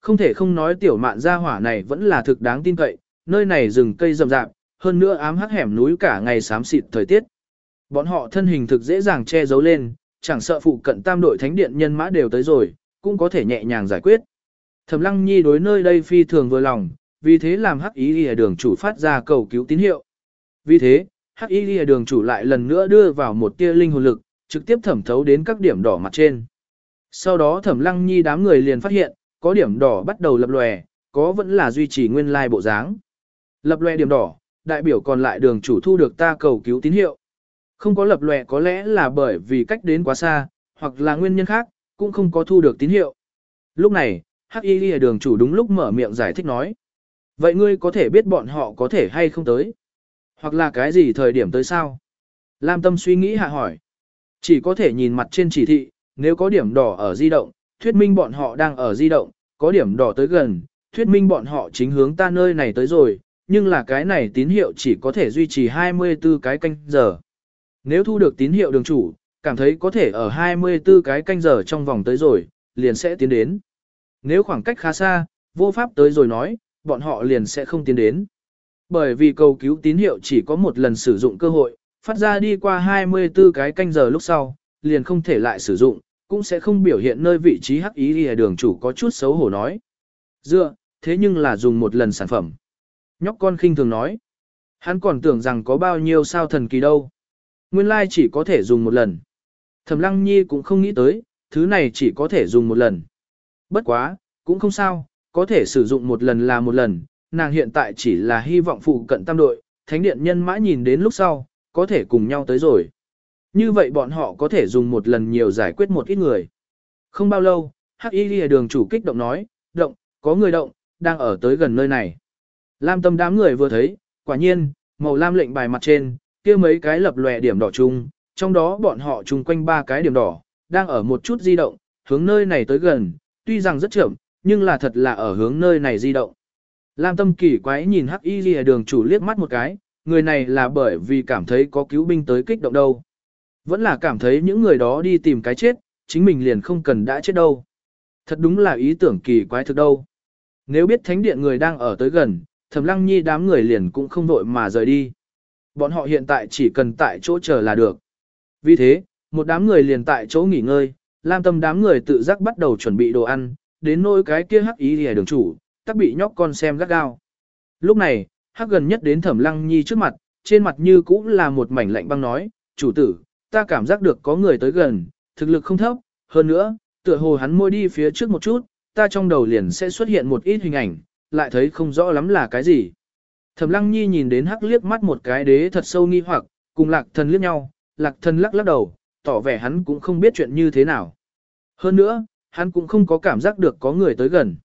Không thể không nói tiểu mạn gia hỏa này vẫn là thực đáng tin cậy, nơi này rừng cây rậm rạp, hơn nữa ám hắc hẻm núi cả ngày xám xịt thời tiết. Bọn họ thân hình thực dễ dàng che giấu lên, chẳng sợ phụ cận tam đội thánh điện nhân mã đều tới rồi, cũng có thể nhẹ nhàng giải quyết. Thẩm Lăng Nhi đối nơi đây phi thường vừa lòng, vì thế làm hắc ý lìa đường chủ phát ra cầu cứu tín hiệu. Vì thế, hắc ý lìa đường chủ lại lần nữa đưa vào một tia linh hồn lực, trực tiếp thẩm thấu đến các điểm đỏ mặt trên. Sau đó Thẩm Lăng Nhi đám người liền phát hiện, có điểm đỏ bắt đầu lập lòe, có vẫn là duy trì nguyên lai bộ dáng. Lập lòe điểm đỏ, đại biểu còn lại đường chủ thu được ta cầu cứu tín hiệu. Không có lập lòe có lẽ là bởi vì cách đến quá xa, hoặc là nguyên nhân khác, cũng không có thu được tín hiệu. Lúc này, Hắc Y Lìa đường chủ đúng lúc mở miệng giải thích nói. Vậy ngươi có thể biết bọn họ có thể hay không tới? Hoặc là cái gì thời điểm tới sao? Lam Tâm suy nghĩ hạ hỏi. Chỉ có thể nhìn mặt trên chỉ thị, nếu có điểm đỏ ở di động, thuyết minh bọn họ đang ở di động, có điểm đỏ tới gần, thuyết minh bọn họ chính hướng ta nơi này tới rồi, nhưng là cái này tín hiệu chỉ có thể duy trì 24 cái canh giờ. Nếu thu được tín hiệu đường chủ, cảm thấy có thể ở 24 cái canh giờ trong vòng tới rồi, liền sẽ tiến đến. Nếu khoảng cách khá xa, vô pháp tới rồi nói, bọn họ liền sẽ không tiến đến. Bởi vì cầu cứu tín hiệu chỉ có một lần sử dụng cơ hội, phát ra đi qua 24 cái canh giờ lúc sau, liền không thể lại sử dụng, cũng sẽ không biểu hiện nơi vị trí hắc ý lìa đường chủ có chút xấu hổ nói. Dựa, thế nhưng là dùng một lần sản phẩm. Nhóc con khinh thường nói. Hắn còn tưởng rằng có bao nhiêu sao thần kỳ đâu. Nguyên lai chỉ có thể dùng một lần. Thẩm Lăng Nhi cũng không nghĩ tới, thứ này chỉ có thể dùng một lần. Bất quá, cũng không sao, có thể sử dụng một lần là một lần, nàng hiện tại chỉ là hy vọng phụ cận tam đội, thánh điện nhân mã nhìn đến lúc sau, có thể cùng nhau tới rồi. Như vậy bọn họ có thể dùng một lần nhiều giải quyết một ít người. Không bao lâu, Hắc Y Lìa đường chủ kích động nói, động, có người động, đang ở tới gần nơi này. Lam tâm đám người vừa thấy, quả nhiên, màu lam lệnh bài mặt trên, kia mấy cái lập lòe điểm đỏ chung, trong đó bọn họ chung quanh ba cái điểm đỏ, đang ở một chút di động, hướng nơi này tới gần, tuy rằng rất chậm, nhưng là thật là ở hướng nơi này di động. Lam tâm kỳ quái nhìn Hắc Y Lìa đường chủ liếc mắt một cái, người này là bởi vì cảm thấy có cứu binh tới kích động đâu. Vẫn là cảm thấy những người đó đi tìm cái chết, chính mình liền không cần đã chết đâu. Thật đúng là ý tưởng kỳ quái thực đâu. Nếu biết thánh điện người đang ở tới gần, thẩm lăng nhi đám người liền cũng không vội mà rời đi. Bọn họ hiện tại chỉ cần tại chỗ chờ là được. Vì thế, một đám người liền tại chỗ nghỉ ngơi, lam tâm đám người tự giác bắt đầu chuẩn bị đồ ăn, đến nỗi cái kia hắc ý lìa đường chủ, tắc bị nhóc con xem gắt gao. Lúc này, hắc gần nhất đến thẩm lăng nhi trước mặt, trên mặt như cũng là một mảnh lạnh băng nói, chủ tử, ta cảm giác được có người tới gần, thực lực không thấp, hơn nữa, tựa hồ hắn môi đi phía trước một chút, ta trong đầu liền sẽ xuất hiện một ít hình ảnh, lại thấy không rõ lắm là cái gì. Thẩm Lăng Nhi nhìn đến hắc liếc mắt một cái đế thật sâu nghi hoặc, cùng lạc thần liếc nhau, lạc thần lắc lắc đầu, tỏ vẻ hắn cũng không biết chuyện như thế nào. Hơn nữa, hắn cũng không có cảm giác được có người tới gần.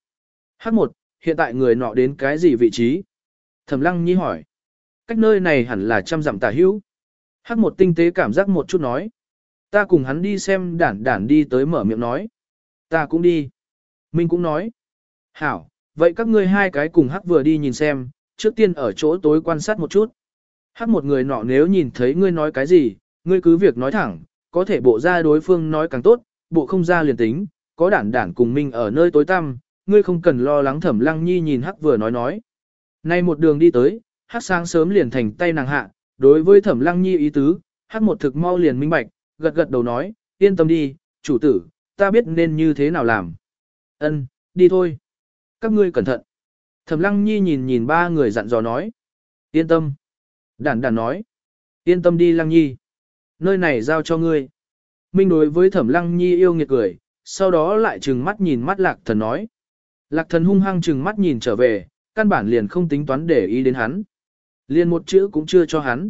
Hắc một, hiện tại người nọ đến cái gì vị trí? Thẩm Lăng Nhi hỏi. Cách nơi này hẳn là trăm dặm tả hữu. Hắc một tinh tế cảm giác một chút nói. Ta cùng hắn đi xem đản đản đi tới mở miệng nói. Ta cũng đi. Minh cũng nói. Hảo, vậy các ngươi hai cái cùng Hắc vừa đi nhìn xem, trước tiên ở chỗ tối quan sát một chút. Hắc một người nọ nếu nhìn thấy ngươi nói cái gì, ngươi cứ việc nói thẳng, có thể bộ ra đối phương nói càng tốt, bộ không ra liền tính, có đản đản cùng Minh ở nơi tối tăm, ngươi không cần lo lắng thẩm lăng nhi nhìn Hắc vừa nói nói. Nay một đường đi tới, Hắc sáng sớm liền thành tay nàng hạ, Đối với thẩm lăng nhi ý tứ, hắc một thực mau liền minh bạch, gật gật đầu nói, yên tâm đi, chủ tử, ta biết nên như thế nào làm. Ân, đi thôi. Các ngươi cẩn thận. Thẩm lăng nhi nhìn nhìn ba người dặn dò nói. Yên tâm. Đản đản nói. Yên tâm đi lăng nhi. Nơi này giao cho ngươi. Minh đối với thẩm lăng nhi yêu nghiệt cười, sau đó lại trừng mắt nhìn mắt lạc thần nói. Lạc thần hung hăng trừng mắt nhìn trở về, căn bản liền không tính toán để ý đến hắn. Liên một chữ cũng chưa cho hắn.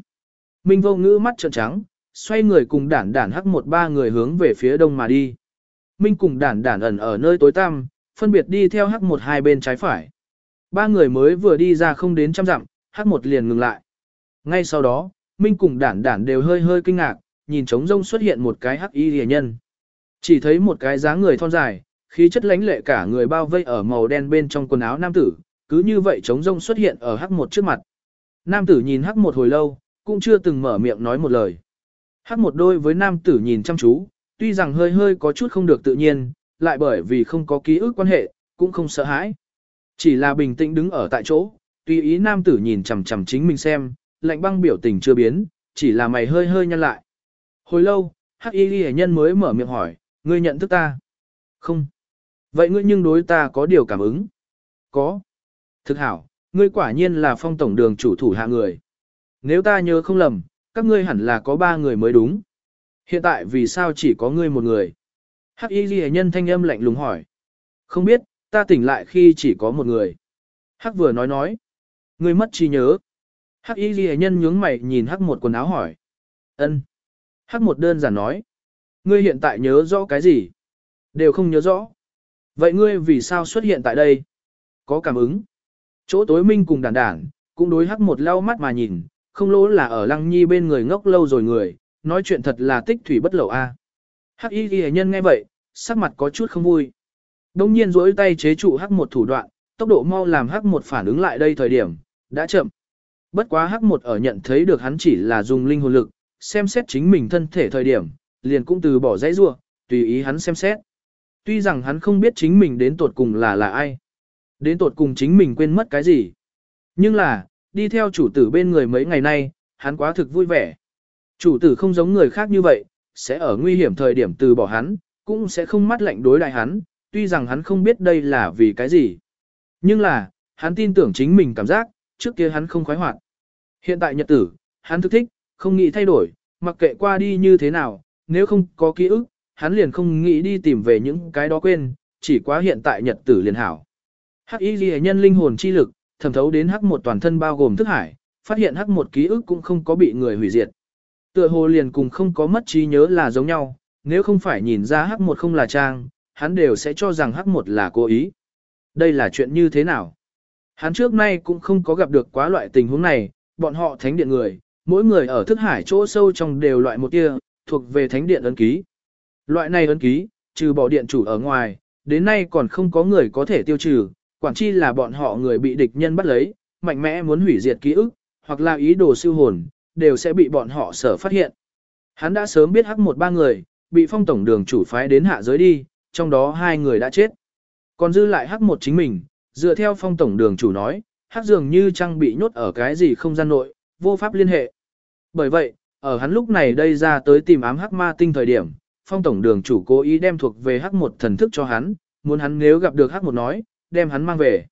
Minh vô ngữ mắt trợn trắng, xoay người cùng đản đản hắc một ba người hướng về phía đông mà đi. Minh cùng đản đản ẩn ở nơi tối tăm, phân biệt đi theo hắc một hai bên trái phải. Ba người mới vừa đi ra không đến trăm dặm, hắc một liền ngừng lại. Ngay sau đó, Minh cùng đản đản đều hơi hơi kinh ngạc, nhìn trống rông xuất hiện một cái hắc y rìa nhân. Chỉ thấy một cái dáng người thon dài, khí chất lánh lệ cả người bao vây ở màu đen bên trong quần áo nam tử, cứ như vậy trống rông xuất hiện ở hắc một trước mặt. Nam tử nhìn hắc một hồi lâu, cũng chưa từng mở miệng nói một lời. Hắc một đôi với nam tử nhìn chăm chú, tuy rằng hơi hơi có chút không được tự nhiên, lại bởi vì không có ký ức quan hệ, cũng không sợ hãi. Chỉ là bình tĩnh đứng ở tại chỗ, tùy ý nam tử nhìn chằm chằm chính mình xem, lạnh băng biểu tình chưa biến, chỉ là mày hơi hơi nhăn lại. Hồi lâu, hắc y ghi nhân mới mở miệng hỏi, ngươi nhận thức ta? Không. Vậy ngươi nhưng đối ta có điều cảm ứng? Có. Thực hảo, ngươi quả nhiên là phong tổng đường chủ thủ hạ người. Nếu ta nhớ không lầm, các ngươi hẳn là có ba người mới đúng. Hiện tại vì sao chỉ có ngươi một người? Hắc y ghi nhân thanh âm lạnh lùng hỏi. Không biết, ta tỉnh lại khi chỉ có một người. Hắc vừa nói nói. Ngươi mất trí nhớ. Hắc y ghi nhân nhướng mày nhìn hắc một quần áo hỏi. ân. Hắc một đơn giản nói. Ngươi hiện tại nhớ rõ cái gì? Đều không nhớ rõ. Vậy ngươi vì sao xuất hiện tại đây? Có cảm ứng. Chỗ tối minh cùng đàn đản, cũng đối hắc một lau mắt mà nhìn, không lỗ là ở lăng nhi bên người ngốc lâu rồi người, nói chuyện thật là tích thủy bất lậu a. Hắc y ghi nhân nghe vậy, sắc mặt có chút không vui. Đông nhiên duỗi tay chế trụ hắc một thủ đoạn, tốc độ mau làm hắc một phản ứng lại đây thời điểm, đã chậm. Bất quá hắc một ở nhận thấy được hắn chỉ là dùng linh hồn lực, xem xét chính mình thân thể thời điểm, liền cũng từ bỏ dãy rua, tùy ý hắn xem xét. Tuy rằng hắn không biết chính mình đến tột cùng là là ai. Đến tột cùng chính mình quên mất cái gì. Nhưng là, đi theo chủ tử bên người mấy ngày nay, hắn quá thực vui vẻ. Chủ tử không giống người khác như vậy, sẽ ở nguy hiểm thời điểm từ bỏ hắn, cũng sẽ không mắt lạnh đối đại hắn, tuy rằng hắn không biết đây là vì cái gì. Nhưng là, hắn tin tưởng chính mình cảm giác, trước kia hắn không khoái hoạt. Hiện tại nhật tử, hắn thức thích, không nghĩ thay đổi, mặc kệ qua đi như thế nào, nếu không có ký ức, hắn liền không nghĩ đi tìm về những cái đó quên, chỉ quá hiện tại nhật tử liền hảo. Hắc y ghi nhân linh hồn chi lực, thẩm thấu đến hắc một toàn thân bao gồm thức hải, phát hiện hắc một ký ức cũng không có bị người hủy diệt. Tựa hồ liền cùng không có mất trí nhớ là giống nhau, nếu không phải nhìn ra hắc một không là trang, hắn đều sẽ cho rằng hắc một là cố ý. Đây là chuyện như thế nào? Hắn trước nay cũng không có gặp được quá loại tình huống này, bọn họ thánh điện người, mỗi người ở thức hải chỗ sâu trong đều loại một tia, thuộc về thánh điện ấn ký. Loại này ấn ký, trừ bỏ điện chủ ở ngoài, đến nay còn không có người có thể tiêu trừ, quản chi là bọn họ người bị địch nhân bắt lấy, mạnh mẽ muốn hủy diệt ký ức, hoặc là ý đồ siêu hồn, đều sẽ bị bọn họ sở phát hiện. Hắn đã sớm biết hắc một ba người, bị phong tổng đường chủ phái đến hạ giới đi, trong đó hai người đã chết. Còn dư lại hắc một chính mình, dựa theo phong tổng đường chủ nói, hắc dường như trang bị nhốt ở cái gì không gian nội, vô pháp liên hệ. Bởi vậy, ở hắn lúc này đây ra tới tìm ám hắc ma tinh thời điểm, phong tổng đường chủ cố ý đem thuộc về hắc một thần thức cho hắn, muốn hắn nếu gặp được hắc một nói, đem hắn mang về.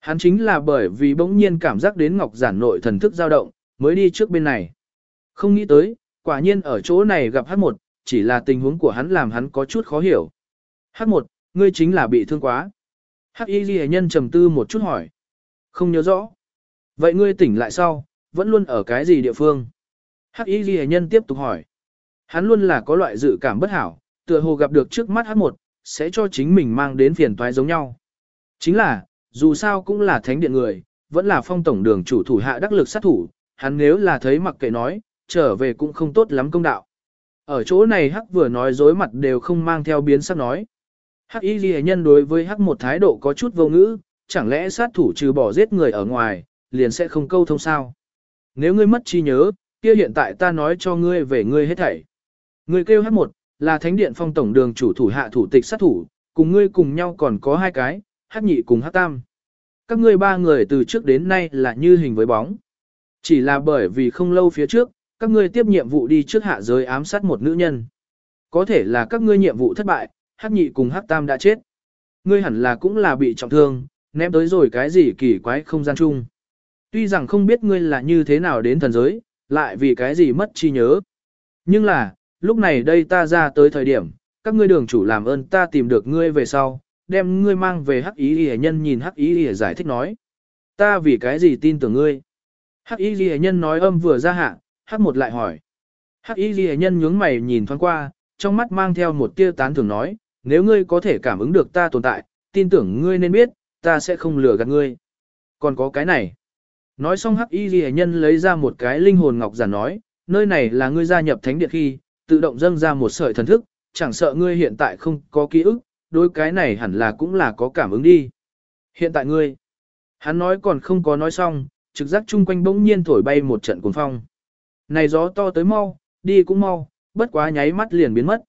Hắn chính là bởi vì bỗng nhiên cảm giác đến ngọc giản nội thần thức dao động, mới đi trước bên này. Không nghĩ tới, quả nhiên ở chỗ này gặp hắc một, chỉ là tình huống của hắn làm hắn có chút khó hiểu. Hắc một, ngươi chính là bị thương quá. Hắc y ghi nhân trầm tư một chút hỏi. Không nhớ rõ. Vậy ngươi tỉnh lại sau, vẫn luôn ở cái gì địa phương? Hắc y ghi nhân tiếp tục hỏi. Hắn luôn là có loại dự cảm bất hảo, tựa hồ gặp được trước mắt hắc một, sẽ cho chính mình mang đến phiền toái giống nhau. Chính là, dù sao cũng là thánh điện người, vẫn là phong tổng đường chủ thủ hạ đắc lực sát thủ, hắn nếu là thấy mặc kệ nói, trở về cũng không tốt lắm công đạo. Ở chỗ này hắc vừa nói dối mặt đều không mang theo biến sắc nói. Hắc y ghi nhân đối với hắc một thái độ có chút vô ngữ, chẳng lẽ sát thủ trừ bỏ giết người ở ngoài, liền sẽ không câu thông sao. Nếu ngươi mất trí nhớ, kia hiện tại ta nói cho ngươi về ngươi hết thảy. Ngươi kêu hắc một, là thánh điện phong tổng đường chủ thủ hạ thủ tịch sát thủ, cùng ngươi cùng nhau còn có hai cái, hắc nhị cùng hắc tam. Các ngươi ba người từ trước đến nay là như hình với bóng. Chỉ là bởi vì không lâu phía trước, các ngươi tiếp nhiệm vụ đi trước hạ giới ám sát một nữ nhân. Có thể là các ngươi nhiệm vụ thất bại, hắc nhị cùng hắc tam đã chết. Ngươi hẳn là cũng là bị trọng thương, ném tới rồi cái gì kỳ quái không gian chung. Tuy rằng không biết ngươi là như thế nào đến thần giới, lại vì cái gì mất chi nhớ. Nhưng là, lúc này đây ta ra tới thời điểm, các ngươi đường chủ làm ơn ta tìm được ngươi về sau, đem ngươi mang về hắc ý hề nhân nhìn hắc ý hề giải thích nói. Ta vì cái gì tin tưởng ngươi? Hắc ý hề nhân nói âm vừa ra hạ, hắc một lại hỏi. Hắc ý hề nhân nhướng mày nhìn thoáng qua, trong mắt mang theo một tia tán thưởng nói, nếu ngươi có thể cảm ứng được ta tồn tại, tin tưởng ngươi nên biết, ta sẽ không lừa gạt ngươi. Còn có cái này. Nói xong hắc y ghi nhân lấy ra một cái linh hồn ngọc giản nói, nơi này là ngươi gia nhập thánh điện khi, tự động dâng ra một sợi thần thức, chẳng sợ ngươi hiện tại không có ký ức, đối cái này hẳn là cũng là có cảm ứng đi. Hiện tại ngươi, hắn nói còn không có nói xong, trực giác chung quanh bỗng nhiên thổi bay một trận cuồng phong. Này gió to tới mau, đi cũng mau, bất quá nháy mắt liền biến mất.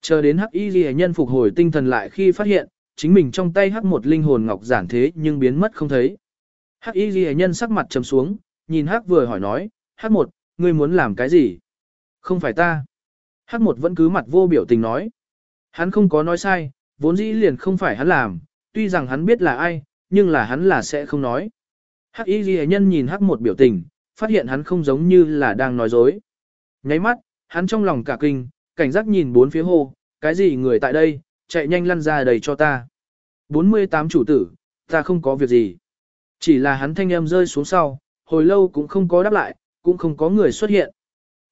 Chờ đến hắc y ghi nhân phục hồi tinh thần lại khi phát hiện, chính mình trong tay hắc một linh hồn ngọc giản thế nhưng biến mất không thấy. Hắc y ghi nhân sắc mặt trầm xuống, nhìn hắc vừa hỏi nói, hắc một, ngươi muốn làm cái gì? Không phải ta. Hắc một vẫn cứ mặt vô biểu tình nói. Hắn không có nói sai, vốn dĩ liền không phải hắn làm, tuy rằng hắn biết là ai, nhưng là hắn là sẽ không nói. Hắc y ghi nhân nhìn hắc một biểu tình, phát hiện hắn không giống như là đang nói dối. Nháy mắt, hắn trong lòng cả kinh, cảnh giác nhìn bốn phía hồ, cái gì người tại đây, chạy nhanh lăn ra đầy cho ta. 48 chủ tử, ta không có việc gì. Chỉ là hắn thanh em rơi xuống sau, hồi lâu cũng không có đáp lại, cũng không có người xuất hiện.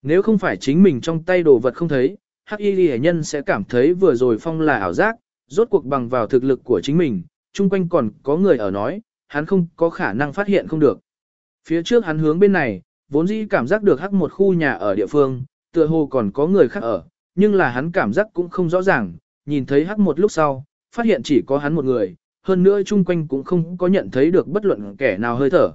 Nếu không phải chính mình trong tay đồ vật không thấy, hắc y ghi nhân sẽ cảm thấy vừa rồi phong là ảo giác, rốt cuộc bằng vào thực lực của chính mình, chung quanh còn có người ở nói, hắn không có khả năng phát hiện không được. Phía trước hắn hướng bên này, vốn dĩ cảm giác được hắc một khu nhà ở địa phương, tựa hồ còn có người khác ở, nhưng là hắn cảm giác cũng không rõ ràng, nhìn thấy hắc một lúc sau, phát hiện chỉ có hắn một người, hơn nữa chung quanh cũng không có nhận thấy được bất luận kẻ nào hơi thở.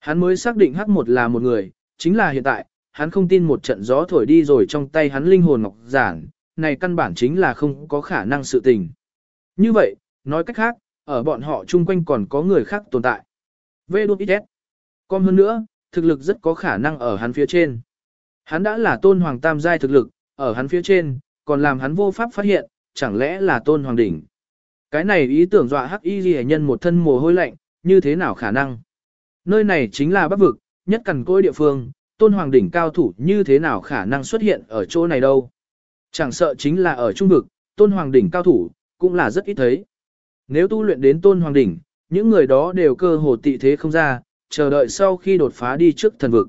Hắn mới xác định hắc một là một người, chính là hiện tại, hắn không tin một trận gió thổi đi rồi trong tay hắn linh hồn ngọc giản, này căn bản chính là không có khả năng sự tình. Như vậy, nói cách khác, ở bọn họ chung quanh còn có người khác tồn tại. Vê đút ít Còn hơn nữa, thực lực rất có khả năng ở hắn phía trên. Hắn đã là tôn hoàng tam giai thực lực, ở hắn phía trên, còn làm hắn vô pháp phát hiện, chẳng lẽ là tôn hoàng đỉnh. Cái này ý tưởng dọa hắc y ghi nhân một thân mồ hôi lạnh, như thế nào khả năng. Nơi này chính là bắc vực, nhất cần côi địa phương, tôn hoàng đỉnh cao thủ như thế nào khả năng xuất hiện ở chỗ này đâu. Chẳng sợ chính là ở trung vực, tôn hoàng đỉnh cao thủ, cũng là rất ít thấy. Nếu tu luyện đến tôn hoàng đỉnh, những người đó đều cơ hồ tị thế không ra, chờ đợi sau khi đột phá đi trước thần vực.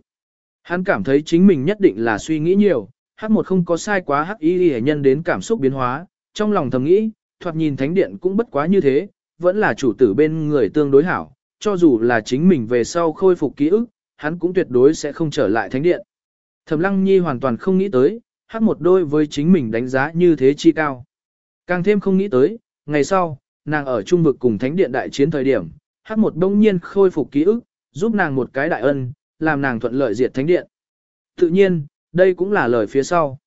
Hắn cảm thấy chính mình nhất định là suy nghĩ nhiều, hắc một không có sai quá hắc y hệ nhân đến cảm xúc biến hóa, trong lòng thầm nghĩ, thoạt nhìn thánh điện cũng bất quá như thế, vẫn là chủ tử bên người tương đối hảo, cho dù là chính mình về sau khôi phục ký ức, hắn cũng tuyệt đối sẽ không trở lại thánh điện. Thẩm Lăng Nhi hoàn toàn không nghĩ tới, hắc một đôi với chính mình đánh giá như thế chi cao. Càng thêm không nghĩ tới, ngày sau, nàng ở trung vực cùng thánh điện đại chiến thời điểm, hắc một đông nhiên khôi phục ký ức, giúp nàng một cái đại ân, làm nàng thuận lợi diệt thánh điện. Tự nhiên, đây cũng là lời phía sau.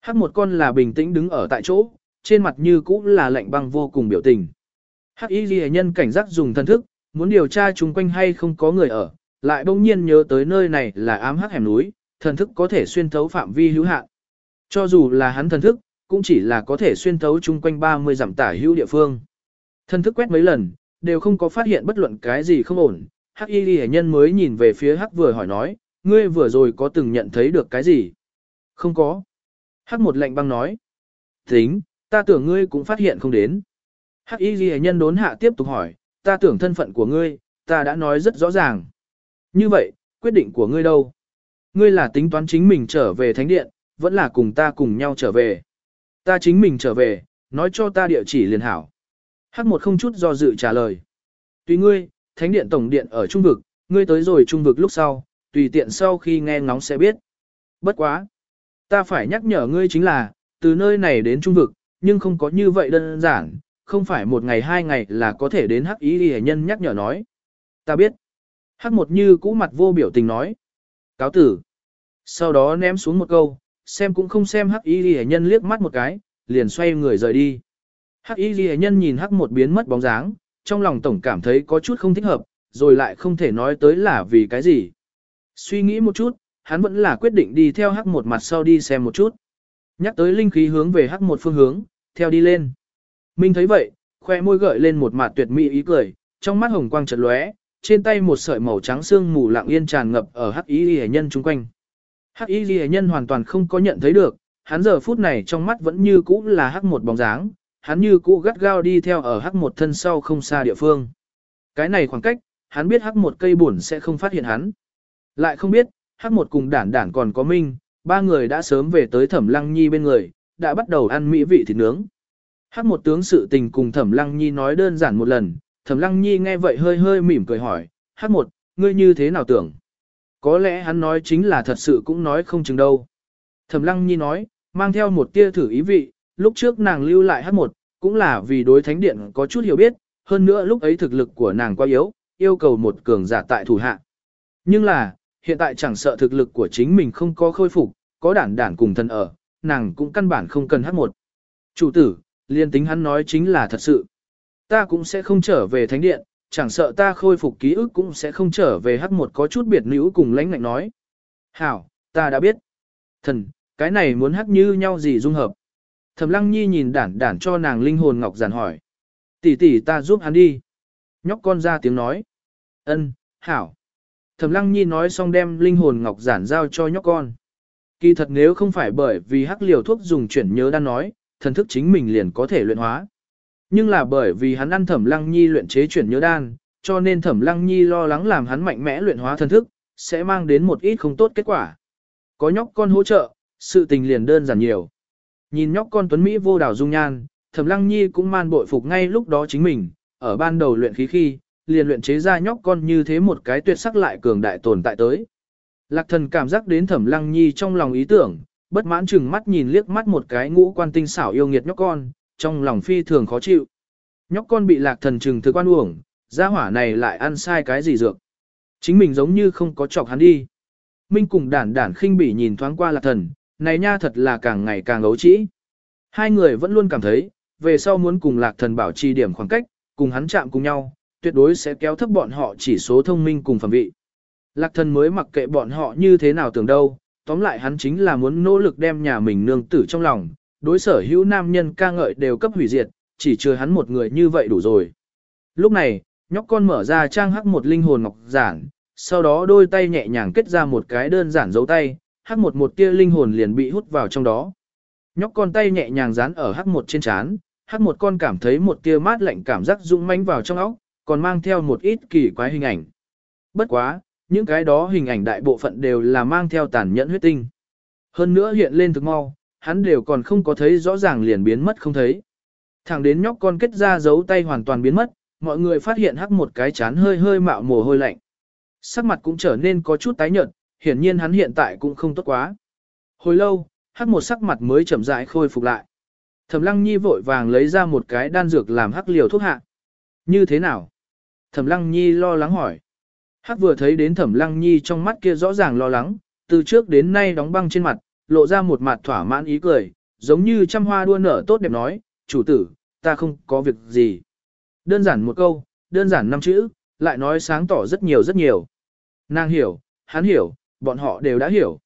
Hắc một con là bình tĩnh đứng ở tại chỗ, trên mặt như cũ là lạnh băng vô cùng biểu tình. Hắc y ghi nhân cảnh giác dùng thân thức, muốn điều tra chung quanh hay không có người ở, lại bỗng nhiên nhớ tới nơi này là ám hắc hẻm núi, thần thức có thể xuyên thấu phạm vi hữu hạn. Cho dù là hắn thần thức, cũng chỉ là có thể xuyên thấu chung quanh 30 dặm tả hữu địa phương. thân thức quét mấy lần, đều không có phát hiện bất luận cái gì không ổn. Hắc y ghi nhân mới nhìn về phía Hắc vừa hỏi nói, ngươi vừa rồi có từng nhận thấy được cái gì? Không có. Hắc một lệnh băng nói. Tính, ta tưởng ngươi cũng phát hiện không đến. Hắc y ghi nhân đốn hạ tiếp tục hỏi, ta tưởng thân phận của ngươi, ta đã nói rất rõ ràng. Như vậy, quyết định của ngươi đâu? Ngươi là tính toán chính mình trở về thánh điện, vẫn là cùng ta cùng nhau trở về. Ta chính mình trở về, nói cho ta địa chỉ liền hảo. Hắc một không chút do dự trả lời. Tùy ngươi, thánh điện tổng điện ở trung vực, ngươi tới rồi trung vực lúc sau, tùy tiện sau khi nghe ngóng sẽ biết. Bất quá. Ta phải nhắc nhở ngươi chính là, từ nơi này đến trung vực, nhưng không có như vậy đơn giản, không phải một ngày hai ngày là có thể đến hắc ý đi nhân nhắc nhở nói. Ta biết. Hắc một như cũ mặt vô biểu tình nói. Cáo tử. Sau đó ném xuống một câu, xem cũng không xem hắc y ghi nhân liếc mắt một cái, liền xoay người rời đi. Hắc y ghi nhân nhìn hắc một biến mất bóng dáng, trong lòng tổng cảm thấy có chút không thích hợp, rồi lại không thể nói tới là vì cái gì. Suy nghĩ một chút, hắn vẫn là quyết định đi theo hắc một mặt sau đi xem một chút. Nhắc tới linh khí hướng về hắc một phương hướng, theo đi lên. Minh thấy vậy, khoe môi gợi lên một mặt tuyệt mỹ ý cười, trong mắt hồng quang chợt lóe, trên tay một sợi màu trắng xương mù lặng yên tràn ngập ở hắc y ghi nhân chung quanh. Hắc y ghi nhân hoàn toàn không có nhận thấy được, hắn giờ phút này trong mắt vẫn như cũ là hắc một bóng dáng, hắn như cũ gắt gao đi theo ở hắc một thân sau không xa địa phương. Cái này khoảng cách, hắn biết hắc một cây buồn sẽ không phát hiện hắn. Lại không biết, hắc một cùng đản đản còn có minh, ba người đã sớm về tới thẩm lăng nhi bên người, đã bắt đầu ăn mỹ vị thịt nướng. Hắc một tướng sự tình cùng thẩm lăng nhi nói đơn giản một lần, thẩm lăng nhi nghe vậy hơi hơi mỉm cười hỏi, hắc một, ngươi như thế nào tưởng? Có lẽ hắn nói chính là thật sự cũng nói không chừng đâu. Thẩm lăng nhi nói, mang theo một tia thử ý vị, lúc trước nàng lưu lại hát một, cũng là vì đối thánh điện có chút hiểu biết, hơn nữa lúc ấy thực lực của nàng quá yếu, yêu cầu một cường giả tại thủ hạ. Nhưng là, hiện tại chẳng sợ thực lực của chính mình không có khôi phục, có đản đản cùng thân ở, nàng cũng căn bản không cần hát một. Chủ tử, liên tính hắn nói chính là thật sự. Ta cũng sẽ không trở về thánh điện, chẳng sợ ta khôi phục ký ức cũng sẽ không trở về hắc một có chút biệt nữ cùng lãnh ngạnh nói. Hảo, ta đã biết. Thần, cái này muốn hắc như nhau gì dung hợp. Thẩm lăng nhi nhìn đản đản cho nàng linh hồn ngọc giản hỏi. Tỷ tỷ ta giúp hắn đi. Nhóc con ra tiếng nói. Ân, hảo. Thẩm lăng nhi nói xong đem linh hồn ngọc giản giao cho nhóc con. Kỳ thật nếu không phải bởi vì hắc liều thuốc dùng chuyển nhớ đang nói, thần thức chính mình liền có thể luyện hóa. Nhưng là bởi vì hắn ăn thẩm lăng nhi luyện chế chuyển nhớ đan, cho nên thẩm lăng nhi lo lắng làm hắn mạnh mẽ luyện hóa thần thức, sẽ mang đến một ít không tốt kết quả. Có nhóc con hỗ trợ, sự tình liền đơn giản nhiều. Nhìn nhóc con tuấn Mỹ vô đảo dung nhan, thẩm lăng nhi cũng man bội phục ngay lúc đó chính mình, ở ban đầu luyện khí khi, liền luyện chế ra nhóc con như thế một cái tuyệt sắc lại cường đại tồn tại tới. Lạc thần cảm giác đến thẩm lăng nhi trong lòng ý tưởng, bất mãn chừng mắt nhìn liếc mắt một cái ngũ quan tinh xảo yêu nghiệt nhóc con, trong lòng phi thường khó chịu. Nhóc con bị lạc thần trừng thực quan uổng, gia hỏa này lại ăn sai cái gì dược. Chính mình giống như không có chọc hắn đi. Minh cùng đản đản khinh bỉ nhìn thoáng qua lạc thần, này nha thật là càng ngày càng ấu trĩ. Hai người vẫn luôn cảm thấy, về sau muốn cùng lạc thần bảo trì điểm khoảng cách, cùng hắn chạm cùng nhau, tuyệt đối sẽ kéo thấp bọn họ chỉ số thông minh cùng phẩm vị. Lạc thần mới mặc kệ bọn họ như thế nào tưởng đâu, tóm lại hắn chính là muốn nỗ lực đem nhà mình nương tử trong lòng, đối sở hữu nam nhân ca ngợi đều cấp hủy diệt, chỉ chưa hắn một người như vậy đủ rồi. Lúc này, nhóc con mở ra trang hắc một linh hồn ngọc giản, sau đó đôi tay nhẹ nhàng kết ra một cái đơn giản dấu tay, hắc một một tia linh hồn liền bị hút vào trong đó. Nhóc con tay nhẹ nhàng dán ở hắc một trên trán, hắc một con cảm thấy một tia mát lạnh cảm giác rung manh vào trong óc, còn mang theo một ít kỳ quái hình ảnh. Bất quá, những cái đó hình ảnh đại bộ phận đều là mang theo tàn nhẫn huyết tinh. Hơn nữa hiện lên thực mau, hắn đều còn không có thấy rõ ràng liền biến mất không thấy. Thẳng đến nhóc con kết ra dấu tay hoàn toàn biến mất, mọi người phát hiện hắc một cái chán hơi hơi mạo mồ hôi lạnh. Sắc mặt cũng trở nên có chút tái nhợt, hiển nhiên hắn hiện tại cũng không tốt quá. Hồi lâu, hắc một sắc mặt mới chậm rãi khôi phục lại. Thẩm Lăng Nhi vội vàng lấy ra một cái đan dược làm hắc liều thuốc hạ. Như thế nào? Thẩm Lăng Nhi lo lắng hỏi. Hắc vừa thấy đến Thẩm Lăng Nhi trong mắt kia rõ ràng lo lắng, từ trước đến nay đóng băng trên mặt, lộ ra một mặt thỏa mãn ý cười, giống như trăm hoa đua nở tốt đẹp nói, chủ tử, ta không có việc gì. Đơn giản một câu, đơn giản năm chữ, lại nói sáng tỏ rất nhiều rất nhiều. Nàng hiểu, hắn hiểu, bọn họ đều đã hiểu.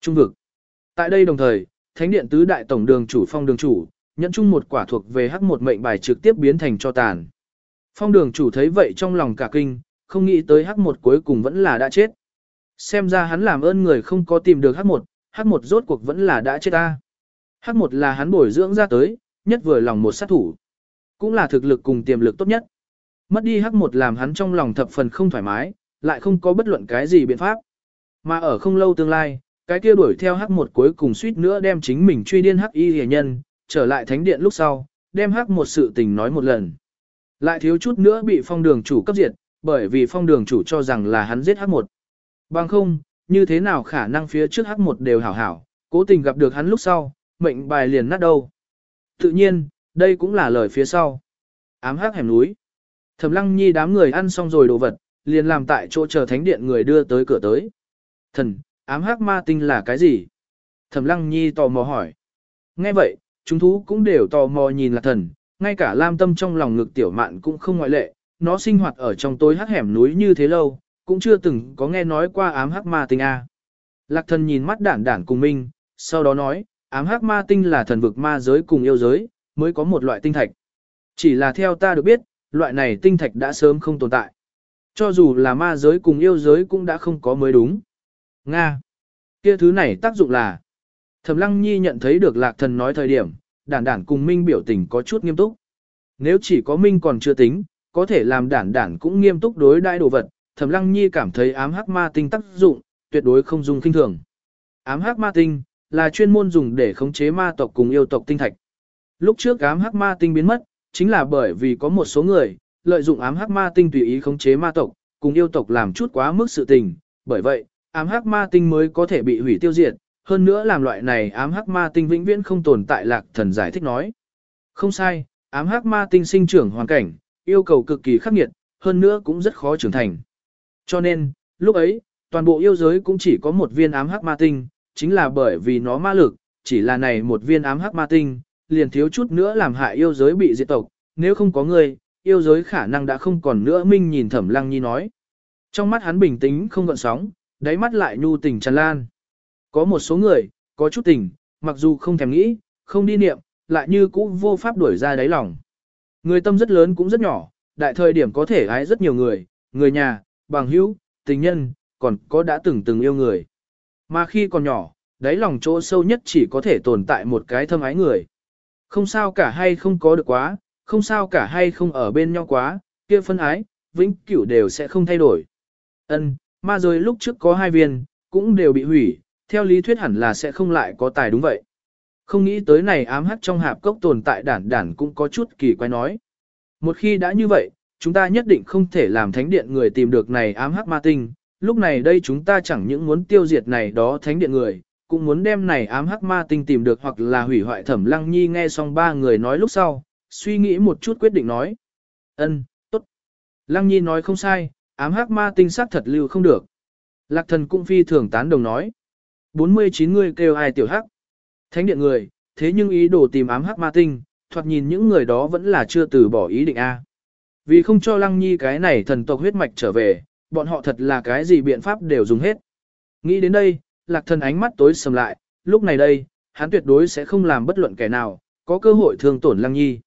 Trung vực. Tại đây đồng thời, Thánh điện tứ đại tổng đường chủ phong đường chủ, nhận chung một quả thuộc về hắc một mệnh bài trực tiếp biến thành cho tàn. Phong đường chủ thấy vậy trong lòng cả kinh, không nghĩ tới hắc một cuối cùng vẫn là đã chết. Xem ra hắn làm ơn người không có tìm được hắc một, hắc một rốt cuộc vẫn là đã chết ta. Hắc một là hắn bồi dưỡng ra tới, nhất vừa lòng một sát thủ. Cũng là thực lực cùng tiềm lực tốt nhất. Mất đi hắc một làm hắn trong lòng thập phần không thoải mái, lại không có bất luận cái gì biện pháp. Mà ở không lâu tương lai, cái kia đuổi theo hắc một cuối cùng suýt nữa đem chính mình truy điên hắc y hề nhân, trở lại thánh điện lúc sau, đem hắc một sự tình nói một lần. Lại thiếu chút nữa bị phong đường chủ cấp diệt, bởi vì phong đường chủ cho rằng là hắn giết hắc một. Bằng không, như thế nào khả năng phía trước hắc một đều hảo hảo, cố tình gặp được hắn lúc sau, mệnh bài liền nát đâu. Tự nhiên, đây cũng là lời phía sau. Ám hắc hẻm núi. Thẩm lăng nhi đám người ăn xong rồi đồ vật, liền làm tại chỗ chờ thánh điện người đưa tới cửa tới. Thần, ám hắc ma tinh là cái gì? Thẩm lăng nhi tò mò hỏi. Nghe vậy, chúng thú cũng đều tò mò nhìn là thần, ngay cả lam tâm trong lòng ngực tiểu mạn cũng không ngoại lệ, nó sinh hoạt ở trong tối hắc hẻm núi như thế lâu, cũng chưa từng có nghe nói qua ám hắc ma tinh A. Lạc thần nhìn mắt đản đản cùng minh, sau đó nói, ám hắc ma tinh là thần vực ma giới cùng yêu giới, mới có một loại tinh thạch. Chỉ là theo ta được biết, loại này tinh thạch đã sớm không tồn tại. Cho dù là ma giới cùng yêu giới cũng đã không có mới đúng. Nga. Kia thứ này tác dụng là. Thẩm Lăng Nhi nhận thấy được Lạc Thần nói thời điểm, đản đản cùng Minh biểu tình có chút nghiêm túc. Nếu chỉ có Minh còn chưa tính, có thể làm đản đản cũng nghiêm túc đối đãi đồ vật, Thẩm Lăng Nhi cảm thấy ám hắc ma tinh tác dụng, tuyệt đối không dùng kinh thường. Ám hắc ma tinh là chuyên môn dùng để khống chế ma tộc cùng yêu tộc tinh thạch. Lúc trước ám hắc ma tinh biến mất, chính là bởi vì có một số người lợi dụng ám hắc ma tinh tùy ý khống chế ma tộc, cùng yêu tộc làm chút quá mức sự tình, bởi vậy, ám hắc ma tinh mới có thể bị hủy tiêu diệt, hơn nữa làm loại này ám hắc ma tinh vĩnh viễn không tồn tại lạc thần giải thích nói. Không sai, ám hắc ma tinh sinh trưởng hoàn cảnh, yêu cầu cực kỳ khắc nghiệt, hơn nữa cũng rất khó trưởng thành. Cho nên, lúc ấy, toàn bộ yêu giới cũng chỉ có một viên ám hắc ma tinh, chính là bởi vì nó ma lực, chỉ là này một viên ám hắc ma tinh, liền thiếu chút nữa làm hại yêu giới bị diệt tộc, nếu không có người, yêu giới khả năng đã không còn nữa minh nhìn thẩm lăng nhi nói. Trong mắt hắn bình tĩnh không gợn sóng, đáy mắt lại nhu tình tràn lan. Có một số người, có chút tình, mặc dù không thèm nghĩ, không đi niệm, lại như cũ vô pháp đuổi ra đáy lòng. Người tâm rất lớn cũng rất nhỏ, đại thời điểm có thể ái rất nhiều người, người nhà, bằng hữu, tình nhân, còn có đã từng từng yêu người. Mà khi còn nhỏ, đáy lòng chỗ sâu nhất chỉ có thể tồn tại một cái thâm ái người. Không sao cả hay không có được quá, không sao cả hay không ở bên nhau quá, kia phân ái, vĩnh cửu đều sẽ không thay đổi. Ân, ma rồi lúc trước có hai viên, cũng đều bị hủy, theo lý thuyết hẳn là sẽ không lại có tài đúng vậy. Không nghĩ tới này ám hắc trong hạp cốc tồn tại đản đản cũng có chút kỳ quái nói. Một khi đã như vậy, chúng ta nhất định không thể làm thánh điện người tìm được này ám hắc ma tinh. Lúc này đây chúng ta chẳng những muốn tiêu diệt này đó thánh điện người, cũng muốn đem này ám hắc ma tinh tìm được hoặc là hủy hoại thẩm lăng nhi nghe xong ba người nói lúc sau, suy nghĩ một chút quyết định nói. ân tốt. Lăng nhi nói không sai, ám hắc ma tinh xác thật lưu không được. Lạc thần cũng phi thường tán đồng nói. 49 người kêu ai tiểu hắc. Thánh điện người, thế nhưng ý đồ tìm ám hắc ma tinh, thoạt nhìn những người đó vẫn là chưa từ bỏ ý định A. Vì không cho lăng nhi cái này thần tộc huyết mạch trở về, bọn họ thật là cái gì biện pháp đều dùng hết. Nghĩ đến đây, lạc thần ánh mắt tối sầm lại, lúc này đây, hắn tuyệt đối sẽ không làm bất luận kẻ nào, có cơ hội thương tổn lăng nhi.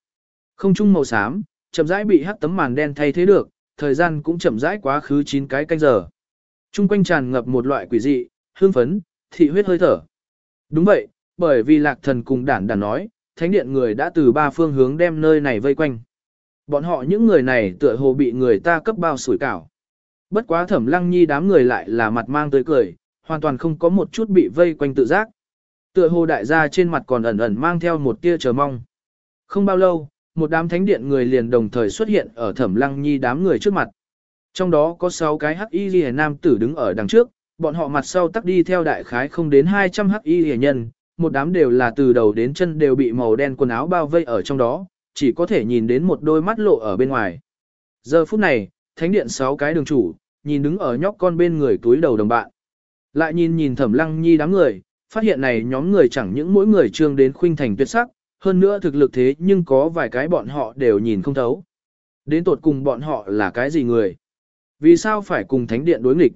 Không trung màu xám, chậm rãi bị hắc tấm màn đen thay thế được, thời gian cũng chậm rãi quá khứ 9 cái canh giờ. Trung quanh tràn ngập một loại quỷ dị, hương phấn, thị huyết hơi thở. Đúng vậy, bởi vì lạc thần cùng đản đản nói, thánh điện người đã từ ba phương hướng đem nơi này vây quanh. Bọn họ những người này tựa hồ bị người ta cấp bao sủi cảo. Bất quá thẩm lăng nhi đám người lại là mặt mang tới cười, hoàn toàn không có một chút bị vây quanh tự giác. Tựa hồ đại gia trên mặt còn ẩn ẩn mang theo một tia chờ mong. Không bao lâu, một đám thánh điện người liền đồng thời xuất hiện ở thẩm lăng nhi đám người trước mặt. Trong đó có 6 cái hắc y ghi nam tử đứng ở đằng trước, bọn họ mặt sau tắc đi theo đại khái không đến 200 hắc y ghi nhân, một đám đều là từ đầu đến chân đều bị màu đen quần áo bao vây ở trong đó, chỉ có thể nhìn đến một đôi mắt lộ ở bên ngoài. Giờ phút này, thánh điện sáu cái đường chủ, nhìn đứng ở nhóc con bên người túi đầu đồng bạn. Lại nhìn nhìn thẩm lăng nhi đám người, phát hiện này nhóm người chẳng những mỗi người trương đến khuynh thành tuyệt sắc, hơn nữa thực lực thế nhưng có vài cái bọn họ đều nhìn không thấu. Đến tột cùng bọn họ là cái gì người? Vì sao phải cùng thánh điện đối nghịch?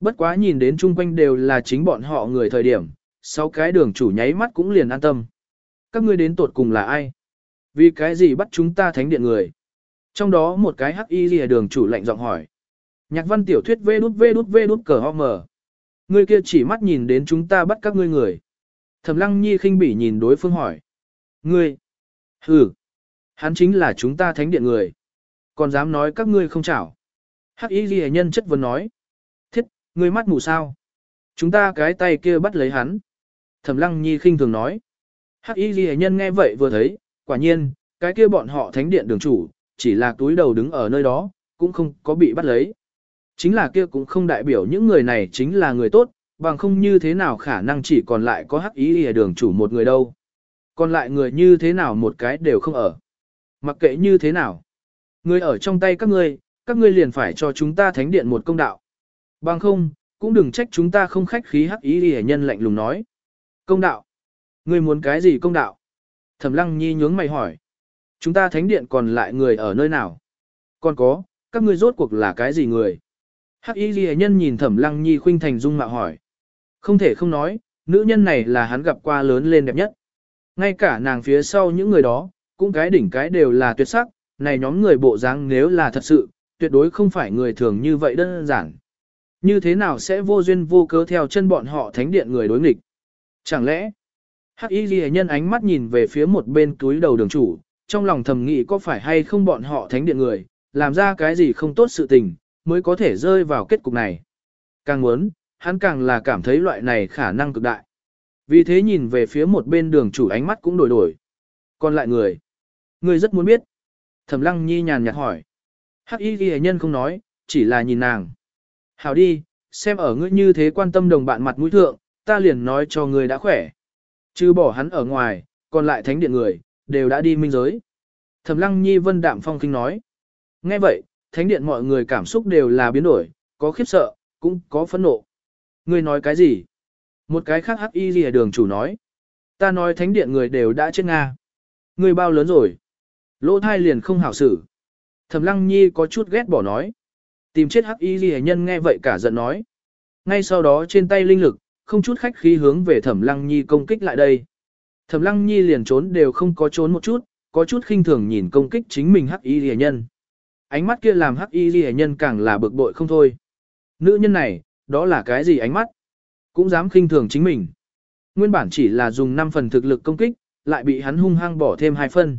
Bất quá nhìn đến chung quanh đều là chính bọn họ người thời điểm, sau cái đường chủ nháy mắt cũng liền an tâm. Các ngươi đến tột cùng là ai? Vì cái gì bắt chúng ta thánh điện người? Trong đó một cái hắc y lìa đường chủ lạnh giọng hỏi. Nhạc văn tiểu thuyết vê đút vê đút vê đút cờ ho mờ. Người kia chỉ mắt nhìn đến chúng ta bắt các ngươi người. Thẩm lăng nhi khinh bỉ nhìn đối phương hỏi. Ngươi. Ừ. Hắn chính là chúng ta thánh điện người. Còn dám nói các ngươi không chảo. Hắc y ghi nhân chất vấn nói. Thiết, ngươi mắt mù sao? Chúng ta cái tay kia bắt lấy hắn. Thẩm lăng nhi khinh thường nói. Hắc y ghi nhân nghe vậy vừa thấy, quả nhiên, cái kia bọn họ thánh điện đường chủ, chỉ là túi đầu đứng ở nơi đó, cũng không có bị bắt lấy. Chính là kia cũng không đại biểu những người này chính là người tốt, bằng không như thế nào khả năng chỉ còn lại có hắc ý ở đường chủ một người đâu. Còn lại người như thế nào một cái đều không ở. Mặc kệ như thế nào. Người ở trong tay các ngươi, các ngươi liền phải cho chúng ta thánh điện một công đạo. Bằng không, cũng đừng trách chúng ta không khách khí hắc ý hề nhân lạnh lùng nói. Công đạo. Ngươi muốn cái gì công đạo? Thẩm lăng nhi nhướng mày hỏi. Chúng ta thánh điện còn lại người ở nơi nào? Còn có, các ngươi rốt cuộc là cái gì người? Hắc y ghi nhân nhìn thẩm lăng nhi khuynh thành dung mạo hỏi. Không thể không nói, nữ nhân này là hắn gặp qua lớn lên đẹp nhất. Ngay cả nàng phía sau những người đó, cũng cái đỉnh cái đều là tuyệt sắc, này nhóm người bộ dáng nếu là thật sự, tuyệt đối không phải người thường như vậy đơn giản. Như thế nào sẽ vô duyên vô cớ theo chân bọn họ thánh điện người đối nghịch? Chẳng lẽ, hắc y ghi nhân ánh mắt nhìn về phía một bên túi đầu đường chủ, trong lòng thầm nghĩ có phải hay không bọn họ thánh điện người, làm ra cái gì không tốt sự tình, mới có thể rơi vào kết cục này. Càng muốn, hắn càng là cảm thấy loại này khả năng cực đại. Vì thế nhìn về phía một bên đường chủ ánh mắt cũng đổi đổi. Còn lại người, người rất muốn biết. Thẩm lăng nhi nhàn nhạt hỏi. Hắc y ghi nhân không nói, chỉ là nhìn nàng. Hảo đi, xem ở ngươi như thế quan tâm đồng bạn mặt mũi thượng, ta liền nói cho ngươi đã khỏe. Chứ bỏ hắn ở ngoài, còn lại thánh điện người, đều đã đi minh giới. Thẩm lăng nhi vân đạm phong kinh nói. Nghe vậy, thánh điện mọi người cảm xúc đều là biến đổi, có khiếp sợ, cũng có phẫn nộ. Ngươi nói cái gì? Một cái khác hắc y lìa đường chủ nói. Ta nói thánh điện người đều đã chết Nga. Ngươi bao lớn rồi? Lỗ thai liền không hảo xử. Thẩm Lăng Nhi có chút ghét bỏ nói. Tìm chết hắc y ghi nhân nghe vậy cả giận nói. Ngay sau đó trên tay linh lực, không chút khách khí hướng về Thẩm Lăng Nhi công kích lại đây. Thẩm Lăng Nhi liền trốn đều không có trốn một chút, có chút khinh thường nhìn công kích chính mình hắc y Liễu nhân. Ánh mắt kia làm hắc y Liễu nhân càng là bực bội không thôi. Nữ nhân này, đó là cái gì ánh mắt? Cũng dám khinh thường chính mình. Nguyên bản chỉ là dùng 5 phần thực lực công kích, lại bị hắn hung hăng bỏ thêm 2 phân.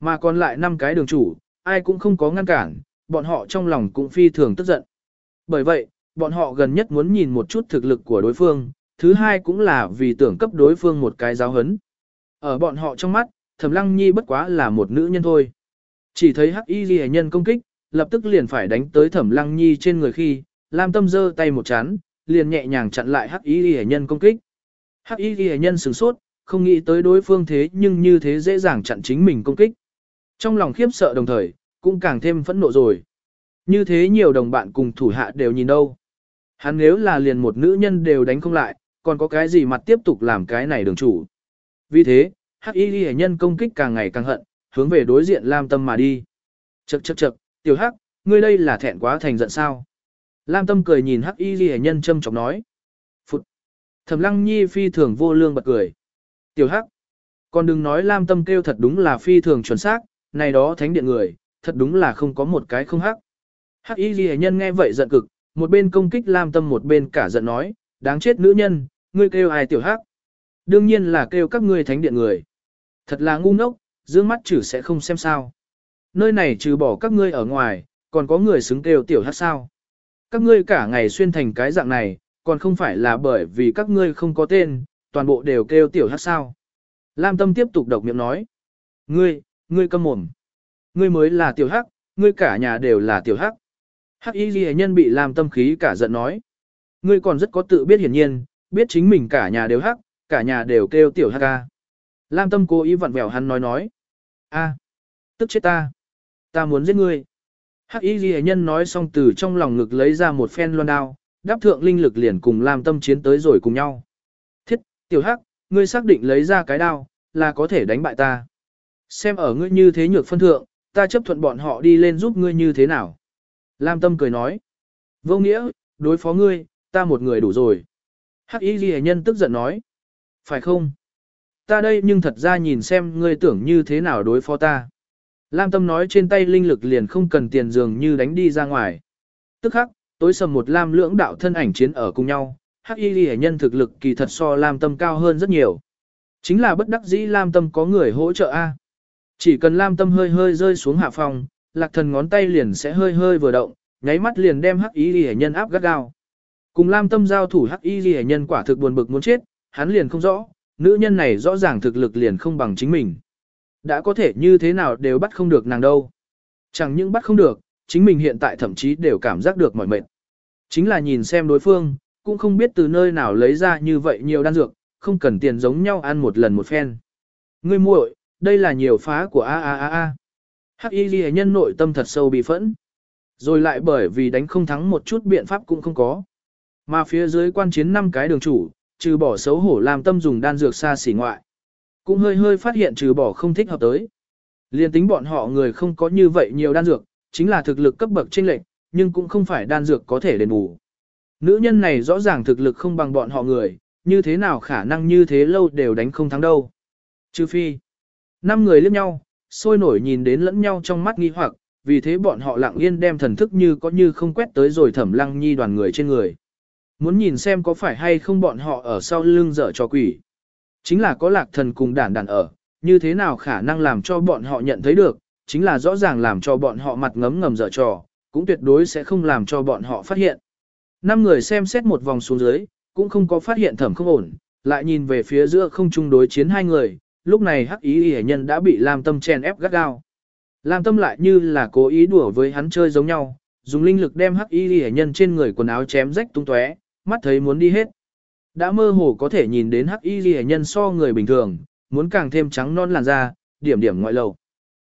Mà còn lại 5 cái đường chủ, ai cũng không có ngăn cản, bọn họ trong lòng cũng phi thường tức giận. Bởi vậy, bọn họ gần nhất muốn nhìn một chút thực lực của đối phương, thứ hai cũng là vì tưởng cấp đối phương một cái giáo hấn. Ở bọn họ trong mắt, Thẩm Lăng Nhi bất quá là một nữ nhân thôi. Chỉ thấy Hắc Y Liễu nhân công kích, lập tức liền phải đánh tới Thẩm Lăng Nhi trên người khi, Lam Tâm giơ tay một chán, liền nhẹ nhàng chặn lại Hắc Y Liễu nhân công kích. Hắc Y Liễu nhân sửng sốt, không nghĩ tới đối phương thế nhưng như thế dễ dàng chặn chính mình công kích. Trong lòng khiếp sợ đồng thời, cũng càng thêm phẫn nộ rồi. Như thế nhiều đồng bạn cùng thủ hạ đều nhìn đâu. Hắn nếu là liền một nữ nhân đều đánh không lại, còn có cái gì mặt tiếp tục làm cái này đường chủ. Vì thế, hắc y ghi nhân công kích càng ngày càng hận, hướng về đối diện Lam Tâm mà đi. Chậc chậc chậc, tiểu hắc, ngươi đây là thẹn quá thành giận sao. Lam Tâm cười nhìn hắc y ghi nhân châm chọc nói. Phụt. Thẩm lăng nhi phi thường vô lương bật cười. Tiểu hắc. Còn đừng nói Lam Tâm kêu thật đúng là phi thường chuẩn xác, này đó thánh điện người, thật đúng là không có một cái không hắc. Hắc y ghi nhân nghe vậy giận cực, một bên công kích Lam Tâm một bên cả giận nói, đáng chết nữ nhân, ngươi kêu ai tiểu hắc. Đương nhiên là kêu các ngươi thánh điện người. Thật là ngu ngốc, dương mắt chử sẽ không xem sao. Nơi này trừ bỏ các ngươi ở ngoài, còn có người xứng kêu tiểu hắc sao. Các ngươi cả ngày xuyên thành cái dạng này, còn không phải là bởi vì các ngươi không có tên, toàn bộ đều kêu tiểu hắc sao. Lam Tâm tiếp tục độc miệng nói. Ngươi, ngươi câm mồm. Ngươi mới là tiểu hắc, ngươi cả nhà đều là tiểu hắc. Hắc y ghi nhân bị làm tâm khí cả giận nói. Ngươi còn rất có tự biết hiển nhiên, biết chính mình cả nhà đều hắc, cả nhà đều kêu tiểu hắc ca. Lam tâm cố ý vặn vẹo hắn nói nói. a, tức chết ta. Ta muốn giết ngươi. Hắc y ghi nhân nói xong từ trong lòng ngực lấy ra một phen loan đao, đáp thượng linh lực liền cùng Lam tâm chiến tới rồi cùng nhau. Thiết, tiểu hắc, ngươi xác định lấy ra cái đao, là có thể đánh bại ta. Xem ở ngươi như thế nhược phân thượng, ta chấp thuận bọn họ đi lên giúp ngươi như thế nào. Lam Tâm cười nói. Vô nghĩa, đối phó ngươi, ta một người đủ rồi. Hắc Y Ghi Nhân tức giận nói. Phải không? Ta đây nhưng thật ra nhìn xem ngươi tưởng như thế nào đối phó ta. Lam Tâm nói trên tay linh lực liền không cần tiền dường như đánh đi ra ngoài. Tức khắc, tối sầm một Lam lưỡng đạo thân ảnh chiến ở cùng nhau. Hắc Y Ghi Nhân thực lực kỳ thật so Lam Tâm cao hơn rất nhiều. Chính là bất đắc dĩ Lam Tâm có người hỗ trợ A. Chỉ cần Lam Tâm hơi hơi rơi xuống hạ phòng, lạc thần ngón tay liền sẽ hơi hơi vừa động, nháy mắt liền đem hắc y ghi nhân áp gắt gao. Cùng Lam Tâm giao thủ hắc y ghi nhân quả thực buồn bực muốn chết, hắn liền không rõ, nữ nhân này rõ ràng thực lực liền không bằng chính mình. Đã có thể như thế nào đều bắt không được nàng đâu. Chẳng những bắt không được, chính mình hiện tại thậm chí đều cảm giác được mỏi mệt. Chính là nhìn xem đối phương, cũng không biết từ nơi nào lấy ra như vậy nhiều đan dược, không cần tiền giống nhau ăn một lần một phen. Ngươi muội, đây là nhiều phá của a a a a. Hắc y ghi nhân nội tâm thật sâu bị phẫn. Rồi lại bởi vì đánh không thắng một chút biện pháp cũng không có. Mà phía dưới quan chiến năm cái đường chủ, trừ bỏ xấu hổ làm tâm dùng đan dược xa xỉ ngoại. Cũng hơi hơi phát hiện trừ bỏ không thích hợp tới. Liên tính bọn họ người không có như vậy nhiều đan dược, chính là thực lực cấp bậc chênh lệch, nhưng cũng không phải đan dược có thể đền bù. Nữ nhân này rõ ràng thực lực không bằng bọn họ người, như thế nào khả năng như thế lâu đều đánh không thắng đâu. Trừ phi, năm người liếc nhau, sôi nổi nhìn đến lẫn nhau trong mắt nghi hoặc, vì thế bọn họ lặng yên đem thần thức như có như không quét tới rồi thẩm lăng nhi đoàn người trên người. Muốn nhìn xem có phải hay không bọn họ ở sau lưng dở cho quỷ. Chính là có lạc thần cùng đản đản ở, như thế nào khả năng làm cho bọn họ nhận thấy được, chính là rõ ràng làm cho bọn họ mặt ngấm ngầm dở trò, cũng tuyệt đối sẽ không làm cho bọn họ phát hiện. Năm người xem xét một vòng xuống dưới, cũng không có phát hiện thẩm không ổn, lại nhìn về phía giữa không chung đối chiến hai người, lúc này hắc ý y nhân đã bị Lam Tâm chen ép gắt gao. Lam Tâm lại như là cố ý đùa với hắn chơi giống nhau, dùng linh lực đem hắc y y nhân trên người quần áo chém rách tung tóe, mắt thấy muốn đi hết. Đã mơ hồ có thể nhìn đến hắc y y nhân so người bình thường, muốn càng thêm trắng non làn da, điểm điểm ngoại lầu.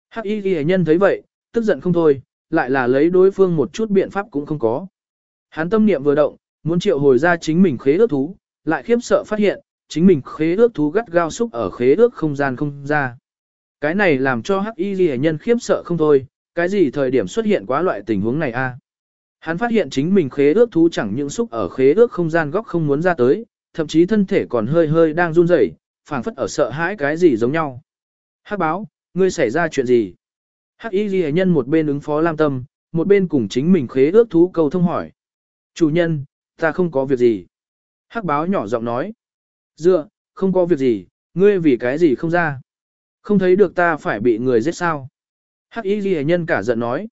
Hắc y y nhân thấy vậy, tức giận không thôi, lại là lấy đối phương một chút biện pháp cũng không có. Hắn tâm niệm vừa động, muốn triệu hồi ra chính mình khế ước thú, lại khiếp sợ phát hiện, chính mình khế ước thú gắt gao xúc ở khế ước không gian không ra. Cái này làm cho hắc y ghi nhân khiếp sợ không thôi, cái gì thời điểm xuất hiện quá loại tình huống này a? Hắn phát hiện chính mình khế ước thú chẳng những xúc ở khế ước không gian góc không muốn ra tới, thậm chí thân thể còn hơi hơi đang run rẩy, phảng phất ở sợ hãi cái gì giống nhau. Hắc báo, ngươi xảy ra chuyện gì? Hắc y ghi nhân một bên ứng phó Lam Tâm, một bên cùng chính mình khế ước thú cầu thông hỏi. Chủ nhân, ta không có việc gì. Hắc báo nhỏ giọng nói. Dựa, không có việc gì, ngươi vì cái gì không ra. Không thấy được ta phải bị người giết sao. Hắc y ghi nhân cả giận nói.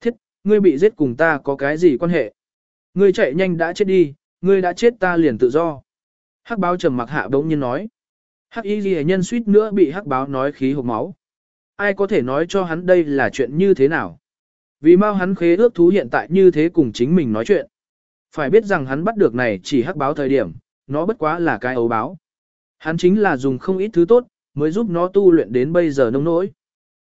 Thiết, ngươi bị giết cùng ta có cái gì quan hệ? Ngươi chạy nhanh đã chết đi, ngươi đã chết ta liền tự do. Hắc báo trầm mặc hạ bỗng nhiên nói. Hắc y ghi nhân suýt nữa bị hắc báo nói khí hộp máu. Ai có thể nói cho hắn đây là chuyện như thế nào? Vì mau hắn khế ước thú hiện tại như thế cùng chính mình nói chuyện. Phải biết rằng hắn bắt được này chỉ hắc báo thời điểm, nó bất quá là cái ấu báo. Hắn chính là dùng không ít thứ tốt, mới giúp nó tu luyện đến bây giờ nông nỗi.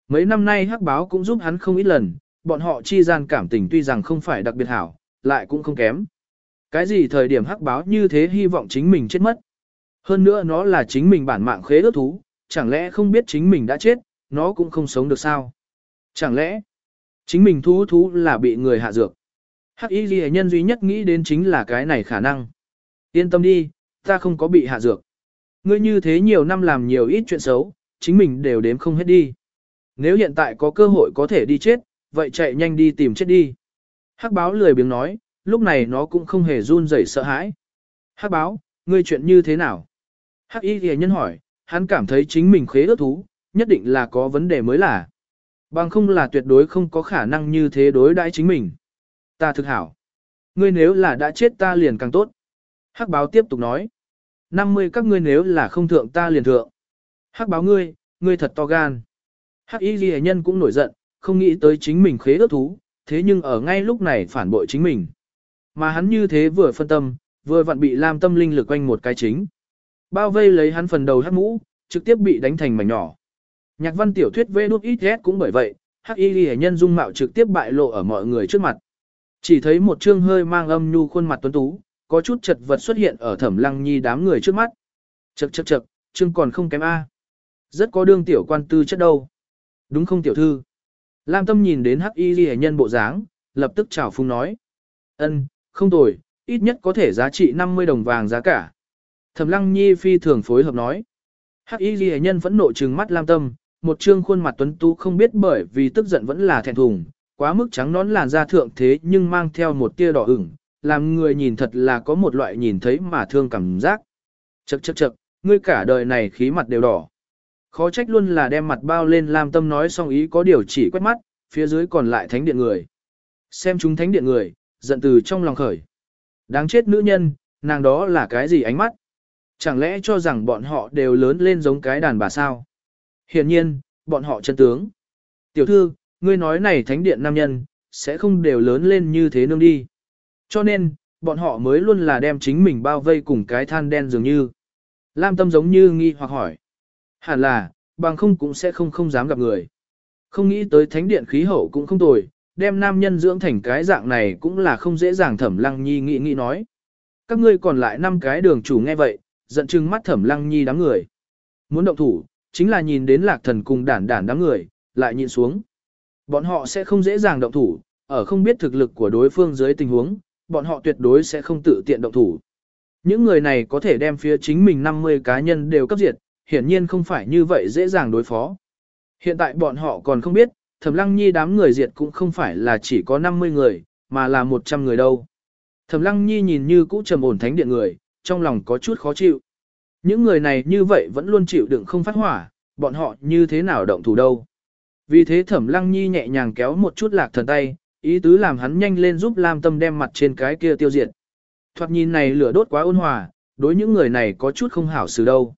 Mấy năm nay hắc báo cũng giúp hắn không ít lần, bọn họ chi gian cảm tình tuy rằng không phải đặc biệt hảo, lại cũng không kém. Cái gì thời điểm hắc báo như thế hy vọng chính mình chết mất. Hơn nữa nó là chính mình bản mạng khế ước thú, chẳng lẽ không biết chính mình đã chết, nó cũng không sống được sao? Chẳng lẽ, chính mình thú thú là bị người hạ dược? Hắc y ghi nhân duy nhất nghĩ đến chính là cái này khả năng. Yên tâm đi, ta không có bị hạ dược. Ngươi như thế nhiều năm làm nhiều ít chuyện xấu, chính mình đều đếm không hết đi. Nếu hiện tại có cơ hội có thể đi chết, vậy chạy nhanh đi tìm chết đi. Hắc báo lười biếng nói, lúc này nó cũng không hề run rẩy sợ hãi. Hắc báo, ngươi chuyện như thế nào? Hắc y ghi nhân hỏi, hắn cảm thấy chính mình khế ước thú, nhất định là có vấn đề mới là. Bằng không là tuyệt đối không có khả năng như thế đối đãi chính mình. Ta thực hảo. Ngươi nếu là đã chết ta liền càng tốt. Hắc báo tiếp tục nói. 50 các ngươi nếu là không thượng ta liền thượng. Hắc báo ngươi, ngươi thật to gan. Hắc y ghi nhân cũng nổi giận, không nghĩ tới chính mình khế ước thú, thế nhưng ở ngay lúc này phản bội chính mình. Mà hắn như thế vừa phân tâm, vừa vặn bị Lam tâm linh lực quanh một cái chính. Bao vây lấy hắn phần đầu hắc mũ, trực tiếp bị đánh thành mảnh nhỏ. Nhạc văn tiểu thuyết vê đút ít cũng bởi vậy, hắc y ghi nhân dung mạo trực tiếp bại lộ ở mọi người trước mặt. Chỉ thấy một trương hơi mang âm nhu khuôn mặt tuấn tú, có chút chật vật xuất hiện ở thẩm lăng nhi đám người trước mắt. Chật chật chật, trương còn không kém A. Rất có đương tiểu quan tư chất đâu. Đúng không tiểu thư? Lam tâm nhìn đến hắc y ghi nhân bộ dáng, lập tức chào phung nói. ân, không tồi, ít nhất có thể giá trị 50 đồng vàng giá cả. Thẩm lăng nhi phi thường phối hợp nói. Hắc y ghi nhân phẫn nộ trừng mắt Lam tâm, một trương khuôn mặt tuấn tú không biết bởi vì tức giận vẫn là thẹn thùng, quá mức trắng nón làn da thượng thế nhưng mang theo một tia đỏ ửng, làm người nhìn thật là có một loại nhìn thấy mà thương cảm giác. Chậc chậc chậc, ngươi cả đời này khí mặt đều đỏ. Khó trách luôn là đem mặt bao lên làm tâm nói xong ý có điều chỉ quét mắt, phía dưới còn lại thánh điện người. Xem chúng thánh điện người, giận từ trong lòng khởi. Đáng chết nữ nhân, nàng đó là cái gì ánh mắt? Chẳng lẽ cho rằng bọn họ đều lớn lên giống cái đàn bà sao? Hiển nhiên, bọn họ chân tướng. Tiểu thư, ngươi nói này thánh điện nam nhân, sẽ không đều lớn lên như thế nương đi. Cho nên, bọn họ mới luôn là đem chính mình bao vây cùng cái than đen dường như. Lam tâm giống như nghi hoặc hỏi. Hẳn là, bằng không cũng sẽ không không dám gặp người. Không nghĩ tới thánh điện khí hậu cũng không tồi, đem nam nhân dưỡng thành cái dạng này cũng là không dễ dàng thẩm lăng nhi nghĩ nghĩ nói. Các ngươi còn lại năm cái đường chủ nghe vậy, giận chừng mắt thẩm lăng nhi đám người. Muốn động thủ, chính là nhìn đến lạc thần cùng đản đản đám người, lại nhịn xuống. Bọn họ sẽ không dễ dàng động thủ, ở không biết thực lực của đối phương dưới tình huống, bọn họ tuyệt đối sẽ không tự tiện động thủ. Những người này có thể đem phía chính mình 50 cá nhân đều cấp diệt, hiển nhiên không phải như vậy dễ dàng đối phó. Hiện tại bọn họ còn không biết, Thẩm Lăng Nhi đám người diệt cũng không phải là chỉ có 50 người, mà là 100 người đâu. Thẩm Lăng Nhi nhìn như cũ trầm ổn thánh điện người, trong lòng có chút khó chịu. Những người này như vậy vẫn luôn chịu đựng không phát hỏa, bọn họ như thế nào động thủ đâu. Vì thế Thẩm Lăng Nhi nhẹ nhàng kéo một chút lạc thần tay, ý tứ làm hắn nhanh lên giúp Lam Tâm đem mặt trên cái kia tiêu diệt. Thoạt nhìn này lửa đốt quá ôn hòa, đối những người này có chút không hảo xử đâu.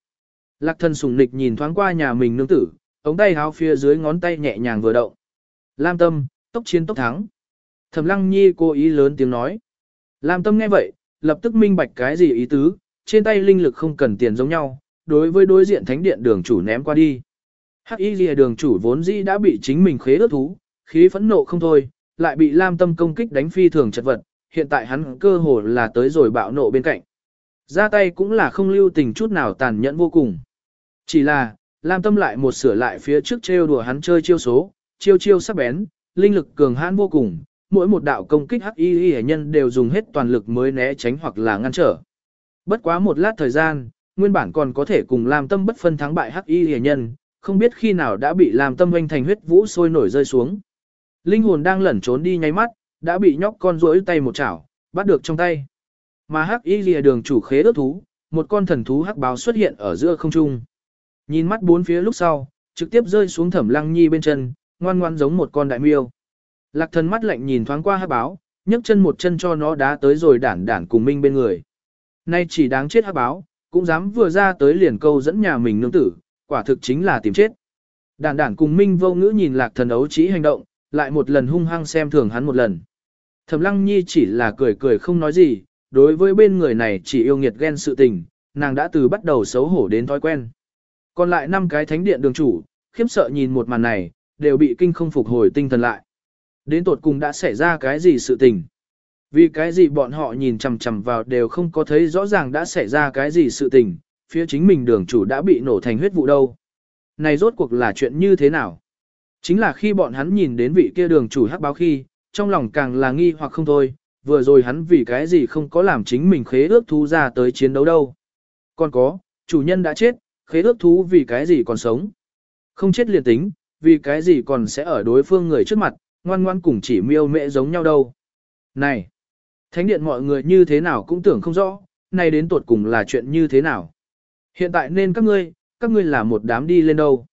Lạc thần sùng nịch nhìn thoáng qua nhà mình nương tử, ống tay háo phía dưới ngón tay nhẹ nhàng vừa động. Lam tâm, tốc chiến tốc thắng. Thẩm lăng nhi cố ý lớn tiếng nói. Lam tâm nghe vậy, lập tức minh bạch cái gì ý tứ, trên tay linh lực không cần tiền giống nhau, đối với đối diện thánh điện đường chủ ném qua đi. Hắc y lìa đường chủ vốn dĩ đã bị chính mình khế ước thú, khí phẫn nộ không thôi, lại bị Lam tâm công kích đánh phi thường chật vật, hiện tại hắn cơ hồ là tới rồi bạo nộ bên cạnh. Ra tay cũng là không lưu tình chút nào tàn nhẫn vô cùng. Chỉ là, Lam Tâm lại một sửa lại phía trước trêu đùa hắn chơi chiêu số, chiêu chiêu sắc bén, linh lực cường hãn vô cùng, mỗi một đạo công kích hắc y hệ nhân đều dùng hết toàn lực mới né tránh hoặc là ngăn trở. Bất quá một lát thời gian, nguyên bản còn có thể cùng Lam tâm bất phân thắng bại hắc y hệ nhân, không biết khi nào đã bị Lam tâm hoanh thành huyết vũ sôi nổi rơi xuống. Linh hồn đang lẩn trốn đi nháy mắt, đã bị nhóc con rỗi tay một chảo, bắt được trong tay. Mà hắc y lìa đường chủ khế ước thú, một con thần thú hắc báo xuất hiện ở giữa không trung. Nhìn mắt bốn phía lúc sau, trực tiếp rơi xuống thẩm lăng nhi bên chân, ngoan ngoan giống một con đại miêu. Lạc thần mắt lạnh nhìn thoáng qua hắc báo, nhấc chân một chân cho nó đá tới rồi đản đản cùng minh bên người. Nay chỉ đáng chết hắc báo, cũng dám vừa ra tới liền câu dẫn nhà mình nương tử, quả thực chính là tìm chết. Đản đản cùng minh vô ngữ nhìn lạc thần ấu trí hành động, lại một lần hung hăng xem thường hắn một lần. Thẩm lăng nhi chỉ là cười cười không nói gì, đối với bên người này chỉ yêu nghiệt ghen sự tình, nàng đã từ bắt đầu xấu hổ đến thói quen. Còn lại năm cái thánh điện đường chủ, khiếp sợ nhìn một màn này, đều bị kinh không phục hồi tinh thần lại. Đến tột cùng đã xảy ra cái gì sự tình? Vì cái gì bọn họ nhìn chằm chằm vào đều không có thấy rõ ràng đã xảy ra cái gì sự tình, phía chính mình đường chủ đã bị nổ thành huyết vụ đâu. Này rốt cuộc là chuyện như thế nào? Chính là khi bọn hắn nhìn đến vị kia đường chủ hắc báo khi, trong lòng càng là nghi hoặc không thôi, vừa rồi hắn vì cái gì không có làm chính mình khế ước thú ra tới chiến đấu đâu. Còn có, chủ nhân đã chết, khế ước thú vì cái gì còn sống. Không chết liền tính, vì cái gì còn sẽ ở đối phương người trước mặt, ngoan ngoan cùng chỉ miêu mẹ giống nhau đâu. Này, thánh điện mọi người như thế nào cũng tưởng không rõ, nay đến tuột cùng là chuyện như thế nào. Hiện tại nên các ngươi, các ngươi là một đám đi lên đâu.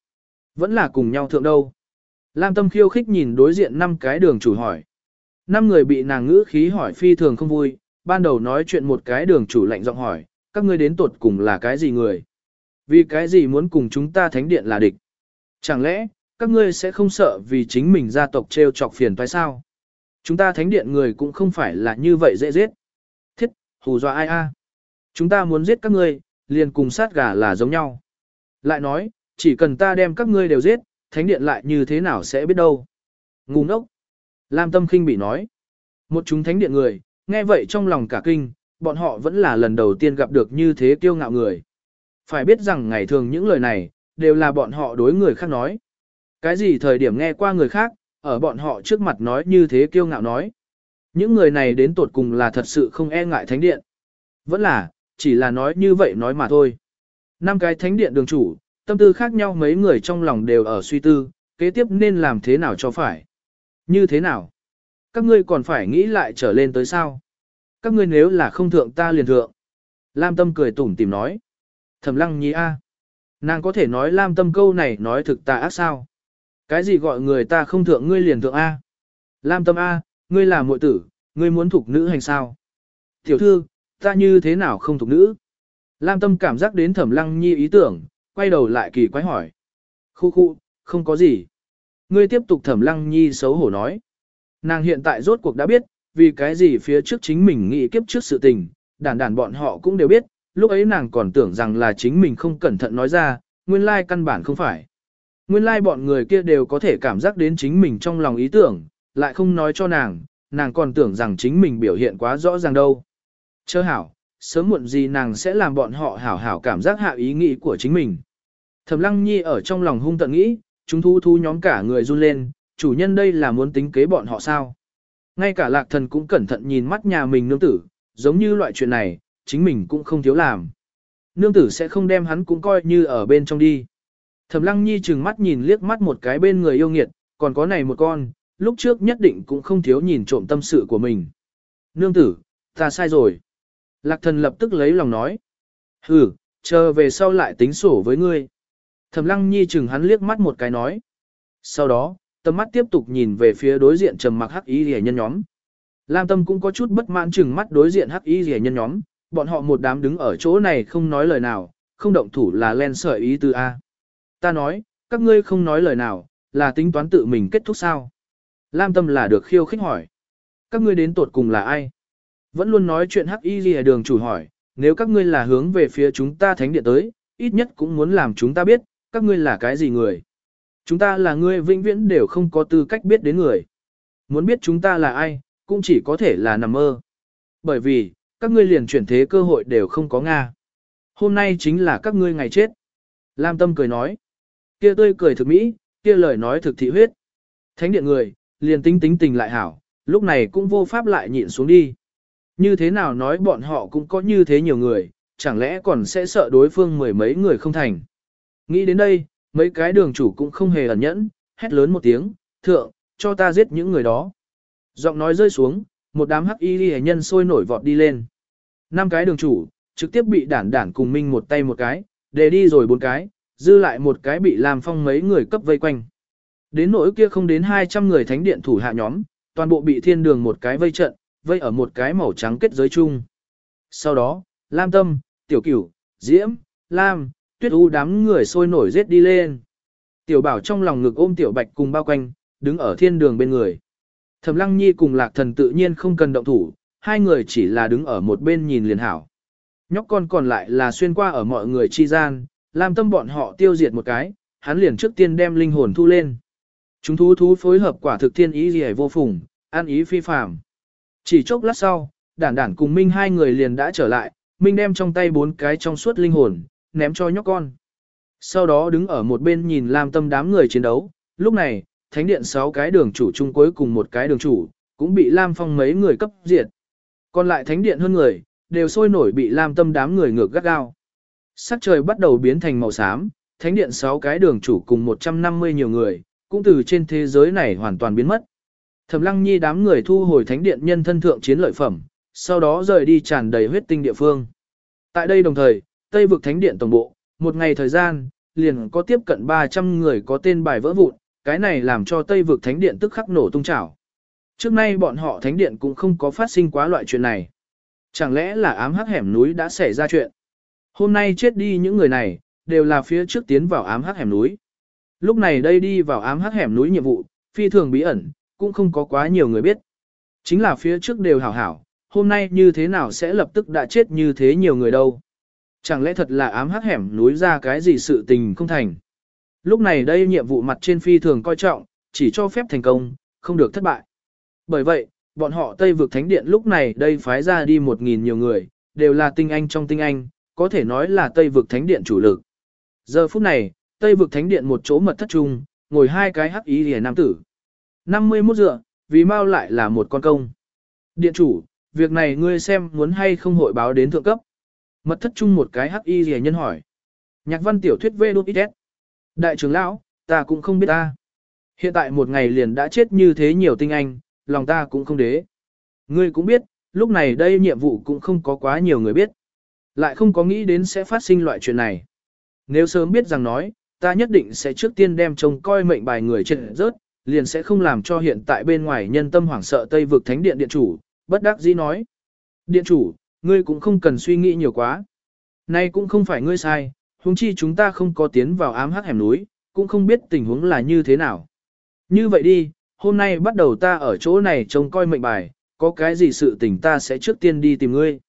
Vẫn là cùng nhau thượng đâu. Lam tâm khiêu khích nhìn đối diện năm cái đường chủ hỏi. Năm người bị nàng ngữ khí hỏi phi thường không vui, ban đầu nói chuyện một cái đường chủ lạnh giọng hỏi, các ngươi đến tuột cùng là cái gì người? Vì cái gì muốn cùng chúng ta thánh điện là địch? Chẳng lẽ, các ngươi sẽ không sợ vì chính mình gia tộc treo chọc phiền phải sao? Chúng ta thánh điện người cũng không phải là như vậy dễ giết. Thiết, hù dọa ai a? Chúng ta muốn giết các ngươi, liền cùng sát gà là giống nhau. Lại nói, chỉ cần ta đem các ngươi đều giết, thánh điện lại như thế nào sẽ biết đâu. Ngu ngốc. Lam Tâm Kinh bị nói. Một chúng thánh điện người, nghe vậy trong lòng cả kinh, bọn họ vẫn là lần đầu tiên gặp được như thế kiêu ngạo người. Phải biết rằng ngày thường những lời này, đều là bọn họ đối người khác nói. Cái gì thời điểm nghe qua người khác, ở bọn họ trước mặt nói như thế kiêu ngạo nói. Những người này đến tột cùng là thật sự không e ngại thánh điện. Vẫn là, chỉ là nói như vậy nói mà thôi. Năm cái thánh điện đường chủ, tâm tư khác nhau mấy người trong lòng đều ở suy tư, kế tiếp nên làm thế nào cho phải. Như thế nào? Các ngươi còn phải nghĩ lại trở lên tới sao? Các ngươi nếu là không thượng ta liền thượng. Lam Tâm cười tủm tìm nói. Thẩm lăng nhi a, Nàng có thể nói Lam Tâm câu này nói thực ta ác sao? Cái gì gọi người ta không thượng ngươi liền thượng A? Lam Tâm A, ngươi là muội tử, ngươi muốn thuộc nữ hành sao? Tiểu thư, ta như thế nào không thuộc nữ? Lam Tâm cảm giác đến thẩm lăng nhi ý tưởng, quay đầu lại kỳ quái hỏi. Khu khu, không có gì. Ngươi tiếp tục thẩm lăng nhi xấu hổ nói. Nàng hiện tại rốt cuộc đã biết, vì cái gì phía trước chính mình nghĩ kiếp trước sự tình, đàn đàn bọn họ cũng đều biết, lúc ấy nàng còn tưởng rằng là chính mình không cẩn thận nói ra, nguyên lai căn bản không phải. Nguyên lai bọn người kia đều có thể cảm giác đến chính mình trong lòng ý tưởng, lại không nói cho nàng, nàng còn tưởng rằng chính mình biểu hiện quá rõ ràng đâu. Chớ hảo, sớm muộn gì nàng sẽ làm bọn họ hảo hảo cảm giác hạ ý nghĩ của chính mình. Thẩm lăng nhi ở trong lòng hung tận nghĩ, chúng thu thu nhóm cả người run lên, chủ nhân đây là muốn tính kế bọn họ sao. Ngay cả lạc thần cũng cẩn thận nhìn mắt nhà mình nương tử, giống như loại chuyện này, chính mình cũng không thiếu làm. Nương tử sẽ không đem hắn cũng coi như ở bên trong đi. Thẩm lăng nhi chừng mắt nhìn liếc mắt một cái bên người yêu nghiệt, còn có này một con, lúc trước nhất định cũng không thiếu nhìn trộm tâm sự của mình. Nương tử, ta sai rồi. Lạc thần lập tức lấy lòng nói. Ừ, chờ về sau lại tính sổ với ngươi. Thẩm lăng nhi chừng hắn liếc mắt một cái nói. Sau đó, tầm mắt tiếp tục nhìn về phía đối diện trầm mặc hắc y rẻ nhân nhóm. Lam tâm cũng có chút bất mãn chừng mắt đối diện hắc y rẻ nhân nhóm, bọn họ một đám đứng ở chỗ này không nói lời nào, không động thủ là len sợi ý từ A. Ta nói, các ngươi không nói lời nào, là tính toán tự mình kết thúc sao? Lam tâm là được khiêu khích hỏi. Các ngươi đến tột cùng là ai? Vẫn luôn nói chuyện hắc y gì đường chủ hỏi, nếu các ngươi là hướng về phía chúng ta thánh điện tới, ít nhất cũng muốn làm chúng ta biết, các ngươi là cái gì người. Chúng ta là người vĩnh viễn đều không có tư cách biết đến người. Muốn biết chúng ta là ai, cũng chỉ có thể là nằm mơ. Bởi vì, các ngươi liền chuyển thế cơ hội đều không có Nga. Hôm nay chính là các ngươi ngày chết. Lam Tâm cười nói. Kia tươi cười thực mỹ, kia lời nói thực thị huyết. Thánh điện người, liền tính tính tình lại hảo, lúc này cũng vô pháp lại nhịn xuống đi. Như thế nào nói bọn họ cũng có như thế nhiều người, chẳng lẽ còn sẽ sợ đối phương mười mấy người không thành. Nghĩ đến đây, mấy cái đường chủ cũng không hề ẩn nhẫn, hét lớn một tiếng, thượng, cho ta giết những người đó. Giọng nói rơi xuống, một đám hắc y ghi nhân sôi nổi vọt đi lên. Năm cái đường chủ, trực tiếp bị đản đản cùng minh một tay một cái, để đi rồi bốn cái, dư lại một cái bị làm phong mấy người cấp vây quanh. Đến nỗi kia không đến 200 người thánh điện thủ hạ nhóm, toàn bộ bị thiên đường một cái vây trận, vây ở một cái màu trắng kết giới chung. Sau đó, Lam Tâm, Tiểu Cửu, Diễm, Lam, Tuyết U đám người sôi nổi giết đi lên. Tiểu Bảo trong lòng ngực ôm Tiểu Bạch cùng bao quanh, đứng ở thiên đường bên người. Thẩm Lăng Nhi cùng Lạc Thần tự nhiên không cần động thủ, hai người chỉ là đứng ở một bên nhìn liền hảo. Nhóc con còn lại là xuyên qua ở mọi người chi gian, Lam Tâm bọn họ tiêu diệt một cái, hắn liền trước tiên đem linh hồn thu lên. Chúng thú thú phối hợp quả thực thiên ý gì vô phùng, an ý phi phàm. Chỉ chốc lát sau, đản đản cùng Minh hai người liền đã trở lại, Minh đem trong tay bốn cái trong suốt linh hồn, ném cho nhóc con. Sau đó đứng ở một bên nhìn Lam Tâm đám người chiến đấu, lúc này, thánh điện sáu cái đường chủ chung cuối cùng một cái đường chủ, cũng bị Lam Phong mấy người cấp diệt. Còn lại thánh điện hơn người, đều sôi nổi bị Lam Tâm đám người ngược gắt gao. Sắc trời bắt đầu biến thành màu xám, thánh điện sáu cái đường chủ cùng 150 nhiều người, cũng từ trên thế giới này hoàn toàn biến mất. Thẩm Lăng Nhi đám người thu hồi thánh điện nhân thân thượng chiến lợi phẩm, sau đó rời đi tràn đầy huyết tinh địa phương. Tại đây đồng thời, Tây vực thánh điện tổng bộ, một ngày thời gian, liền có tiếp cận 300 người có tên bài vỡ vụn, cái này làm cho Tây vực thánh điện tức khắc nổ tung chảo. Trước nay bọn họ thánh điện cũng không có phát sinh quá loại chuyện này. Chẳng lẽ là ám hắc hẻm núi đã xảy ra chuyện? Hôm nay chết đi những người này, đều là phía trước tiến vào ám hắc hẻm núi. Lúc này đây đi vào ám hắc hẻm núi nhiệm vụ, phi thường bí ẩn, cũng không có quá nhiều người biết. Chính là phía trước đều hảo hảo, hôm nay như thế nào sẽ lập tức đã chết như thế nhiều người đâu. Chẳng lẽ thật là ám hắc hẻm núi ra cái gì sự tình không thành. Lúc này đây nhiệm vụ mặt trên phi thường coi trọng, chỉ cho phép thành công, không được thất bại. Bởi vậy, bọn họ Tây vực Thánh Điện lúc này đây phái ra đi một nghìn nhiều người, đều là tinh anh trong tinh anh, có thể nói là Tây vực Thánh Điện chủ lực. Giờ phút này, Tây vực Thánh Điện một chỗ mật thất trung, ngồi hai cái hắc ý rìa nam tử. 51 dựa, vì mau lại là một con công. Điện chủ, việc này ngươi xem muốn hay không hội báo đến thượng cấp. Mật thất chung một cái hắc y rẻ nhân hỏi. Nhạc văn tiểu thuyết vê đốt ít Đại trưởng lão, ta cũng không biết ta. Hiện tại một ngày liền đã chết như thế nhiều tinh anh, lòng ta cũng không đế. Ngươi cũng biết, lúc này đây nhiệm vụ cũng không có quá nhiều người biết. Lại không có nghĩ đến sẽ phát sinh loại chuyện này. Nếu sớm biết rằng nói, ta nhất định sẽ trước tiên đem trông coi mệnh bài người trên rớt, liền sẽ không làm cho hiện tại bên ngoài nhân tâm hoảng sợ Tây vực thánh điện điện chủ, bất đắc dĩ nói. Điện chủ, ngươi cũng không cần suy nghĩ nhiều quá. Nay cũng không phải ngươi sai, huống chi chúng ta không có tiến vào ám hắc hẻm núi, cũng không biết tình huống là như thế nào. Như vậy đi, hôm nay bắt đầu ta ở chỗ này trông coi mệnh bài, có cái gì sự tình ta sẽ trước tiên đi tìm ngươi.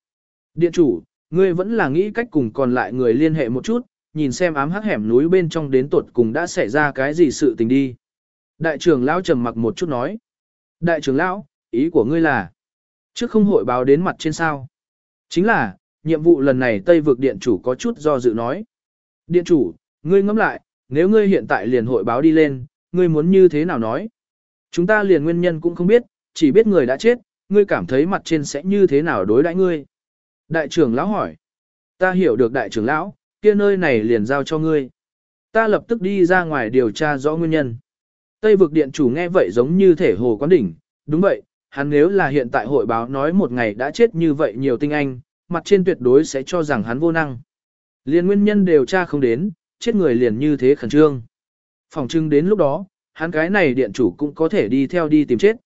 Điện chủ, ngươi vẫn là nghĩ cách cùng còn lại người liên hệ một chút, nhìn xem ám hắc hẻm núi bên trong đến tuột cùng đã xảy ra cái gì sự tình đi. Đại trưởng lão trầm mặc một chút nói. Đại trưởng lão, ý của ngươi là, trước không hội báo đến mặt trên sao. Chính là, nhiệm vụ lần này Tây vực điện chủ có chút do dự nói. Điện chủ, ngươi ngẫm lại, nếu ngươi hiện tại liền hội báo đi lên, ngươi muốn như thế nào nói? Chúng ta liền nguyên nhân cũng không biết, chỉ biết người đã chết, ngươi cảm thấy mặt trên sẽ như thế nào đối đãi ngươi. Đại trưởng lão hỏi. Ta hiểu được đại trưởng lão, kia nơi này liền giao cho ngươi. Ta lập tức đi ra ngoài điều tra rõ nguyên nhân. Tây vực điện chủ nghe vậy giống như thể hồ quán đỉnh, đúng vậy, hắn nếu là hiện tại hội báo nói một ngày đã chết như vậy nhiều tinh anh, mặt trên tuyệt đối sẽ cho rằng hắn vô năng. Liên nguyên nhân điều tra không đến, chết người liền như thế khẩn trương. Phòng trưng đến lúc đó, hắn cái này điện chủ cũng có thể đi theo đi tìm chết.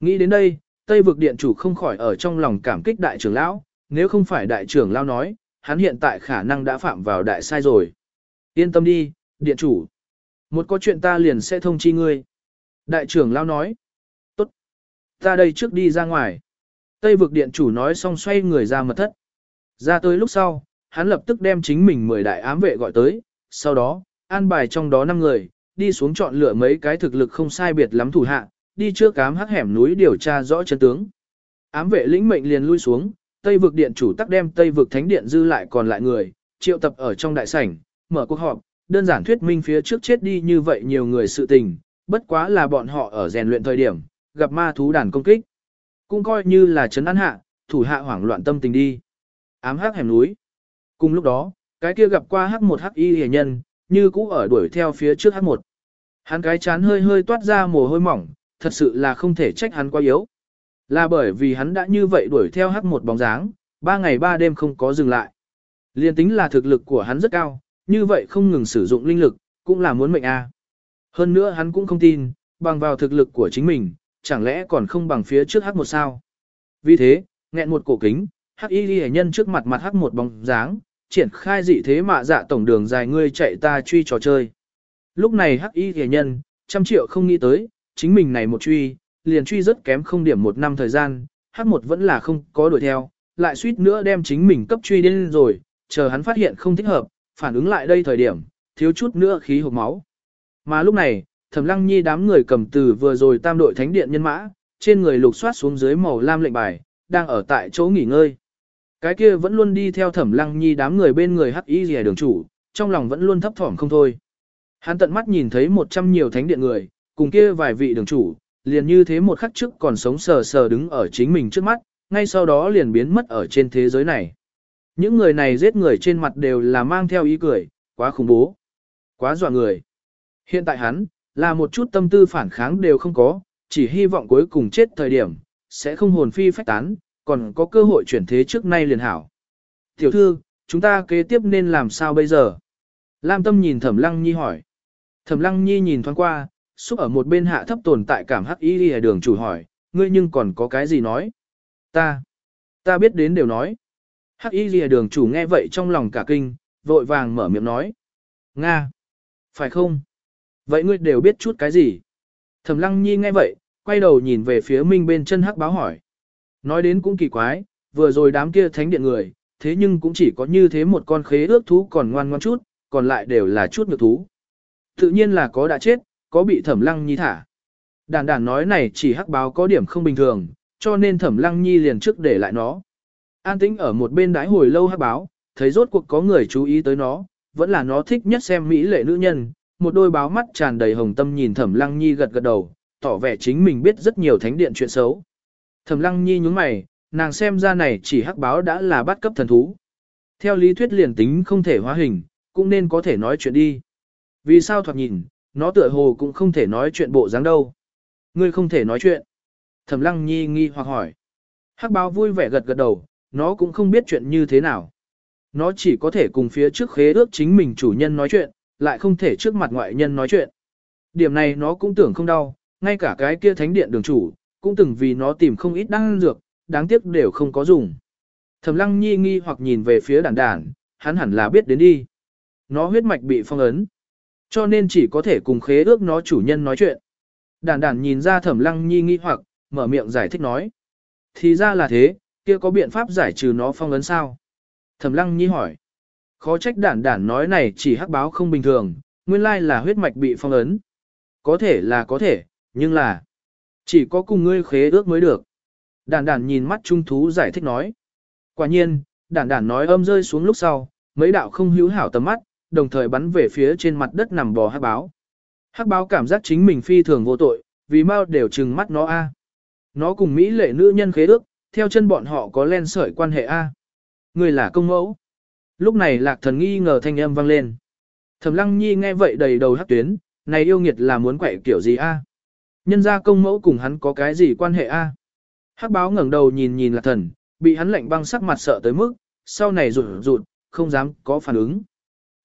Nghĩ đến đây, Tây vực điện chủ không khỏi ở trong lòng cảm kích đại trưởng lão, nếu không phải đại trưởng lão nói, hắn hiện tại khả năng đã phạm vào đại sai rồi. Yên tâm đi, điện chủ. Một có chuyện ta liền sẽ thông chi ngươi. Đại trưởng lao nói. Tốt. Ta đây trước đi ra ngoài. Tây vực điện chủ nói xong xoay người ra mật thất. Ra tới lúc sau, hắn lập tức đem chính mình mười đại ám vệ gọi tới, sau đó, an bài trong đó 5 người, đi xuống chọn lựa mấy cái thực lực không sai biệt lắm thủ hạ, đi trước cám hắc hẻm núi điều tra rõ chân tướng. Ám vệ lĩnh mệnh liền lui xuống, Tây vực điện chủ tắc đem Tây vực thánh điện dư lại còn lại người, triệu tập ở trong đại sảnh, mở cuộc họp, đơn giản thuyết minh phía trước chết đi như vậy nhiều người sự tình, bất quá là bọn họ ở rèn luyện thời điểm, gặp ma thú đàn công kích. Cũng coi như là chấn an hạ, thủ hạ hoảng loạn tâm tình đi. Ám hắc hẻm núi. Cùng lúc đó, cái kia gặp qua hắc một hắc y hề nhân, như cũ ở đuổi theo phía trước hắc một. Hắn cái chán hơi hơi toát ra mồ hôi mỏng, thật sự là không thể trách hắn quá yếu. Là bởi vì hắn đã như vậy đuổi theo hắc một bóng dáng, ba ngày ba đêm không có dừng lại. Liên tính là thực lực của hắn rất cao, như vậy không ngừng sử dụng linh lực, cũng là muốn mệnh a. Hơn nữa hắn cũng không tin, bằng vào thực lực của chính mình, chẳng lẽ còn không bằng phía trước hắc một sao. Vì thế, nghẹn một cổ kính, hắc y ghi nhân trước mặt mặt hắc một bóng dáng, triển khai dị thế mạ dạ tổng đường dài ngươi chạy ta truy trò chơi. Lúc này hắc y ghi nhân, trăm triệu không nghĩ tới, chính mình này một truy, liền truy rất kém không điểm một năm thời gian, hắc một vẫn là không có đuổi theo, lại suýt nữa đem chính mình cấp truy đến rồi, chờ hắn phát hiện không thích hợp, phản ứng lại đây thời điểm, thiếu chút nữa khí hộp máu. Mà lúc này, Thẩm Lăng Nhi đám người cầm từ vừa rồi tam đội thánh điện nhân mã, trên người lục soát xuống dưới màu lam lệnh bài, đang ở tại chỗ nghỉ ngơi. Cái kia vẫn luôn đi theo Thẩm Lăng Nhi đám người bên người hắc y rìa đường chủ, trong lòng vẫn luôn thấp thỏm không thôi. Hắn tận mắt nhìn thấy một trăm nhiều thánh điện người, cùng kia vài vị đường chủ, liền như thế một khắc trước còn sống sờ sờ đứng ở chính mình trước mắt, ngay sau đó liền biến mất ở trên thế giới này. Những người này giết người trên mặt đều là mang theo ý cười, quá khủng bố, quá dọa người. Hiện tại hắn, là một chút tâm tư phản kháng đều không có, chỉ hy vọng cuối cùng chết thời điểm, sẽ không hồn phi phách tán, còn có cơ hội chuyển thế trước nay liền hảo. Tiểu thư, chúng ta kế tiếp nên làm sao bây giờ? Lam Tâm nhìn Thẩm Lăng Nhi hỏi. Thẩm Lăng Nhi nhìn thoáng qua, xúc ở một bên hạ thấp tồn tại cảm hắc y đi đường chủ hỏi, ngươi nhưng còn có cái gì nói? Ta, ta biết đến đều nói. Hắc y lìa đường chủ nghe vậy trong lòng cả kinh, vội vàng mở miệng nói. Nga, phải không? Vậy ngươi đều biết chút cái gì? Thẩm lăng nhi nghe vậy, quay đầu nhìn về phía minh bên chân hắc báo hỏi. Nói đến cũng kỳ quái, vừa rồi đám kia thánh điện người, thế nhưng cũng chỉ có như thế một con khế ước thú còn ngoan ngoan chút, còn lại đều là chút ngược thú. Tự nhiên là có đã chết, có bị thẩm lăng nhi thả. Đàn đàn nói này chỉ hắc báo có điểm không bình thường, cho nên thẩm lăng nhi liền trước để lại nó. An tĩnh ở một bên đái hồi lâu hắc báo, thấy rốt cuộc có người chú ý tới nó, vẫn là nó thích nhất xem mỹ lệ nữ nhân, một đôi báo mắt tràn đầy hồng tâm nhìn thẩm lăng nhi gật gật đầu, tỏ vẻ chính mình biết rất nhiều thánh điện chuyện xấu. Thẩm lăng nhi nhúng mày, nàng xem ra này chỉ hắc báo đã là bắt cấp thần thú. Theo lý thuyết liền tính không thể hóa hình, cũng nên có thể nói chuyện đi. Vì sao thoạt nhìn, nó tựa hồ cũng không thể nói chuyện bộ dáng đâu. Ngươi không thể nói chuyện. Thẩm lăng nhi nghi hoặc hỏi. Hắc báo vui vẻ gật gật đầu, nó cũng không biết chuyện như thế nào. Nó chỉ có thể cùng phía trước khế ước chính mình chủ nhân nói chuyện, lại không thể trước mặt ngoại nhân nói chuyện. Điểm này nó cũng tưởng không đau, ngay cả cái kia thánh điện đường chủ, cũng từng vì nó tìm không ít đăng dược, đáng tiếc đều không có dùng. Thẩm lăng nhi nghi hoặc nhìn về phía đàn đàn, hắn hẳn là biết đến đi. Nó huyết mạch bị phong ấn, cho nên chỉ có thể cùng khế ước nó chủ nhân nói chuyện. Đàn đàn nhìn ra thẩm lăng nhi nghi hoặc, mở miệng giải thích nói. Thì ra là thế, kia có biện pháp giải trừ nó phong ấn sao? Thẩm lăng nhi hỏi. Khó trách đản đản nói này chỉ hắc báo không bình thường, nguyên lai là huyết mạch bị phong ấn. Có thể là có thể, nhưng là chỉ có cùng ngươi khế ước mới được. Đản đản nhìn mắt trung thú giải thích nói. Quả nhiên, đản đản nói âm rơi xuống lúc sau, mấy đạo không hữu hảo tầm mắt, đồng thời bắn về phía trên mặt đất nằm bò hắc báo. Hắc báo cảm giác chính mình phi thường vô tội, vì mau đều trừng mắt nó a. Nó cùng Mỹ lệ nữ nhân khế ước, theo chân bọn họ có len sợi quan hệ A. Người là công mẫu. Lúc này lạc thần nghi ngờ thanh âm vang lên. Thẩm lăng nhi nghe vậy đầy đầu hắc tuyến, này yêu nghiệt là muốn quậy kiểu gì A. Nhân ra công mẫu cùng hắn có cái gì quan hệ A. Hắc báo ngẩng đầu nhìn nhìn lạc thần, bị hắn lạnh băng sắc mặt sợ tới mức, sau này rụt rụt, không dám có phản ứng.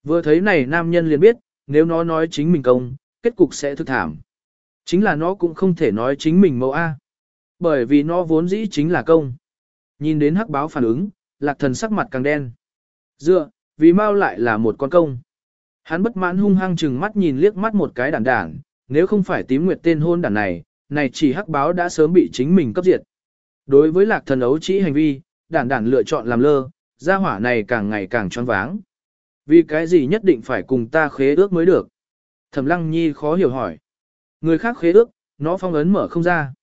Vừa thấy này nam nhân liền biết, nếu nó nói chính mình công, kết cục sẽ thực thảm. Chính là nó cũng không thể nói chính mình mẫu A. Bởi vì nó vốn dĩ chính là công. Nhìn đến hắc báo phản ứng, lạc thần sắc mặt càng đen. Dựa, vì mau lại là một con công. Hắn bất mãn hung hăng chừng mắt nhìn liếc mắt một cái đản đản, nếu không phải tím nguyệt tên hôn đản này, này chỉ hắc báo đã sớm bị chính mình cấp diệt. Đối với lạc thần ấu chỉ hành vi, đản đản lựa chọn làm lơ, gia hỏa này càng ngày càng choáng váng. Vì cái gì nhất định phải cùng ta khế ước mới được? Thẩm lăng nhi khó hiểu hỏi. Người khác khế ước, nó phong ấn mở không ra.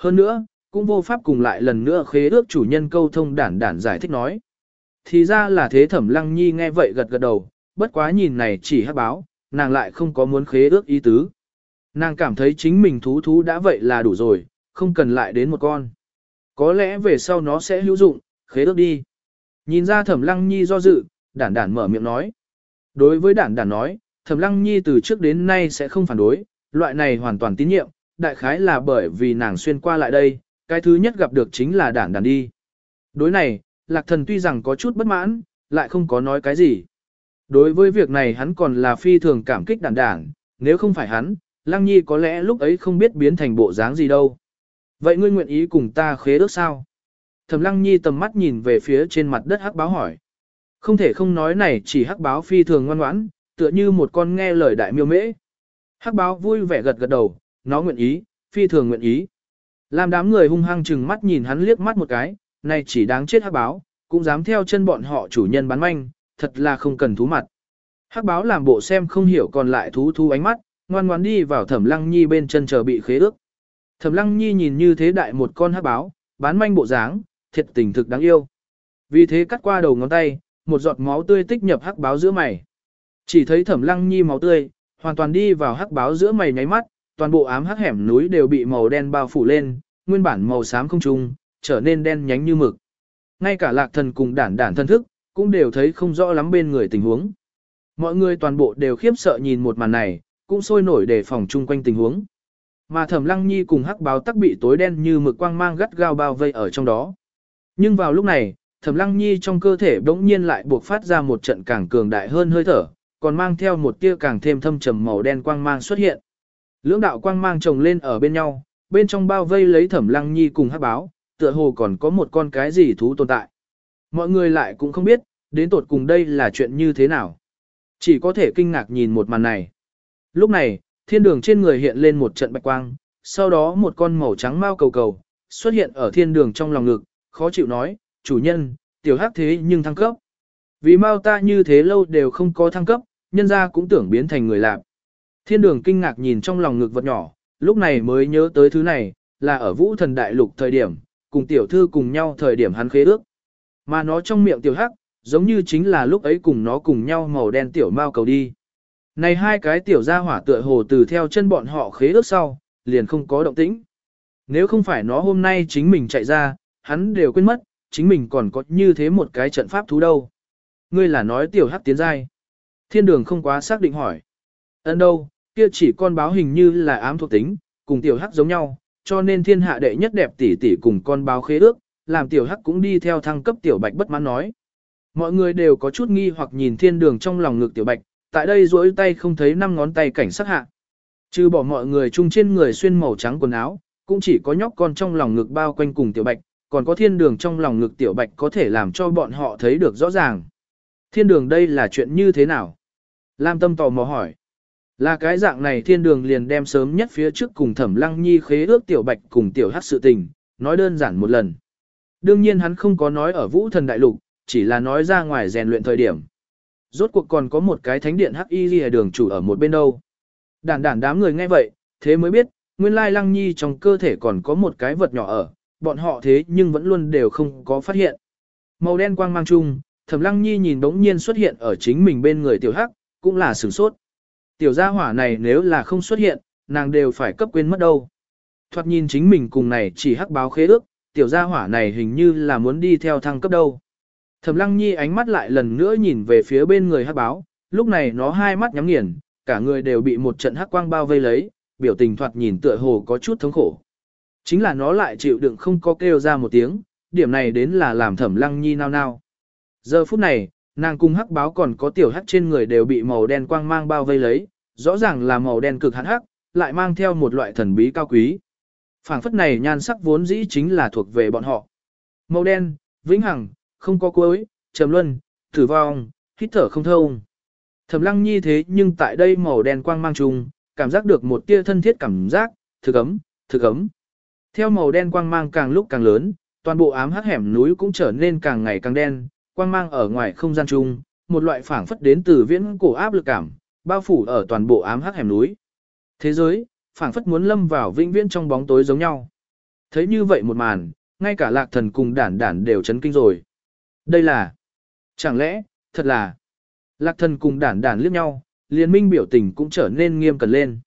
Hơn nữa, cũng vô pháp cùng lại lần nữa khế ước chủ nhân câu thông đản đản giải thích nói. Thì ra là thế thẩm lăng nhi nghe vậy gật gật đầu, bất quá nhìn này chỉ hát báo, nàng lại không có muốn khế ước ý tứ. Nàng cảm thấy chính mình thú thú đã vậy là đủ rồi, không cần lại đến một con. Có lẽ về sau nó sẽ hữu dụng, khế ước đi. Nhìn ra thẩm lăng nhi do dự, đản đản mở miệng nói. Đối với đản đản nói, thẩm lăng nhi từ trước đến nay sẽ không phản đối, loại này hoàn toàn tín nhiệm, đại khái là bởi vì nàng xuyên qua lại đây, cái thứ nhất gặp được chính là đản đản đi. Đối này, lạc thần tuy rằng có chút bất mãn, lại không có nói cái gì. Đối với việc này hắn còn là phi thường cảm kích đản đản, nếu không phải hắn, lăng nhi có lẽ lúc ấy không biết biến thành bộ dáng gì đâu. Vậy ngươi nguyện ý cùng ta khế ước sao? Thẩm lăng nhi tầm mắt nhìn về phía trên mặt đất hắc báo hỏi. Không thể không nói này chỉ hắc báo phi thường ngoan ngoãn, tựa như một con nghe lời đại miêu mễ. Hắc báo vui vẻ gật gật đầu, nó nguyện ý, phi thường nguyện ý. Làm đám người hung hăng chừng mắt nhìn hắn liếc mắt một cái, này chỉ đáng chết hắc báo, cũng dám theo chân bọn họ chủ nhân bán manh, thật là không cần thú mặt. Hắc báo làm bộ xem không hiểu còn lại thú thú ánh mắt, ngoan ngoan đi vào thẩm lăng nhi bên chân chờ bị khế ước. Thẩm lăng nhi nhìn như thế đại một con hắc báo, bán manh bộ dáng, thiệt tình thực đáng yêu. Vì thế cắt qua đầu ngón tay, một giọt máu tươi tích nhập hắc báo giữa mày. Chỉ thấy thẩm lăng nhi máu tươi, hoàn toàn đi vào hắc báo giữa mày nháy mắt, toàn bộ ám hắc hẻm núi đều bị màu đen bao phủ lên, nguyên bản màu xám không trung, trở nên đen nhánh như mực. Ngay cả lạc thần cùng đản đản thân thức, cũng đều thấy không rõ lắm bên người tình huống. Mọi người toàn bộ đều khiếp sợ nhìn một màn này, cũng sôi nổi để phòng chung quanh tình huống. Mà Thẩm Lăng Nhi cùng Hắc Báo tắc bị tối đen như mực quang mang gắt gao bao vây ở trong đó. Nhưng vào lúc này, Thẩm Lăng Nhi trong cơ thể bỗng nhiên lại buộc phát ra một trận càng cường đại hơn hơi thở, còn mang theo một tia càng thêm thâm trầm màu đen quang mang xuất hiện. Lưỡng đạo quang mang chồng lên ở bên nhau, bên trong bao vây lấy Thẩm Lăng Nhi cùng Hắc Báo, tựa hồ còn có một con cái gì thú tồn tại. Mọi người lại cũng không biết, đến tột cùng đây là chuyện như thế nào. Chỉ có thể kinh ngạc nhìn một màn này. Lúc này, thiên đường trên người hiện lên một trận bạch quang, sau đó một con màu trắng mau cầu cầu, xuất hiện ở thiên đường trong lòng ngực, khó chịu nói, chủ nhân, tiểu hắc thế nhưng thăng cấp. Vì mau ta như thế lâu đều không có thăng cấp, nhân ra cũng tưởng biến thành người lạc. Thiên đường kinh ngạc nhìn trong lòng ngực vật nhỏ, lúc này mới nhớ tới thứ này, là ở vũ thần đại lục thời điểm, cùng tiểu thư cùng nhau thời điểm hắn khế ước. Mà nó trong miệng tiểu hắc, giống như chính là lúc ấy cùng nó cùng nhau màu đen tiểu mao cầu đi. Này hai cái tiểu gia hỏa tựa hồ từ theo chân bọn họ khế ước sau, liền không có động tĩnh. Nếu không phải nó hôm nay chính mình chạy ra, hắn đều quên mất, chính mình còn có như thế một cái trận pháp thú đâu. Ngươi là nói tiểu hắc tiến giai. Thiên đường không quá xác định hỏi. Ấn đâu, kia chỉ con báo hình như là ám thuộc tính, cùng tiểu hắc giống nhau, cho nên thiên hạ đệ nhất đẹp tỷ tỷ cùng con báo khế ước, làm tiểu hắc cũng đi theo thăng cấp tiểu bạch bất mãn nói. Mọi người đều có chút nghi hoặc nhìn thiên đường trong lòng ngực tiểu bạch, tại đây duỗi tay không thấy năm ngón tay cảnh sát hạ. Trừ bỏ mọi người chung trên người xuyên màu trắng quần áo, cũng chỉ có nhóc con trong lòng ngực bao quanh cùng tiểu bạch, còn có thiên đường trong lòng ngực tiểu bạch có thể làm cho bọn họ thấy được rõ ràng. Thiên đường đây là chuyện như thế nào? Lam tâm tò mò hỏi. Là cái dạng này thiên đường liền đem sớm nhất phía trước cùng thẩm lăng nhi khế ước tiểu bạch cùng tiểu hát sự tình, nói đơn giản một lần. Đương nhiên hắn không có nói ở vũ thần đại lục, chỉ là nói ra ngoài rèn luyện thời điểm. Rốt cuộc còn có một cái thánh điện hắc y ghi đường chủ ở một bên đâu. Đản đản đám người nghe vậy, thế mới biết, nguyên lai lăng nhi trong cơ thể còn có một cái vật nhỏ ở, bọn họ thế nhưng vẫn luôn đều không có phát hiện. Màu đen quang mang chung, thẩm lăng nhi nhìn đống nhiên xuất hiện ở chính mình bên người tiểu hắc, cũng là sửng sốt. Tiểu gia hỏa này nếu là không xuất hiện, nàng đều phải cấp quên mất đâu. Thoạt nhìn chính mình cùng này chỉ hắc báo khế ước, tiểu gia hỏa này hình như là muốn đi theo thăng cấp đâu. Thẩm lăng nhi ánh mắt lại lần nữa nhìn về phía bên người hắc báo, lúc này nó hai mắt nhắm nghiền, cả người đều bị một trận hắc quang bao vây lấy, biểu tình thoạt nhìn tựa hồ có chút thống khổ. Chính là nó lại chịu đựng không có kêu ra một tiếng, điểm này đến là làm thẩm lăng nhi nao nao. Giờ phút này, nàng cung hắc báo còn có tiểu hắc trên người đều bị màu đen quang mang bao vây lấy, rõ ràng là màu đen cực hắn hắc, lại mang theo một loại thần bí cao quý. phảng phất này nhan sắc vốn dĩ chính là thuộc về bọn họ. Màu đen, vĩnh hằng, không có cuối, trầm luân, tử vong, hít thở không thông. Thẩm lăng nhi thế nhưng tại đây màu đen quang mang trùng, cảm giác được một tia thân thiết cảm giác, thực ấm, thực ấm. Theo màu đen quang mang càng lúc càng lớn, toàn bộ ám hắc hẻm núi cũng trở nên càng ngày càng đen, quang mang ở ngoài không gian chung, một loại phảng phất đến từ viễn cổ áp lực cảm, bao phủ ở toàn bộ ám hắc hẻm núi. Thế giới, phảng phất muốn lâm vào vĩnh viễn trong bóng tối giống nhau. Thấy như vậy một màn, ngay cả lạc thần cùng đản đản đều chấn kinh rồi. Đây là... Chẳng lẽ, thật là... Lạc thần cùng đản đản liếc nhau, liên minh biểu tình cũng trở nên nghiêm cẩn lên.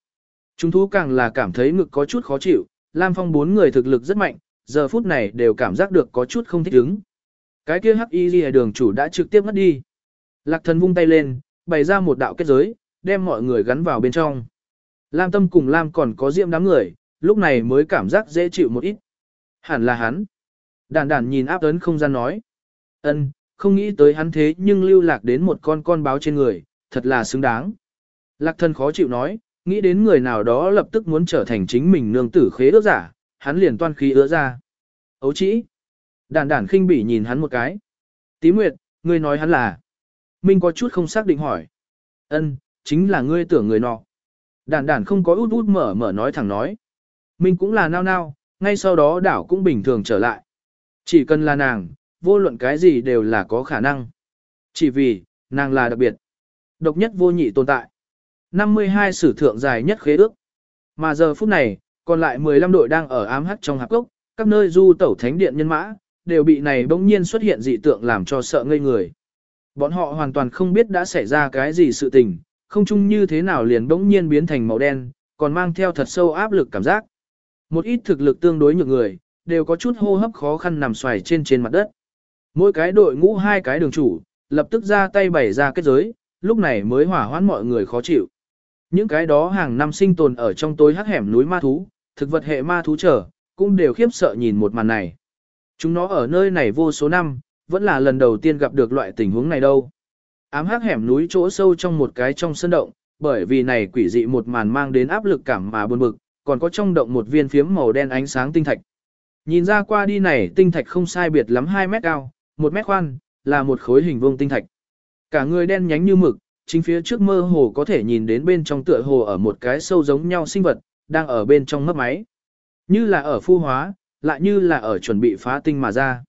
Chúng thú càng là cảm thấy ngực có chút khó chịu, Lam Phong bốn người thực lực rất mạnh, giờ phút này đều cảm giác được có chút không thích ứng. Cái kia hắc y lìa đường chủ đã trực tiếp mất đi. Lạc thần vung tay lên, bày ra một đạo kết giới, đem mọi người gắn vào bên trong. Lam tâm cùng Lam còn có diệm đám người, lúc này mới cảm giác dễ chịu một ít. Hẳn là hắn. Đàn đàn nhìn áp ấn không gian nói. ân không nghĩ tới hắn thế nhưng lưu lạc đến một con con báo trên người, thật là xứng đáng. Lạc thần khó chịu nói, nghĩ đến người nào đó lập tức muốn trở thành chính mình nương tử khế ước giả, hắn liền toan khí ứa ra. Ấu chỉ. Đàn đàn khinh bỉ nhìn hắn một cái. Tí Nguyệt, ngươi nói hắn là. Minh có chút không xác định hỏi. Ân, chính là ngươi tưởng người nọ. Đàn đàn không có út út mở mở nói thẳng nói. Minh cũng là nao nao, ngay sau đó đảo cũng bình thường trở lại. Chỉ cần là nàng, vô luận cái gì đều là có khả năng. Chỉ vì, nàng là đặc biệt. Độc nhất vô nhị tồn tại. 52 sử thượng dài nhất khế ước. Mà giờ phút này, còn lại 15 đội đang ở ám hắc trong hạp cốc, các nơi du tẩu thánh điện nhân mã, đều bị này bỗng nhiên xuất hiện dị tượng làm cho sợ ngây người. Bọn họ hoàn toàn không biết đã xảy ra cái gì sự tình, không chung như thế nào liền bỗng nhiên biến thành màu đen, còn mang theo thật sâu áp lực cảm giác. Một ít thực lực tương đối nhược người, đều có chút hô hấp khó khăn nằm xoài trên trên mặt đất. Mỗi cái đội ngũ hai cái đường chủ, lập tức ra tay bày ra kết giới, lúc này mới hỏa hoãn mọi người khó chịu. Những cái đó hàng năm sinh tồn ở trong tối hắc hẻm núi ma thú, thực vật hệ ma thú trở, cũng đều khiếp sợ nhìn một màn này. Chúng nó ở nơi này vô số năm, vẫn là lần đầu tiên gặp được loại tình huống này đâu. Ám hắc hẻm núi chỗ sâu trong một cái trong sân động, bởi vì này quỷ dị một màn mang đến áp lực cảm mà buồn bực, còn có trong động một viên phiếm màu đen ánh sáng tinh thạch. Nhìn ra qua đi này tinh thạch không sai biệt lắm 2 mét cao, 1 mét khoan, là một khối hình vuông tinh thạch. Cả người đen nhánh như mực, chính phía trước mơ hồ có thể nhìn đến bên trong tựa hồ ở một cái sâu giống nhau sinh vật, đang ở bên trong mấp máy. Như là ở phu hóa, lại như là ở chuẩn bị phá tinh mà ra.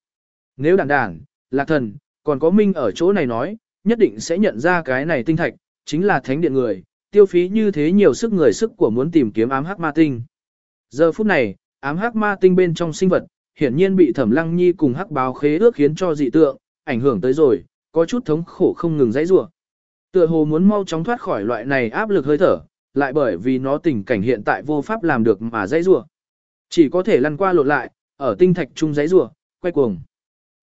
Nếu đàn đàn, lạc thần, còn có minh ở chỗ này nói, nhất định sẽ nhận ra cái này tinh thạch, chính là thánh điện người, tiêu phí như thế nhiều sức người sức của muốn tìm kiếm ám hắc ma tinh. Giờ phút này, ám hắc ma tinh bên trong sinh vật, hiển nhiên bị thẩm lăng nhi cùng hắc báo khế ước khiến cho dị tượng, ảnh hưởng tới rồi, có chút thống khổ không ngừng dãy rủa. Tựa hồ muốn mau chóng thoát khỏi loại này áp lực hơi thở, lại bởi vì nó tình cảnh hiện tại vô pháp làm được mà dãy rủa. Chỉ có thể lăn qua lộn lại, ở tinh thạch trung giấy rùa quay cuồng.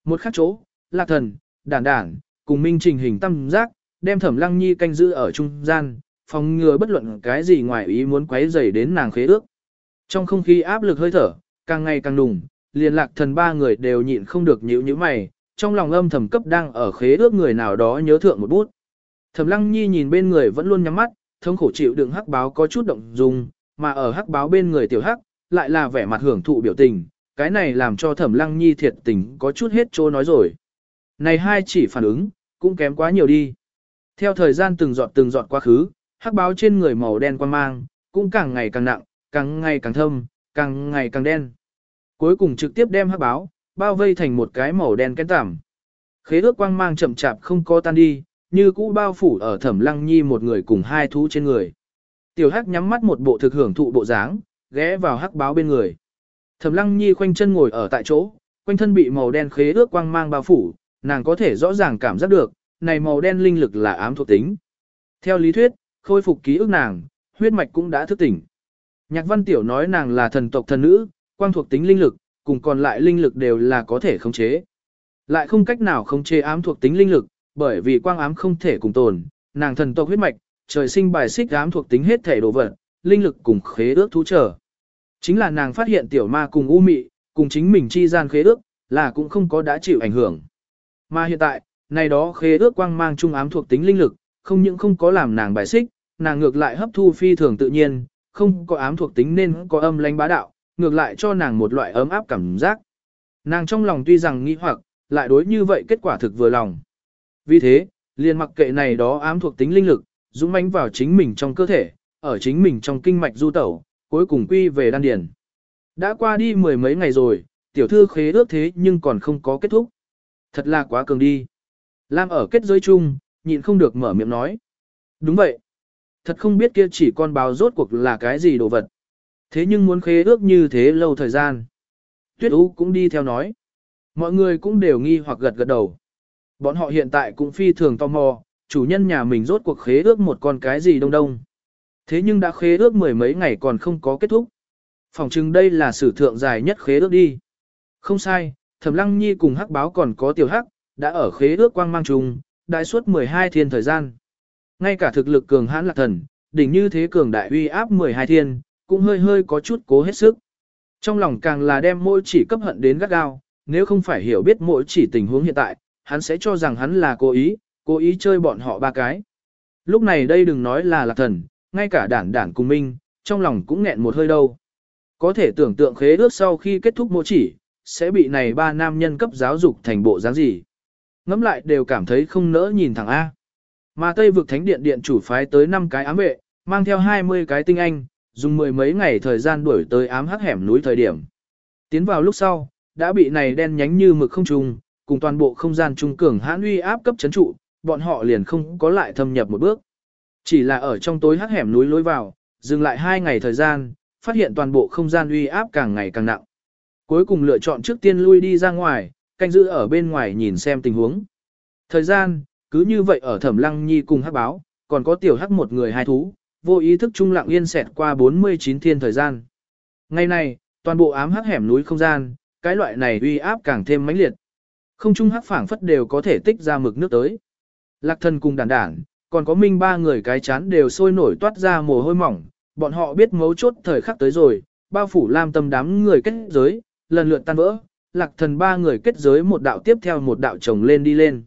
Một khắc chỗ, Lạc Thần, Đản Đản, cùng Minh Trình hình tam giác, đem Thẩm Lăng Nhi canh giữ ở trung gian, phòng ngừa bất luận cái gì ngoài ý muốn quấy rầy đến nàng khế ước. Trong không khí áp lực hơi thở, càng ngày càng đùng, liền Lạc Thần ba người đều nhịn không được nhíu nhíu mày, trong lòng âm thầm cấp đang ở khế ước người nào đó nhớ thượng một bút. Thẩm Lăng Nhi nhìn bên người vẫn luôn nhắm mắt, thống khổ chịu đựng hắc báo có chút động dung, mà ở hắc báo bên người tiểu hắc, lại là vẻ mặt hưởng thụ biểu tình, cái này làm cho Thẩm Lăng Nhi thiệt tình có chút hết chỗ nói rồi. Này hai chỉ phản ứng, cũng kém quá nhiều đi. Theo thời gian từng giọt từng giọt quá khứ, hắc báo trên người màu đen quan mang, cũng càng ngày càng nặng, càng ngày càng thâm, càng ngày càng đen. Cuối cùng trực tiếp đem hắc báo, bao vây thành một cái màu đen kén tảm. Khế ước quang mang chậm chạp không có tan đi, như cũ bao phủ ở thẩm lăng nhi một người cùng hai thú trên người. Tiểu hắc nhắm mắt một bộ thực hưởng thụ bộ dáng, ghé vào hắc báo bên người. Thẩm lăng nhi khoanh chân ngồi ở tại chỗ, quanh thân bị màu đen khế ước quang mang bao phủ, nàng có thể rõ ràng cảm giác được, này màu đen linh lực là ám thuộc tính. Theo lý thuyết, khôi phục ký ức nàng, huyết mạch cũng đã thức tỉnh. Nhạc văn tiểu nói nàng là thần tộc thần nữ, quang thuộc tính linh lực, cùng còn lại linh lực đều là có thể khống chế. Lại không cách nào khống chế ám thuộc tính linh lực, bởi vì quang ám không thể cùng tồn, nàng thần tộc huyết mạch, trời sinh bài xích ám thuộc tính hết thể đồ vật, linh lực cùng khế ước thú trở. Chính là nàng phát hiện tiểu ma cùng u mị, cùng chính mình chi gian khế ước, là cũng không có đã chịu ảnh hưởng. Mà hiện tại, này đó khế ước quang mang trung ám thuộc tính linh lực, không những không có làm nàng bài xích, nàng ngược lại hấp thu phi thường tự nhiên, không có ám thuộc tính nên có âm lãnh bá đạo, ngược lại cho nàng một loại ấm áp cảm giác. Nàng trong lòng tuy rằng nghi hoặc, lại đối như vậy kết quả thực vừa lòng. Vì thế, liền mặc kệ này đó ám thuộc tính linh lực, dũng mãnh vào chính mình trong cơ thể, ở chính mình trong kinh mạch du tẩu, cuối cùng quy về đan điền. Đã qua đi mười mấy ngày rồi, tiểu thư khế ước thế nhưng còn không có kết thúc. Thật là quá cường đi. Lam ở kết giới chung, nhịn không được mở miệng nói. Đúng vậy. Thật không biết kia chỉ con báo rốt cuộc là cái gì đồ vật. Thế nhưng muốn khế ước như thế lâu thời gian. Tuyết Ú cũng đi theo nói. Mọi người cũng đều nghi hoặc gật gật đầu. Bọn họ hiện tại cũng phi thường tò mò, chủ nhân nhà mình rốt cuộc khế ước một con cái gì đông đông. Thế nhưng đã khế ước mười mấy ngày còn không có kết thúc. Phòng chừng đây là sử thượng dài nhất khế ước đi. Không sai, Thẩm Lăng Nhi cùng Hắc Báo còn có Tiểu Hắc, đã ở khế ước quang mang trùng, đại suốt 12 thiên thời gian. Ngay cả thực lực cường hãn lạc thần, đỉnh như thế cường đại uy áp 12 thiên, cũng hơi hơi có chút cố hết sức. Trong lòng càng là đem mỗi chỉ cấp hận đến gắt gao, nếu không phải hiểu biết mỗi chỉ tình huống hiện tại, hắn sẽ cho rằng hắn là cố ý, cố ý chơi bọn họ ba cái. Lúc này đây đừng nói là lạc thần, ngay cả đản đản cùng minh, trong lòng cũng nghẹn một hơi đâu. Có thể tưởng tượng khế ước sau khi kết thúc mô chỉ, sẽ bị này ba nam nhân cấp giáo dục thành bộ dáng gì. Ngắm lại đều cảm thấy không nỡ nhìn thẳng A. Mà Tây vực thánh điện điện chủ phái tới 5 cái ám vệ, mang theo 20 cái tinh anh, dùng mười mấy ngày thời gian đuổi tới ám hắc hẻm núi thời điểm. Tiến vào lúc sau, đã bị này đen nhánh như mực không trùng, cùng toàn bộ không gian trung cường hãn uy áp cấp chấn trụ, bọn họ liền không có lại thâm nhập một bước. Chỉ là ở trong tối hắc hẻm núi lối vào, dừng lại hai ngày thời gian, phát hiện toàn bộ không gian uy áp càng ngày càng nặng. Cuối cùng lựa chọn trước tiên lui đi ra ngoài, canh giữ ở bên ngoài nhìn xem tình huống. Thời gian, cứ như vậy ở thẩm lăng nhi cùng hắc báo, còn có tiểu hắc một người hai thú, vô ý thức trung lặng yên xẹt qua 49 thiên thời gian. Ngày này, toàn bộ ám hắc hẻm núi không gian, cái loại này uy áp càng thêm mãnh liệt. Không trung hắc phảng phất đều có thể tích ra mực nước tới. Lạc thần cùng đàn đản, còn có minh ba người cái chán đều sôi nổi toát ra mồ hôi mỏng, bọn họ biết mấu chốt thời khắc tới rồi, bao phủ lam tâm đám người kết giới, lần lượt tan vỡ, lạc thần ba người kết giới một đạo tiếp theo một đạo chồng lên đi lên.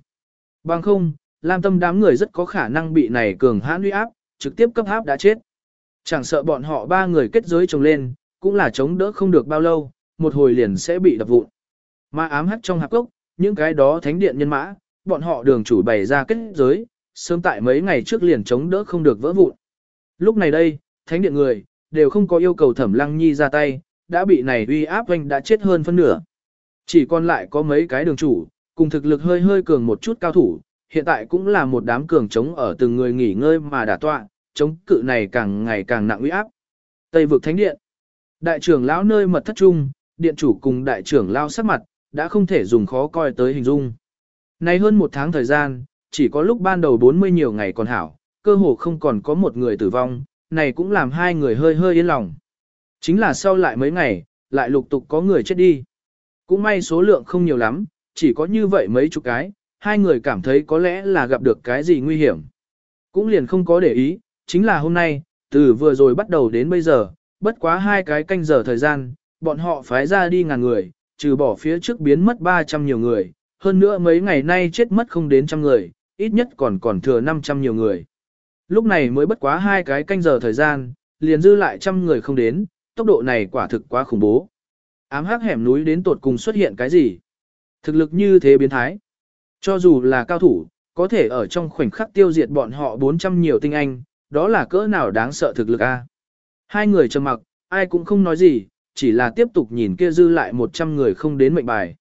Bằng không, lam tâm đám người rất có khả năng bị này cường hãn uy áp, trực tiếp cấp áp đã chết. Chẳng sợ bọn họ ba người kết giới chồng lên, cũng là chống đỡ không được bao lâu, một hồi liền sẽ bị đập vụn. Mà ám hắt trong hạp cốc, những cái đó thánh điện nhân mã, bọn họ đường chủ bày ra kết giới, sớm tại mấy ngày trước liền chống đỡ không được vỡ vụn. Lúc này đây, thánh điện người, đều không có yêu cầu thẩm lăng nhi ra tay, đã bị này uy áp anh đã chết hơn phân nửa. Chỉ còn lại có mấy cái đường chủ, cùng thực lực hơi hơi cường một chút cao thủ, hiện tại cũng là một đám cường chống ở từng người nghỉ ngơi mà đả tọa, chống cự này càng ngày càng nặng uy áp. Tây vực thánh điện. Đại trưởng lão nơi mật thất trung, điện chủ cùng đại trưởng lão sắc mặt, đã không thể dùng khó coi tới hình dung. Nay hơn một tháng thời gian, chỉ có lúc ban đầu 40 nhiều ngày còn hảo, cơ hồ không còn có một người tử vong, này cũng làm hai người hơi hơi yên lòng. Chính là sau lại mấy ngày, lại lục tục có người chết đi. Cũng may số lượng không nhiều lắm, chỉ có như vậy mấy chục cái, hai người cảm thấy có lẽ là gặp được cái gì nguy hiểm. Cũng liền không có để ý, chính là hôm nay, từ vừa rồi bắt đầu đến bây giờ, bất quá hai cái canh giờ thời gian, bọn họ phái ra đi ngàn người, trừ bỏ phía trước biến mất 300 nhiều người, hơn nữa mấy ngày nay chết mất không đến trăm người, ít nhất còn còn thừa 500 nhiều người. Lúc này mới bất quá hai cái canh giờ thời gian, liền dư lại trăm người không đến, tốc độ này quả thực quá khủng bố. Ám hắc hẻm núi đến tột cùng xuất hiện cái gì? Thực lực như thế biến thái. Cho dù là cao thủ, có thể ở trong khoảnh khắc tiêu diệt bọn họ 400 nhiều tinh anh, đó là cỡ nào đáng sợ thực lực a? Hai người trầm mặc, ai cũng không nói gì, chỉ là tiếp tục nhìn kia dư lại 100 người không đến mệnh bài.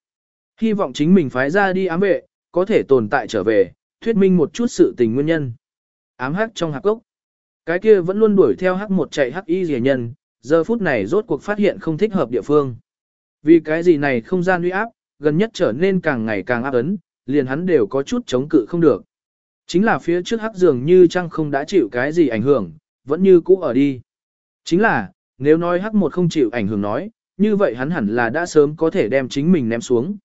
Hy vọng chính mình phái ra đi ám vệ, có thể tồn tại trở về, thuyết minh một chút sự tình nguyên nhân. Ám hắc trong hạc cốc, Cái kia vẫn luôn đuổi theo hắc một chạy hắc y rẻ nhân, giờ phút này rốt cuộc phát hiện không thích hợp địa phương. Vì cái gì này không gian uy áp, gần nhất trở nên càng ngày càng áp ấn, liền hắn đều có chút chống cự không được. Chính là phía trước hắc dường như chăng không đã chịu cái gì ảnh hưởng, vẫn như cũ ở đi. Chính là, nếu nói hắc một không chịu ảnh hưởng nói, như vậy hắn hẳn là đã sớm có thể đem chính mình ném xuống.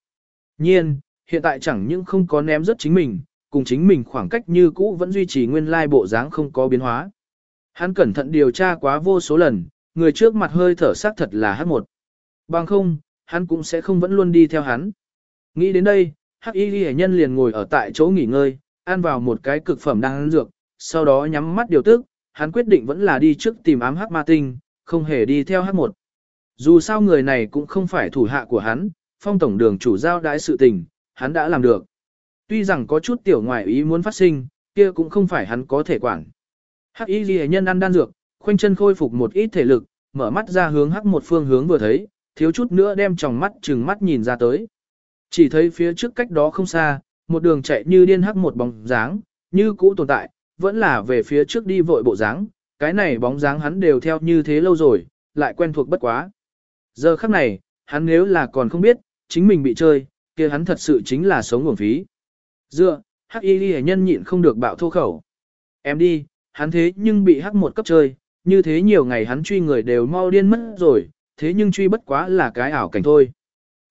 Nhiên, hiện tại chẳng những không có ném rất chính mình, cùng chính mình khoảng cách như cũ vẫn duy trì nguyên lai bộ dáng không có biến hóa. Hắn cẩn thận điều tra quá vô số lần, người trước mặt hơi thở xác thật là hát một. Bằng không, hắn cũng sẽ không vẫn luôn đi theo hắn. Nghĩ đến đây, hắc y ghi nhân liền ngồi ở tại chỗ nghỉ ngơi, ăn vào một cái cực phẩm đang ăn dược, sau đó nhắm mắt điều tức, hắn quyết định vẫn là đi trước tìm ám hắc ma tinh, không hề đi theo hắc một. Dù sao người này cũng không phải thủ hạ của hắn, phong tổng đường chủ giao đãi sự tình, hắn đã làm được. Tuy rằng có chút tiểu ngoại ý muốn phát sinh, kia cũng không phải hắn có thể quản. Hắc y ghi nhân ăn đan dược, khoanh chân khôi phục một ít thể lực, mở mắt ra hướng hắc một phương hướng vừa thấy, thiếu chút nữa đem tròng mắt chừng mắt nhìn ra tới. Chỉ thấy phía trước cách đó không xa, một đường chạy như điên hắc một bóng dáng, như cũ tồn tại, vẫn là về phía trước đi vội bộ dáng, cái này bóng dáng hắn đều theo như thế lâu rồi, lại quen thuộc bất quá. Giờ khắc này, hắn nếu là còn không biết, chính mình bị chơi, kia hắn thật sự chính là sống nguồn phí. Dựa, hắc y ghi nhân nhịn không được bạo thô khẩu. Em đi, hắn thế nhưng bị hắc một cấp chơi, như thế nhiều ngày hắn truy người đều mau điên mất rồi, thế nhưng truy bất quá là cái ảo cảnh thôi.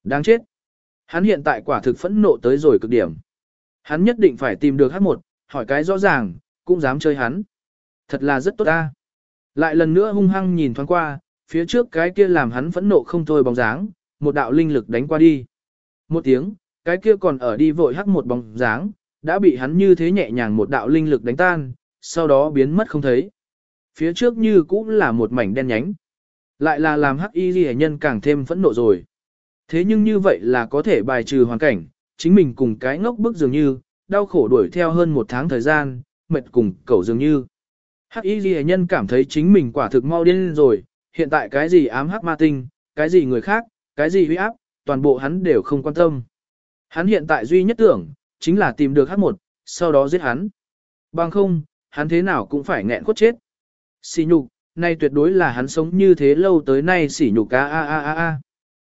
Đáng chết. Hắn hiện tại quả thực phẫn nộ tới rồi cực điểm. Hắn nhất định phải tìm được hắc một, hỏi cái rõ ràng, cũng dám chơi hắn. Thật là rất tốt ta. Lại lần nữa hung hăng nhìn thoáng qua, phía trước cái kia làm hắn phẫn nộ không thôi bóng dáng, một đạo linh lực đánh qua đi. Một tiếng, cái kia còn ở đi vội hắc một bóng dáng, đã bị hắn như thế nhẹ nhàng một đạo linh lực đánh tan, sau đó biến mất không thấy. Phía trước như cũng là một mảnh đen nhánh. Lại là làm hắc y ghi nhân càng thêm phẫn nộ rồi. Thế nhưng như vậy là có thể bài trừ hoàn cảnh, chính mình cùng cái ngốc bức dường như, đau khổ đuổi theo hơn một tháng thời gian, mệt cùng cậu dường như. Hắc y ghi nhân cảm thấy chính mình quả thực mau điên rồi, hiện tại cái gì ám hắc ma tinh, cái gì người khác, cái gì huy áp, toàn bộ hắn đều không quan tâm. Hắn hiện tại duy nhất tưởng, chính là tìm được hắc một, sau đó giết hắn. Bằng không, hắn thế nào cũng phải nghẹn cốt chết. Xỉ nhục, nay tuyệt đối là hắn sống như thế lâu tới nay xỉ nhục a a a a a.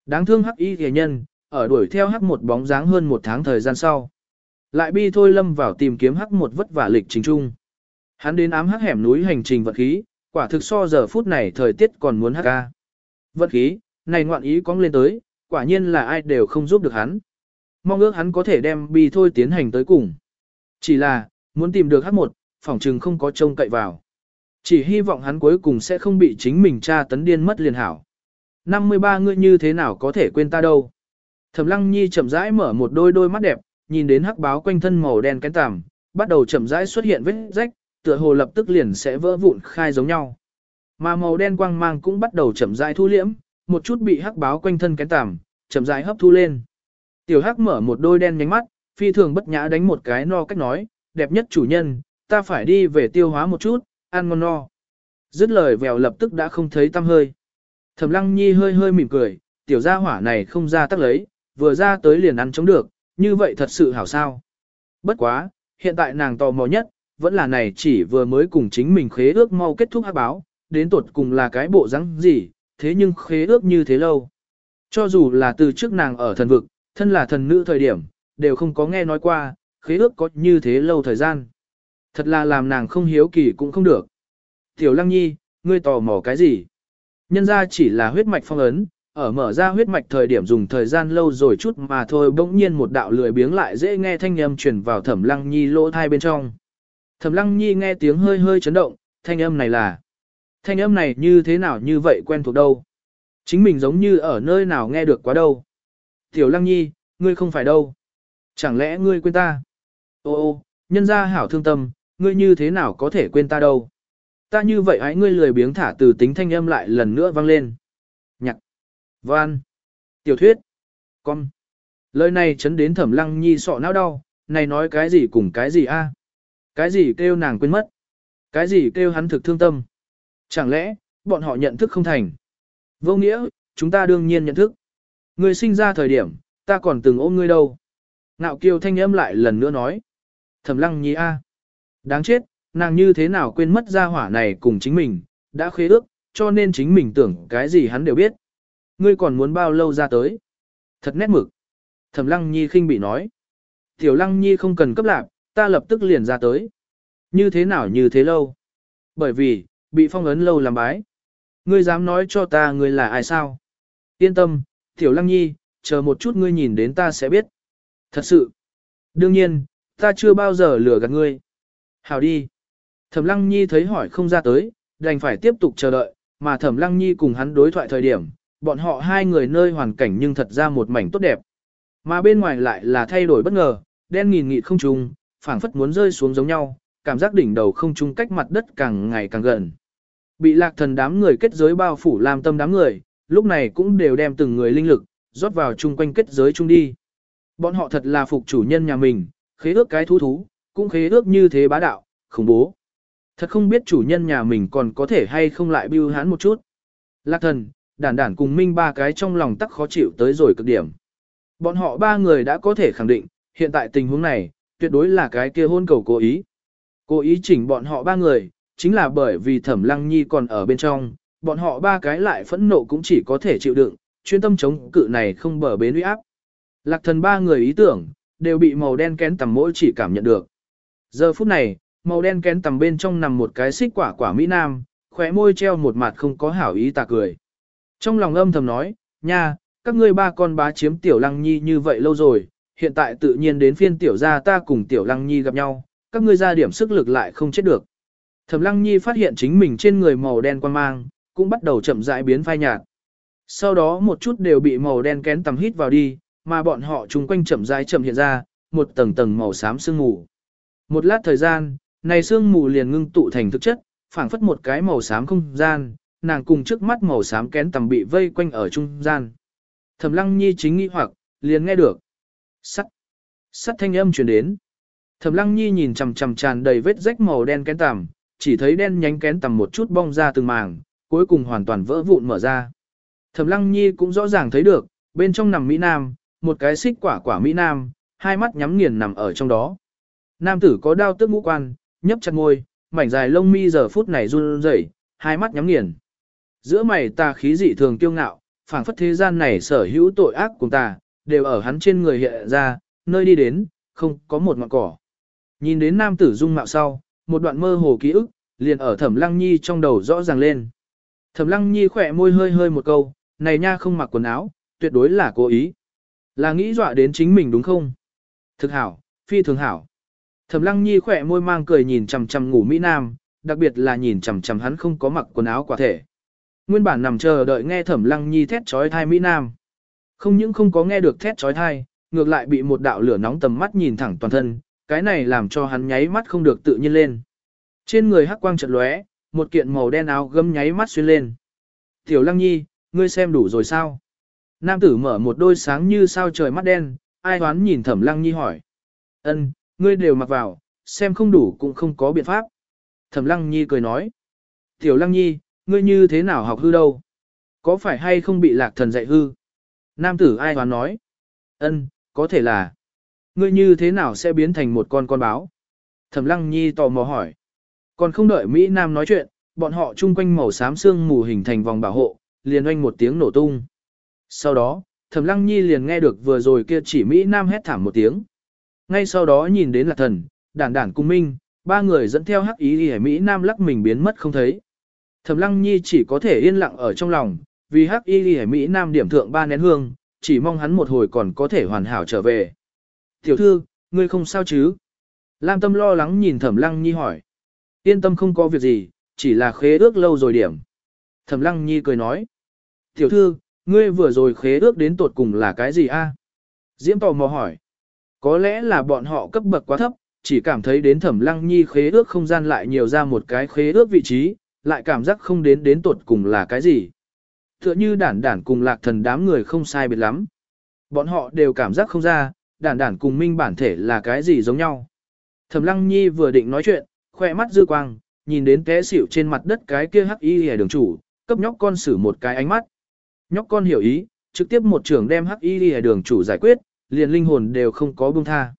Đáng thương hắc y hề nhân, ở đuổi theo hắc một bóng dáng hơn một tháng thời gian sau. Lại bi thôi lâm vào tìm kiếm hắc một vất vả lịch trình chung. Hắn đến ám hắc hẻm núi hành trình vật khí, quả thực so giờ phút này thời tiết còn muốn hắc ca. Vật khí, này ngoạn ý cong lên tới, quả nhiên là ai đều không giúp được hắn. Mong ước hắn có thể đem bi thôi tiến hành tới cùng. Chỉ là, muốn tìm được hắc một, phỏng trừng không có trông cậy vào. Chỉ hy vọng hắn cuối cùng sẽ không bị chính mình cha tấn điên mất liền hảo. 53 ngươi như thế nào có thể quên ta đâu. Thẩm lăng nhi chậm rãi mở một đôi đôi mắt đẹp, nhìn đến hắc báo quanh thân màu đen kén tằm, bắt đầu chậm rãi xuất hiện vết rách, tựa hồ lập tức liền sẽ vỡ vụn khai giống nhau. Mà màu đen quang mang cũng bắt đầu chậm rãi thu liễm, một chút bị hắc báo quanh thân kén tằm, chậm rãi hấp thu lên. Tiểu hắc mở một đôi đen nhánh mắt, phi thường bất nhã đánh một cái no cách nói, đẹp nhất chủ nhân, ta phải đi về tiêu hóa một chút, ăn ngon no. Dứt lời vèo lập tức đã không thấy tâm hơi. Thẩm lăng nhi hơi hơi mỉm cười, tiểu gia hỏa này không ra tắc lấy, vừa ra tới liền ăn chống được, như vậy thật sự hảo sao. Bất quá, hiện tại nàng tò mò nhất, vẫn là này chỉ vừa mới cùng chính mình khế ước mau kết thúc hắc báo, đến tuột cùng là cái bộ rắn gì, thế nhưng khế ước như thế lâu. Cho dù là từ trước nàng ở thần vực, thân là thần nữ thời điểm, đều không có nghe nói qua, khế ước có như thế lâu thời gian. Thật là làm nàng không hiếu kỳ cũng không được. Tiểu Lăng Nhi, ngươi tò mò cái gì? Nhân ra chỉ là huyết mạch phong ấn, ở mở ra huyết mạch thời điểm dùng thời gian lâu rồi chút mà thôi bỗng nhiên một đạo lười biếng lại dễ nghe thanh âm truyền vào thẩm lăng nhi lỗ thai bên trong. Thẩm lăng nhi nghe tiếng hơi hơi chấn động, thanh âm này là. Thanh âm này như thế nào như vậy quen thuộc đâu? Chính mình giống như ở nơi nào nghe được quá đâu. Tiểu lăng nhi, ngươi không phải đâu. Chẳng lẽ ngươi quên ta? Ô ô, nhân gia hảo thương tâm, ngươi như thế nào có thể quên ta đâu? Ta như vậy hãy ngươi lười biếng thả từ tính thanh âm lại lần nữa vang lên. Nhạc, văn, tiểu thuyết, con. Lời này chấn đến thẩm lăng nhi sọ não đau, này nói cái gì cùng cái gì a? Cái gì kêu nàng quên mất? Cái gì kêu hắn thực thương tâm? Chẳng lẽ, bọn họ nhận thức không thành? Vô nghĩa, chúng ta đương nhiên nhận thức. Ngươi sinh ra thời điểm, ta còn từng ôm ngươi đâu. Nạo kiều thanh âm lại lần nữa nói. Thẩm lăng nhi a. Đáng chết, nàng như thế nào quên mất gia hỏa này cùng chính mình, đã khế ước, cho nên chính mình tưởng cái gì hắn đều biết. Ngươi còn muốn bao lâu ra tới? Thật nét mực. Thẩm lăng nhi khinh bị nói. Tiểu lăng nhi không cần cấp lạc, ta lập tức liền ra tới. Như thế nào như thế lâu? Bởi vì, bị phong ấn lâu làm bái. Ngươi dám nói cho ta ngươi là ai sao? Yên tâm, tiểu lăng nhi, chờ một chút ngươi nhìn đến ta sẽ biết. Thật sự. Đương nhiên, ta chưa bao giờ lừa gạt ngươi. Hào đi. Thẩm Lăng Nhi thấy hỏi không ra tới, đành phải tiếp tục chờ đợi, mà Thẩm Lăng Nhi cùng hắn đối thoại thời điểm, bọn họ hai người nơi hoàn cảnh nhưng thật ra một mảnh tốt đẹp. Mà bên ngoài lại là thay đổi bất ngờ, đen nghìn nghịt không trùng, phảng phất muốn rơi xuống giống nhau, cảm giác đỉnh đầu không trung cách mặt đất càng ngày càng gần. Bị lạc thần đám người kết giới bao phủ làm tâm đám người, lúc này cũng đều đem từng người linh lực, rót vào chung quanh kết giới chung đi. Bọn họ thật là phục chủ nhân nhà mình, khế ước cái thú thú, cũng khế ước như thế bá đạo, khủng bố. Thật không biết chủ nhân nhà mình còn có thể hay không lại bưu hán một chút. Lạc thần, đản đản cùng minh ba cái trong lòng tắc khó chịu tới rồi cực điểm. Bọn họ ba người đã có thể khẳng định, hiện tại tình huống này, tuyệt đối là cái kia hôn cầu cố ý. Cố ý chỉnh bọn họ ba người, chính là bởi vì thẩm lăng nhi còn ở bên trong, bọn họ ba cái lại phẫn nộ cũng chỉ có thể chịu đựng, chuyên tâm chống cự này không bờ bến uy áp. Lạc thần ba người ý tưởng, đều bị màu đen kén tầm mỗi chỉ cảm nhận được. Giờ phút này, màu đen kén tầm bên trong nằm một cái xích quả quả Mỹ Nam, khóe môi treo một mặt không có hảo ý tà cười. Trong lòng âm thầm nói, nha, các ngươi ba con bá chiếm tiểu lăng nhi như vậy lâu rồi, hiện tại tự nhiên đến phiên tiểu gia ta cùng tiểu lăng nhi gặp nhau, các ngươi ra điểm sức lực lại không chết được. Thẩm lăng nhi phát hiện chính mình trên người màu đen quan mang, cũng bắt đầu chậm rãi biến phai nhạt. Sau đó một chút đều bị màu đen kén tầm hít vào đi, mà bọn họ chung quanh chậm rãi chậm hiện ra, một tầng tầng màu xám sương mù. Một lát thời gian, này sương mù liền ngưng tụ thành thực chất, phảng phất một cái màu xám không gian, nàng cùng trước mắt màu xám kén tầm bị vây quanh ở trung gian. Thẩm Lăng Nhi chính nghĩ hoặc, liền nghe được. Sắt. Sắt thanh âm truyền đến. Thẩm Lăng Nhi nhìn chằm chằm tràn đầy vết rách màu đen kén tầm, chỉ thấy đen nhánh kén tầm một chút bong ra từng màng, cuối cùng hoàn toàn vỡ vụn mở ra. Thẩm Lăng Nhi cũng rõ ràng thấy được, bên trong nằm Mỹ Nam, một cái xích quả quả Mỹ Nam, hai mắt nhắm nghiền nằm ở trong đó. Nam tử có đao tức ngũ quan, nhấp chặt môi, mảnh dài lông mi giờ phút này run rẩy, hai mắt nhắm nghiền. Giữa mày ta khí dị thường kiêu ngạo, phảng phất thế gian này sở hữu tội ác của ta, đều ở hắn trên người hiện ra, nơi đi đến, không có một ngọn cỏ. Nhìn đến nam tử dung mạo sau, một đoạn mơ hồ ký ức, liền ở thẩm lăng nhi trong đầu rõ ràng lên. Thẩm lăng nhi khỏe môi hơi hơi một câu, này nha không mặc quần áo, tuyệt đối là cố ý. Là nghĩ dọa đến chính mình đúng không? Thực hảo, phi thường hảo. Thẩm lăng nhi khỏe môi mang cười nhìn chằm chằm ngủ Mỹ Nam, đặc biệt là nhìn chằm chằm hắn không có mặc quần áo quả thể. Nguyên bản nằm chờ đợi nghe thẩm lăng nhi thét trói thai Mỹ Nam. Không những không có nghe được thét trói thai, ngược lại bị một đạo lửa nóng tầm mắt nhìn thẳng toàn thân, cái này làm cho hắn nháy mắt không được tự nhiên lên. Trên người hắc quang chợt lóe, một kiện màu đen áo gấm nháy mắt xuyên lên. Tiểu Lăng Nhi, ngươi xem đủ rồi sao? Nam tử mở một đôi sáng như sao trời mắt đen, ai hoán nhìn Thẩm Lăng Nhi hỏi. Ân, ngươi đều mặc vào, xem không đủ cũng không có biện pháp. Thẩm Lăng Nhi cười nói. Tiểu Lăng Nhi, ngươi như thế nào học hư đâu? Có phải hay không bị lạc thần dạy hư? Nam tử ai hoán nói. Ân, có thể là. Ngươi như thế nào sẽ biến thành một con con báo? Thẩm Lăng Nhi tò mò hỏi. Còn không đợi Mỹ Nam nói chuyện, bọn họ chung quanh màu xám xương mù hình thành vòng bảo hộ, liền oanh một tiếng nổ tung. Sau đó, Thẩm Lăng Nhi liền nghe được vừa rồi kia chỉ Mỹ Nam hét thảm một tiếng. Ngay sau đó nhìn đến là thần, đản đản cung minh, ba người dẫn theo hắc ý đi Mỹ Nam lắc mình biến mất không thấy. Thẩm Lăng Nhi chỉ có thể yên lặng ở trong lòng, vì hắc y đi Mỹ Nam điểm thượng ba nén hương, chỉ mong hắn một hồi còn có thể hoàn hảo trở về. Tiểu thư, ngươi không sao chứ? Lam Tâm lo lắng nhìn Thẩm Lăng Nhi hỏi. Yên tâm không có việc gì, chỉ là khế ước lâu rồi điểm. Thẩm Lăng Nhi cười nói. Tiểu thư, ngươi vừa rồi khế ước đến tột cùng là cái gì a? Diễm tò mò hỏi. Có lẽ là bọn họ cấp bậc quá thấp, chỉ cảm thấy đến Thẩm Lăng Nhi khế ước không gian lại nhiều ra một cái khế ước vị trí, lại cảm giác không đến đến tột cùng là cái gì. Tựa như đản đản cùng lạc thần đám người không sai biệt lắm. Bọn họ đều cảm giác không ra, đản đản cùng minh bản thể là cái gì giống nhau. Thẩm Lăng Nhi vừa định nói chuyện, khoe mắt dư quang, nhìn đến té xỉu trên mặt đất cái kia hắc y hề đường chủ, cấp nhóc con xử một cái ánh mắt. Nhóc con hiểu ý, trực tiếp một trưởng đem hắc y hề đường chủ giải quyết, liền linh hồn đều không có buông tha.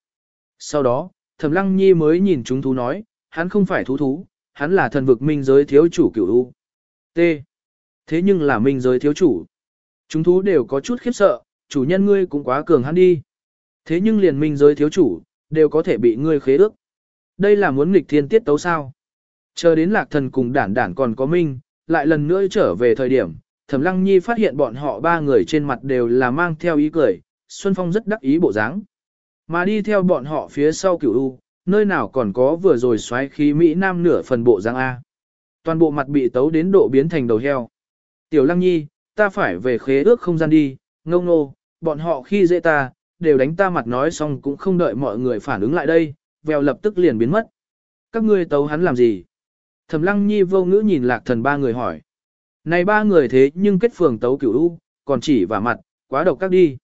Sau đó, Thẩm Lăng Nhi mới nhìn chúng thú nói, hắn không phải thú thú, hắn là thần vực minh giới thiếu chủ cửu u. T. Thế nhưng là minh giới thiếu chủ. Chúng thú đều có chút khiếp sợ, chủ nhân ngươi cũng quá cường hắn đi. Thế nhưng liền minh giới thiếu chủ, đều có thể bị ngươi khế ước. Đây là muốn nghịch thiên tiết tấu sao. Chờ đến lạc thần cùng đản đản còn có minh, lại lần nữa trở về thời điểm, thẩm lăng nhi phát hiện bọn họ ba người trên mặt đều là mang theo ý cười, Xuân Phong rất đắc ý bộ dáng. Mà đi theo bọn họ phía sau cửu U, nơi nào còn có vừa rồi xoáy khí Mỹ Nam nửa phần bộ dáng A. Toàn bộ mặt bị tấu đến độ biến thành đầu heo. Tiểu Lăng Nhi, ta phải về khế ước không gian đi, ngông nô, bọn họ khi dễ ta, đều đánh ta mặt nói xong cũng không đợi mọi người phản ứng lại đây, vèo lập tức liền biến mất. Các ngươi tấu hắn làm gì? Thẩm Lăng Nhi vô ngữ nhìn lạc thần ba người hỏi. Này ba người thế nhưng kết phường tấu cửu U, còn chỉ vào mặt, quá độc các đi.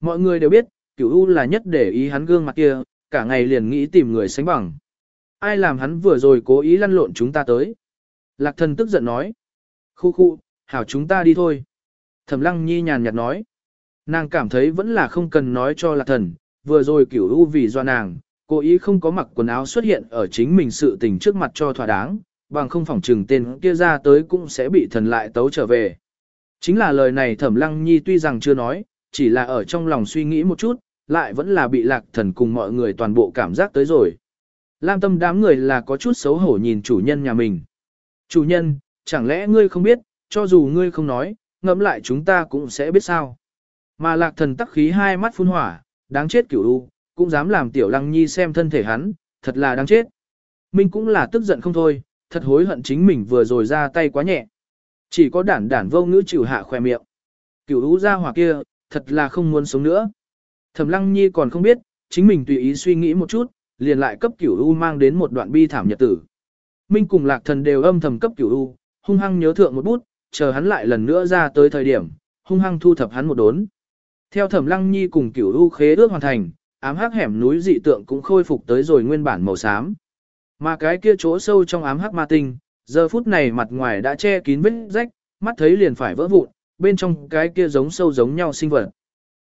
Mọi người đều biết, cửu U là nhất để ý hắn gương mặt kia, cả ngày liền nghĩ tìm người sánh bằng. Ai làm hắn vừa rồi cố ý lăn lộn chúng ta tới. Lạc thần tức giận nói. Khu khu, hảo chúng ta đi thôi. Thẩm lăng nhi nhàn nhạt nói. Nàng cảm thấy vẫn là không cần nói cho lạc thần, vừa rồi cửu u vì do nàng, cố ý không có mặc quần áo xuất hiện ở chính mình sự tình trước mặt cho thỏa đáng, bằng không phỏng trừng tên kia ra tới cũng sẽ bị thần lại tấu trở về. Chính là lời này thẩm lăng nhi tuy rằng chưa nói, chỉ là ở trong lòng suy nghĩ một chút, lại vẫn là bị lạc thần cùng mọi người toàn bộ cảm giác tới rồi. Lam tâm đám người là có chút xấu hổ nhìn chủ nhân nhà mình. Chủ nhân, chẳng lẽ ngươi không biết, cho dù ngươi không nói, ngẫm lại chúng ta cũng sẽ biết sao. Mà lạc thần tắc khí hai mắt phun hỏa, đáng chết kiểu u, cũng dám làm tiểu lăng nhi xem thân thể hắn, thật là đáng chết. Minh cũng là tức giận không thôi, thật hối hận chính mình vừa rồi ra tay quá nhẹ. Chỉ có đản đản vô ngữ chịu hạ khoe miệng. Cửu u ra hỏa kia, thật là không muốn sống nữa. Thẩm lăng nhi còn không biết, chính mình tùy ý suy nghĩ một chút, liền lại cấp cửu u mang đến một đoạn bi thảm nhật tử. Minh cùng lạc thần đều âm thầm cấp cửu u, hung hăng nhớ thượng một bút, chờ hắn lại lần nữa ra tới thời điểm, hung hăng thu thập hắn một đốn. Theo thẩm lăng nhi cùng cửu u khế ước hoàn thành, ám hắc hẻm núi dị tượng cũng khôi phục tới rồi nguyên bản màu xám. Mà cái kia chỗ sâu trong ám hắc ma tinh, giờ phút này mặt ngoài đã che kín vết rách, mắt thấy liền phải vỡ vụn, bên trong cái kia giống sâu giống nhau sinh vật.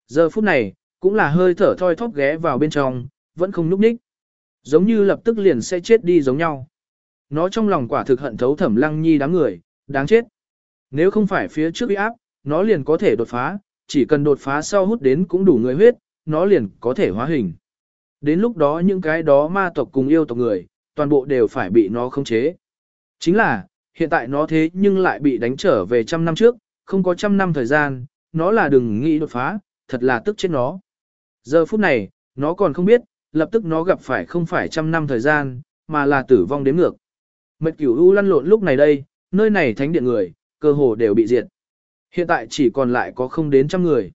Giờ phút này, cũng là hơi thở thoi thóp ghé vào bên trong, vẫn không núp ních. Giống như lập tức liền sẽ chết đi giống nhau. Nó trong lòng quả thực hận thấu thẩm lăng nhi đám người, đáng chết. Nếu không phải phía trước uy áp, nó liền có thể đột phá, chỉ cần đột phá sau hút đến cũng đủ người huyết, nó liền có thể hóa hình. Đến lúc đó những cái đó ma tộc cùng yêu tộc người, toàn bộ đều phải bị nó khống chế. Chính là, hiện tại nó thế nhưng lại bị đánh trở về trăm năm trước, không có trăm năm thời gian, nó là đừng nghĩ đột phá, thật là tức chết nó. Giờ phút này, nó còn không biết, lập tức nó gặp phải không phải trăm năm thời gian, mà là tử vong đến ngược. Mệt cửu u lăn lộn lúc này đây, nơi này thánh điện người, cơ hồ đều bị diệt. Hiện tại chỉ còn lại có không đến trăm người.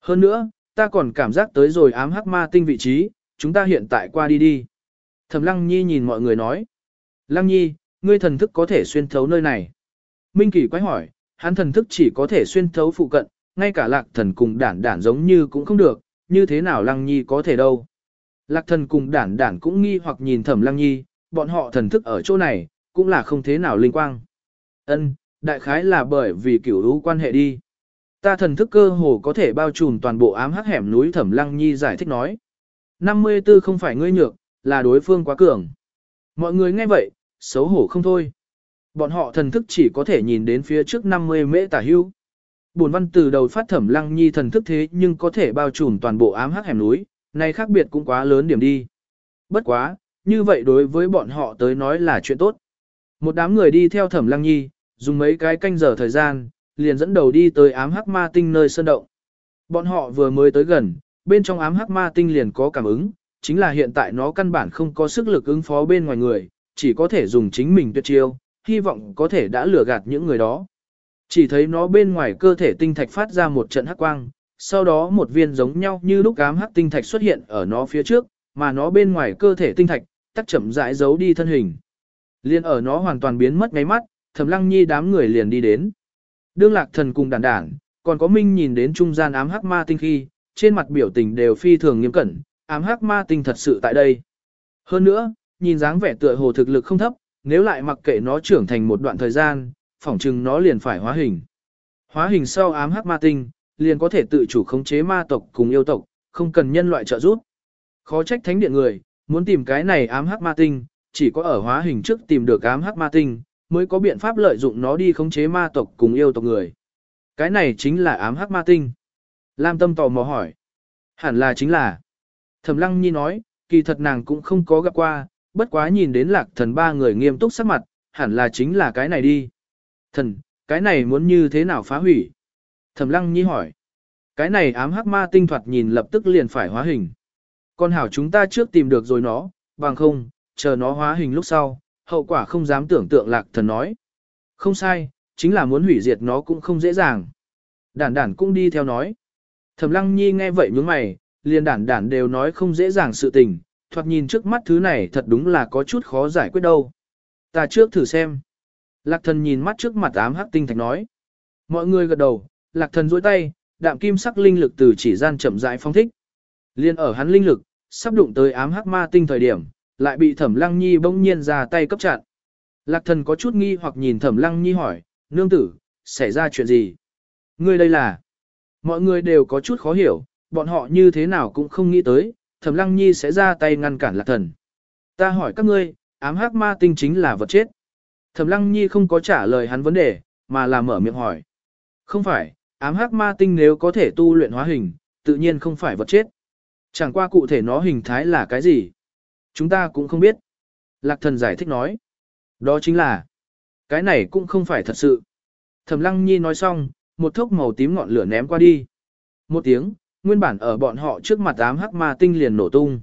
Hơn nữa, ta còn cảm giác tới rồi ám hắc ma tinh vị trí, chúng ta hiện tại qua đi đi. Thẩm Lăng Nhi nhìn mọi người nói. Lăng Nhi, ngươi thần thức có thể xuyên thấu nơi này. Minh Kỳ quay hỏi, hắn thần thức chỉ có thể xuyên thấu phụ cận, ngay cả lạc thần cùng đản đản giống như cũng không được, như thế nào Lăng Nhi có thể đâu. Lạc thần cùng đản đản cũng nghi hoặc nhìn thẩm Lăng Nhi, bọn họ thần thức ở chỗ này, cũng là không thế nào linh quang. Ân, đại khái là bởi vì kiểu lũ quan hệ đi. Ta thần thức cơ hồ có thể bao trùm toàn bộ ám hắc hẻm núi Thẩm Lăng Nhi giải thích nói. 54 không phải ngươi nhược, là đối phương quá cường. Mọi người nghe vậy, xấu hổ không thôi. Bọn họ thần thức chỉ có thể nhìn đến phía trước 50 mễ tả hưu. Bùn văn từ đầu phát Thẩm Lăng Nhi thần thức thế nhưng có thể bao trùm toàn bộ ám hắc hẻm núi, này khác biệt cũng quá lớn điểm đi. Bất quá, như vậy đối với bọn họ tới nói là chuyện tốt. Một đám người đi theo Thẩm Lăng Nhi, dùng mấy cái canh giờ thời gian, liền dẫn đầu đi tới ám hắc ma tinh nơi sơn động. Bọn họ vừa mới tới gần, bên trong ám hắc ma tinh liền có cảm ứng, chính là hiện tại nó căn bản không có sức lực ứng phó bên ngoài người, chỉ có thể dùng chính mình tuyệt chiêu, hy vọng có thể đã lừa gạt những người đó. Chỉ thấy nó bên ngoài cơ thể tinh thạch phát ra một trận hắc quang, sau đó một viên giống nhau như lúc ám hắc tinh thạch xuất hiện ở nó phía trước, mà nó bên ngoài cơ thể tinh thạch, tắc chậm rãi giấu đi thân hình. Liên ở nó hoàn toàn biến mất ngay mắt, Thẩm Lăng Nhi đám người liền đi đến. Đương lạc thần cùng đản đản còn có minh nhìn đến trung gian ám hắc ma tinh khi, trên mặt biểu tình đều phi thường nghiêm cẩn, ám hắc ma tinh thật sự tại đây. Hơn nữa, nhìn dáng vẻ tựa hồ thực lực không thấp, nếu lại mặc kệ nó trưởng thành một đoạn thời gian, phỏng chừng nó liền phải hóa hình. Hóa hình sau ám hắc ma tinh, liền có thể tự chủ khống chế ma tộc cùng yêu tộc, không cần nhân loại trợ giúp. Khó trách thánh điện người, muốn tìm cái này ám hắc ma tinh, chỉ có ở hóa hình trước tìm được ám hắc ma tinh, mới có biện pháp lợi dụng nó đi khống chế ma tộc cùng yêu tộc người. Cái này chính là ám hắc ma tinh. Lam Tâm tò mò hỏi. Hẳn là chính là. Thẩm Lăng Nhi nói, kỳ thật nàng cũng không có gặp qua, bất quá nhìn đến lạc thần ba người nghiêm túc sắc mặt, hẳn là chính là cái này đi. Thần, cái này muốn như thế nào phá hủy? Thẩm Lăng Nhi hỏi. Cái này ám hắc ma tinh thoạt nhìn lập tức liền phải hóa hình. Con hảo chúng ta trước tìm được rồi nó, bằng không, chờ nó hóa hình lúc sau, hậu quả không dám tưởng tượng lạc thần nói. Không sai, chính là muốn hủy diệt nó cũng không dễ dàng. Đản đản cũng đi theo nói. Thẩm lăng nhi nghe vậy nhướng mày, liền đản đản đều nói không dễ dàng sự tình, thoạt nhìn trước mắt thứ này thật đúng là có chút khó giải quyết đâu. Ta trước thử xem. Lạc thần nhìn mắt trước mặt ám hắc tinh thạch nói. Mọi người gật đầu, lạc thần duỗi tay, đạm kim sắc linh lực từ chỉ gian chậm rãi phong thích. Liên ở hắn linh lực, sắp đụng tới ám hắc ma tinh thời điểm, lại bị thẩm lăng nhi bỗng nhiên ra tay cấp chặn. Lạc thần có chút nghi hoặc nhìn thẩm lăng nhi hỏi, nương tử, xảy ra chuyện gì? Ngươi đây là... Mọi người đều có chút khó hiểu, bọn họ như thế nào cũng không nghĩ tới, thẩm lăng nhi sẽ ra tay ngăn cản lạc thần. Ta hỏi các ngươi, ám hắc ma tinh chính là vật chết. Thẩm lăng nhi không có trả lời hắn vấn đề, mà là mở miệng hỏi. Không phải, ám hắc ma tinh nếu có thể tu luyện hóa hình, tự nhiên không phải vật chết. Chẳng qua cụ thể nó hình thái là cái gì? Chúng ta cũng không biết. Lạc thần giải thích nói. Đó chính là Cái này cũng không phải thật sự. Thẩm Lăng Nhi nói xong, một thốc màu tím ngọn lửa ném qua đi. Một tiếng, nguyên bản ở bọn họ trước mặt ám hắc ma tinh liền nổ tung.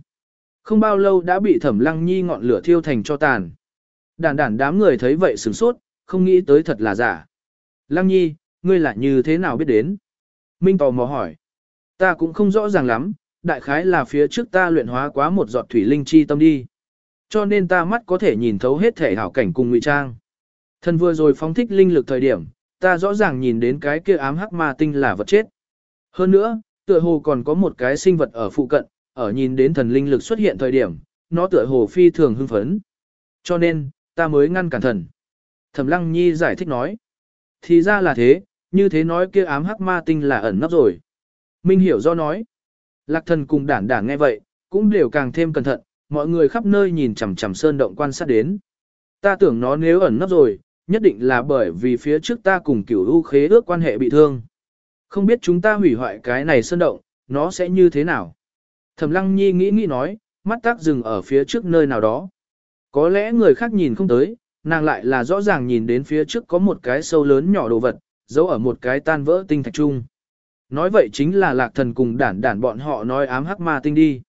Không bao lâu đã bị Thẩm Lăng Nhi ngọn lửa thiêu thành cho tàn. Đàn đàn đám người thấy vậy sửng sốt, không nghĩ tới thật là giả. Lăng Nhi, ngươi là như thế nào biết đến? Minh tò mò hỏi. Ta cũng không rõ ràng lắm, đại khái là phía trước ta luyện hóa quá một giọt thủy linh chi tâm đi. Cho nên ta mắt có thể nhìn thấu hết thể hảo cảnh cùng ngụy trang. Thần vừa rồi phóng thích linh lực thời điểm, ta rõ ràng nhìn đến cái kia ám hắc ma tinh là vật chết. Hơn nữa, tựa hồ còn có một cái sinh vật ở phụ cận, ở nhìn đến thần linh lực xuất hiện thời điểm, nó tựa hồ phi thường hưng phấn. Cho nên, ta mới ngăn cản thần. Thẩm Lăng Nhi giải thích nói. Thì ra là thế, như thế nói kia ám hắc ma tinh là ẩn nấp rồi. Minh hiểu do nói. Lạc thần cùng đản đản nghe vậy, cũng đều càng thêm cẩn thận, mọi người khắp nơi nhìn chằm chằm sơn động quan sát đến. Ta tưởng nó nếu ẩn nấp rồi, nhất định là bởi vì phía trước ta cùng cửu u khế ước quan hệ bị thương. Không biết chúng ta hủy hoại cái này sơn động, nó sẽ như thế nào? Thẩm lăng nhi nghĩ nghĩ nói, mắt tác dừng ở phía trước nơi nào đó. Có lẽ người khác nhìn không tới, nàng lại là rõ ràng nhìn đến phía trước có một cái sâu lớn nhỏ đồ vật, giấu ở một cái tan vỡ tinh thạch trung. Nói vậy chính là lạc thần cùng đản đản bọn họ nói ám hắc ma tinh đi.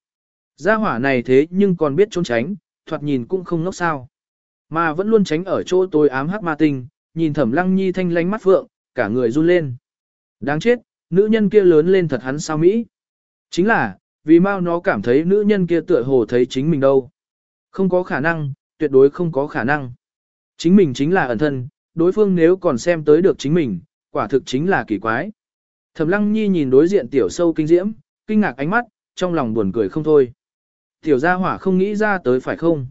Gia hỏa này thế nhưng còn biết trốn tránh, thoạt nhìn cũng không ngốc sao. Mà vẫn luôn tránh ở chỗ tôi ám hắc ma tinh, nhìn thẩm lăng nhi thanh lánh mắt phượng, cả người run lên. Đáng chết, nữ nhân kia lớn lên thật hắn sao Mỹ. Chính là, vì mau nó cảm thấy nữ nhân kia tựa hồ thấy chính mình đâu. Không có khả năng, tuyệt đối không có khả năng. Chính mình chính là ẩn thân, đối phương nếu còn xem tới được chính mình, quả thực chính là kỳ quái. Thẩm Lăng Nhi nhìn đối diện tiểu sâu kinh diễm, kinh ngạc ánh mắt, trong lòng buồn cười không thôi. Tiểu gia hỏa không nghĩ ra tới phải không?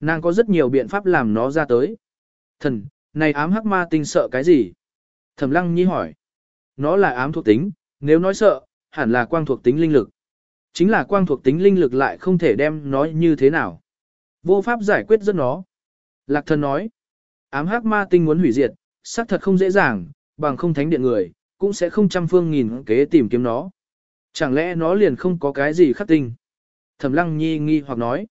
Nàng có rất nhiều biện pháp làm nó ra tới. Thần, này ám hắc ma tinh sợ cái gì? Thẩm Lăng Nhi hỏi. Nó là ám thuộc tính, nếu nói sợ, hẳn là quang thuộc tính linh lực. Chính là quang thuộc tính linh lực lại không thể đem nó như thế nào. Vô pháp giải quyết rất nó. Lạc thần nói. Ám hắc ma tinh muốn hủy diệt, xác thật không dễ dàng, bằng không thánh điện người, cũng sẽ không trăm phương nghìn kế tìm kiếm nó. Chẳng lẽ nó liền không có cái gì khắc tinh? Thẩm lăng nhi nghi hoặc nói.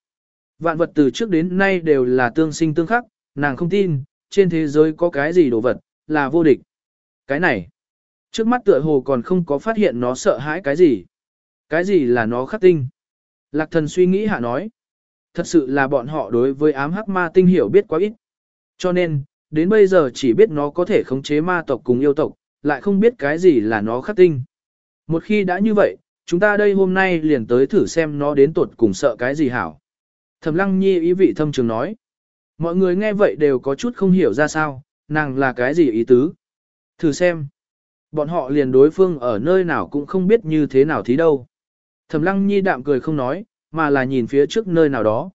Vạn vật từ trước đến nay đều là tương sinh tương khắc, nàng không tin, trên thế giới có cái gì đồ vật, là vô địch. Cái này, trước mắt tựa hồ còn không có phát hiện nó sợ hãi cái gì. Cái gì là nó khắc tinh? Lạc thần suy nghĩ hạ nói. Thật sự là bọn họ đối với ám hắc ma tinh hiểu biết quá ít. Cho nên, đến bây giờ chỉ biết nó có thể khống chế ma tộc cùng yêu tộc, lại không biết cái gì là nó khắc tinh. Một khi đã như vậy, chúng ta đây hôm nay liền tới thử xem nó đến tuột cùng sợ cái gì hảo. Thẩm lăng nhi ý vị thâm trường nói. Mọi người nghe vậy đều có chút không hiểu ra sao, nàng là cái gì ý tứ. Thử xem. Bọn họ liền đối phương ở nơi nào cũng không biết như thế nào thí đâu. Thẩm lăng nhi đạm cười không nói, mà là nhìn phía trước nơi nào đó.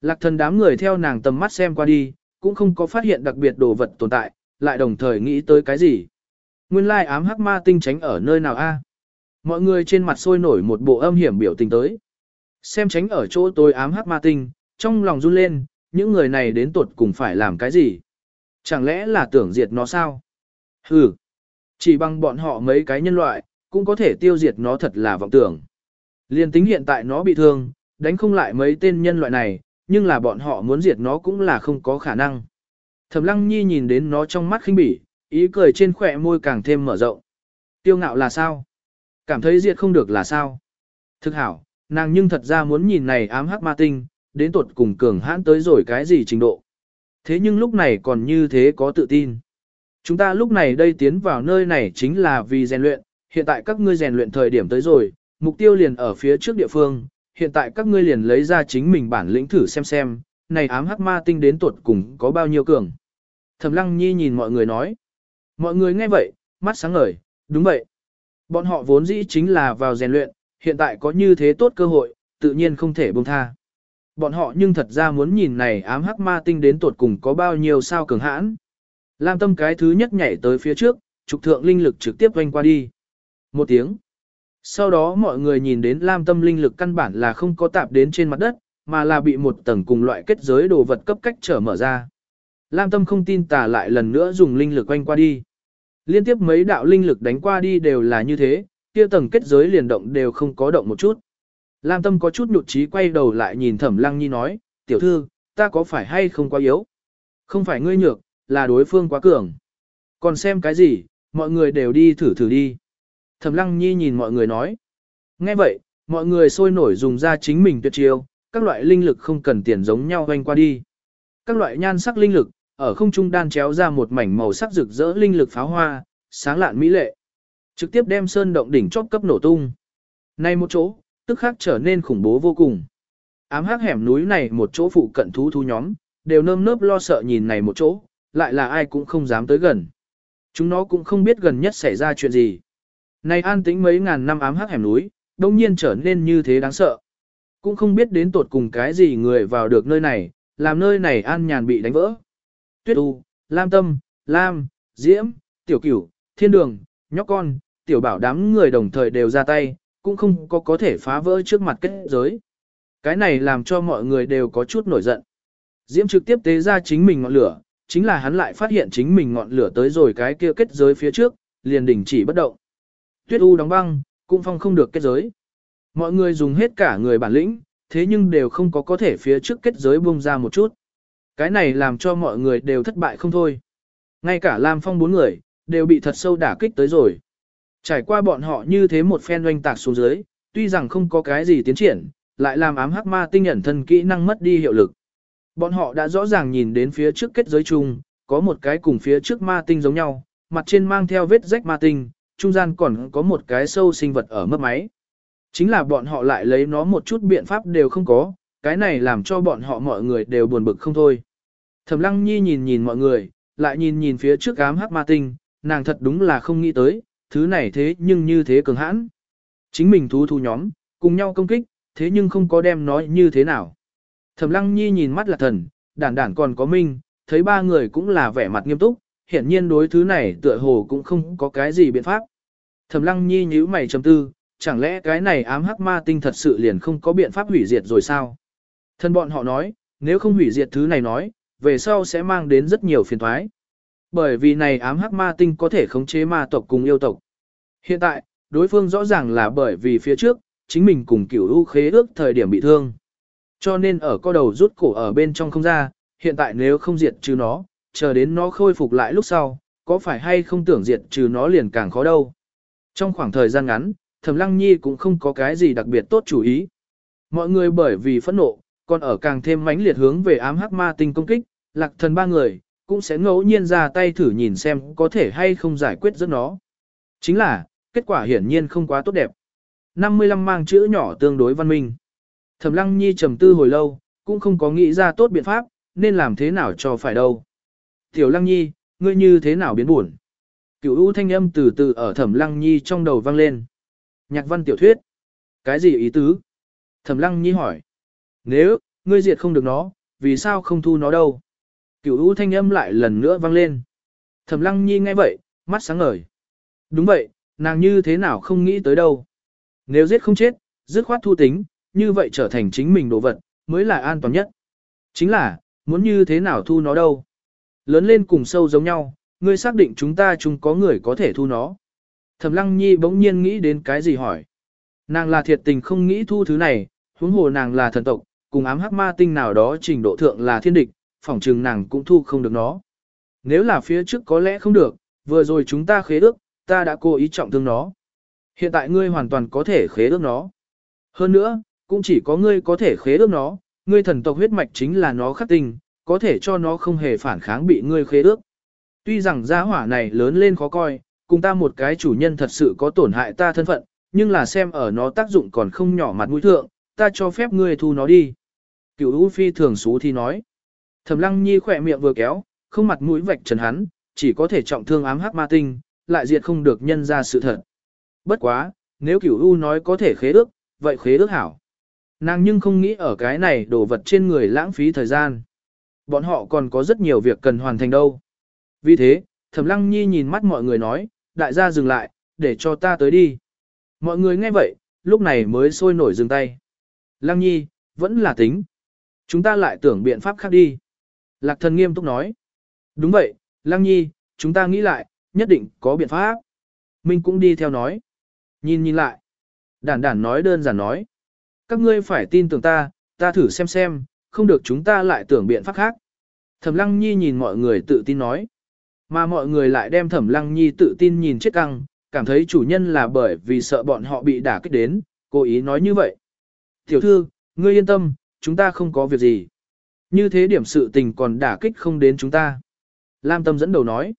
Lạc thần đám người theo nàng tầm mắt xem qua đi, cũng không có phát hiện đặc biệt đồ vật tồn tại, lại đồng thời nghĩ tới cái gì. Nguyên lai ám hắc ma tinh tránh ở nơi nào a? Mọi người trên mặt sôi nổi một bộ âm hiểm biểu tình tới. Xem tránh ở chỗ tôi ám hắc ma tinh, trong lòng run lên, những người này đến tuột cùng phải làm cái gì? Chẳng lẽ là tưởng diệt nó sao? Hừ, chỉ bằng bọn họ mấy cái nhân loại, cũng có thể tiêu diệt nó thật là vọng tưởng. Liên tính hiện tại nó bị thương, đánh không lại mấy tên nhân loại này, nhưng là bọn họ muốn diệt nó cũng là không có khả năng. Thẩm Lăng Nhi nhìn đến nó trong mắt khinh bỉ, ý cười trên khỏe môi càng thêm mở rộng. Tiêu ngạo là sao? Cảm thấy diệt không được là sao? Thực hảo, nàng nhưng thật ra muốn nhìn này ám hắc ma tinh, đến tuột cùng cường hãn tới rồi cái gì trình độ. Thế nhưng lúc này còn như thế có tự tin. Chúng ta lúc này đây tiến vào nơi này chính là vì rèn luyện, hiện tại các ngươi rèn luyện thời điểm tới rồi, mục tiêu liền ở phía trước địa phương, hiện tại các ngươi liền lấy ra chính mình bản lĩnh thử xem xem, này ám hắc ma tinh đến tuột cùng có bao nhiêu cường. Thẩm Lăng Nhi nhìn mọi người nói. Mọi người nghe vậy, mắt sáng ngời, đúng vậy. Bọn họ vốn dĩ chính là vào rèn luyện, hiện tại có như thế tốt cơ hội, tự nhiên không thể buông tha. Bọn họ nhưng thật ra muốn nhìn này ám hắc ma tinh đến tuột cùng có bao nhiêu sao cường hãn. Lam tâm cái thứ nhất nhảy tới phía trước, trục thượng linh lực trực tiếp quanh qua đi. Một tiếng. Sau đó mọi người nhìn đến lam tâm linh lực căn bản là không có tạp đến trên mặt đất, mà là bị một tầng cùng loại kết giới đồ vật cấp cách trở mở ra. Lam tâm không tin tà lại lần nữa dùng linh lực quanh qua đi. Liên tiếp mấy đạo linh lực đánh qua đi đều là như thế, kia tầng kết giới liền động đều không có động một chút. Lam tâm có chút nhụt chí quay đầu lại nhìn thẩm lăng nhi nói, tiểu thư, ta có phải hay không quá yếu? Không phải ngươi nhược, là đối phương quá cường. Còn xem cái gì, mọi người đều đi thử thử đi. Thẩm Lăng Nhi nhìn mọi người nói. Nghe vậy, mọi người sôi nổi dùng ra chính mình tuyệt chiêu, các loại linh lực không cần tiền giống nhau quanh qua đi. Các loại nhan sắc linh lực, ở không trung đan chéo ra một mảnh màu sắc rực rỡ linh lực pháo hoa, sáng lạn mỹ lệ. Trực tiếp đem sơn động đỉnh chóp cấp nổ tung. Nay một chỗ, tức khắc trở nên khủng bố vô cùng. Ám hắc hẻm núi này một chỗ phụ cận thú thú nhóm, đều nơm nớp lo sợ nhìn này một chỗ, lại là ai cũng không dám tới gần. Chúng nó cũng không biết gần nhất xảy ra chuyện gì. Này an tĩnh mấy ngàn năm ám hắc hẻm núi, đông nhiên trở nên như thế đáng sợ. Cũng không biết đến tột cùng cái gì người vào được nơi này, làm nơi này an nhàn bị đánh vỡ. Tuyết U, Lam Tâm, Lam, Diễm, Tiểu Cửu, Thiên Đường, Nhóc Con, Tiểu Bảo đám người đồng thời đều ra tay, cũng không có có thể phá vỡ trước mặt kết giới. Cái này làm cho mọi người đều có chút nổi giận. Diễm trực tiếp tế ra chính mình ngọn lửa, chính là hắn lại phát hiện chính mình ngọn lửa tới rồi cái kia kết giới phía trước, liền đình chỉ bất động. Tuyết U đóng băng, cũng phong không được kết giới. Mọi người dùng hết cả người bản lĩnh, thế nhưng đều không có có thể phía trước kết giới buông ra một chút. Cái này làm cho mọi người đều thất bại không thôi. Ngay cả Lam Phong bốn người, đều bị thật sâu đả kích tới rồi. Trải qua bọn họ như thế một phen doanh tạc xuống dưới, tuy rằng không có cái gì tiến triển, lại làm ám hắc ma tinh nhận thân kỹ năng mất đi hiệu lực. Bọn họ đã rõ ràng nhìn đến phía trước kết giới chung, có một cái cùng phía trước ma tinh giống nhau, mặt trên mang theo vết rách ma tinh, trung gian còn có một cái sâu sinh vật ở mấp máy. Chính là bọn họ lại lấy nó một chút biện pháp đều không có, cái này làm cho bọn họ mọi người đều buồn bực không thôi. Thẩm Lăng Nhi nhìn nhìn mọi người, lại nhìn nhìn phía trước ám hắc ma tinh, nàng thật đúng là không nghĩ tới, thứ này thế nhưng như thế cường hãn. Chính mình thú thú nhóm, cùng nhau công kích, thế nhưng không có đem nói như thế nào. Thẩm Lăng Nhi nhìn mắt là thần, đản đản còn có minh, thấy ba người cũng là vẻ mặt nghiêm túc, hiển nhiên đối thứ này tựa hồ cũng không có cái gì biện pháp. Thẩm Lăng Nhi nhíu mày trầm tư, chẳng lẽ cái này ám hắc ma tinh thật sự liền không có biện pháp hủy diệt rồi sao? Thân bọn họ nói, nếu không hủy diệt thứ này nói, về sau sẽ mang đến rất nhiều phiền toái. Bởi vì này ám hắc ma tinh có thể khống chế ma tộc cùng yêu tộc. Hiện tại, đối phương rõ ràng là bởi vì phía trước, chính mình cùng cửu u khế ước thời điểm bị thương. Cho nên ở co đầu rút cổ ở bên trong không ra, hiện tại nếu không diệt trừ nó, chờ đến nó khôi phục lại lúc sau, có phải hay không tưởng diệt trừ nó liền càng khó đâu. Trong khoảng thời gian ngắn, Thẩm Lăng Nhi cũng không có cái gì đặc biệt tốt chủ ý. Mọi người bởi vì phẫn nộ, còn ở càng thêm mãnh liệt hướng về ám hắc ma tinh công kích, lạc thần ba người, cũng sẽ ngẫu nhiên ra tay thử nhìn xem có thể hay không giải quyết rất nó. Chính là, kết quả hiển nhiên không quá tốt đẹp. 55 mang chữ nhỏ tương đối văn minh. Thẩm Lăng Nhi trầm tư hồi lâu, cũng không có nghĩ ra tốt biện pháp, nên làm thế nào cho phải đâu. Tiểu Lăng Nhi, ngươi như thế nào biến buồn? Cửu u thanh âm từ từ ở Thẩm Lăng Nhi trong đầu vang lên. Nhạc văn tiểu thuyết. Cái gì ý tứ? Thẩm Lăng Nhi hỏi. Nếu, ngươi diệt không được nó, vì sao không thu nó đâu? Cửu u thanh âm lại lần nữa vang lên. Thẩm Lăng Nhi nghe vậy, mắt sáng ngời. Đúng vậy, nàng như thế nào không nghĩ tới đâu. Nếu giết không chết, dứt khoát thu tính, như vậy trở thành chính mình đồ vật, mới là an toàn nhất. Chính là, muốn như thế nào thu nó đâu. Lớn lên cùng sâu giống nhau, ngươi xác định chúng ta chung có người có thể thu nó. Thẩm Lăng Nhi bỗng nhiên nghĩ đến cái gì hỏi. Nàng là thiệt tình không nghĩ thu thứ này, huống hồ nàng là thần tộc, cùng ám hắc ma tinh nào đó trình độ thượng là thiên địch, phỏng chừng nàng cũng thu không được nó. Nếu là phía trước có lẽ không được, vừa rồi chúng ta khế ước, ta đã cố ý trọng thương nó. Hiện tại ngươi hoàn toàn có thể khế ước nó. Hơn nữa, cũng chỉ có ngươi có thể khế ước nó, ngươi thần tộc huyết mạch chính là nó khắc tinh, có thể cho nó không hề phản kháng bị ngươi khế ước. Tuy rằng gia hỏa này lớn lên khó coi, cùng ta một cái chủ nhân thật sự có tổn hại ta thân phận, nhưng là xem ở nó tác dụng còn không nhỏ mặt mũi thượng, ta cho phép ngươi thu nó đi. Cửu U Phi thường xú thì nói. Thẩm Lăng Nhi khỏe miệng vừa kéo, không mặt mũi vạch trần hắn, chỉ có thể trọng thương ám hắc ma tinh, lại diệt không được nhân ra sự thật. Bất quá, nếu Cửu U nói có thể khế ước, vậy khế ước hảo. Nàng nhưng không nghĩ ở cái này đổ vật trên người lãng phí thời gian. Bọn họ còn có rất nhiều việc cần hoàn thành đâu. Vì thế, Thẩm Lăng Nhi nhìn mắt mọi người nói, đại gia dừng lại, để cho ta tới đi. Mọi người nghe vậy, lúc này mới sôi nổi dừng tay. Lăng Nhi, vẫn là tính. Chúng ta lại tưởng biện pháp khác đi. Lạc thần nghiêm túc nói. Đúng vậy, Lăng Nhi, chúng ta nghĩ lại, nhất định có biện pháp. Minh cũng đi theo nói. Nhìn nhìn lại. Đản đản nói đơn giản nói. Các ngươi phải tin tưởng ta, ta thử xem xem, không được chúng ta lại tưởng biện pháp khác. Thẩm Lăng Nhi nhìn mọi người tự tin nói. Mà mọi người lại đem Thẩm Lăng Nhi tự tin nhìn chết căng, cảm thấy chủ nhân là bởi vì sợ bọn họ bị đả kích đến, cố ý nói như vậy. Tiểu thư, ngươi yên tâm, chúng ta không có việc gì. Như thế điểm sự tình còn đả kích không đến chúng ta. Lam Tâm dẫn đầu nói.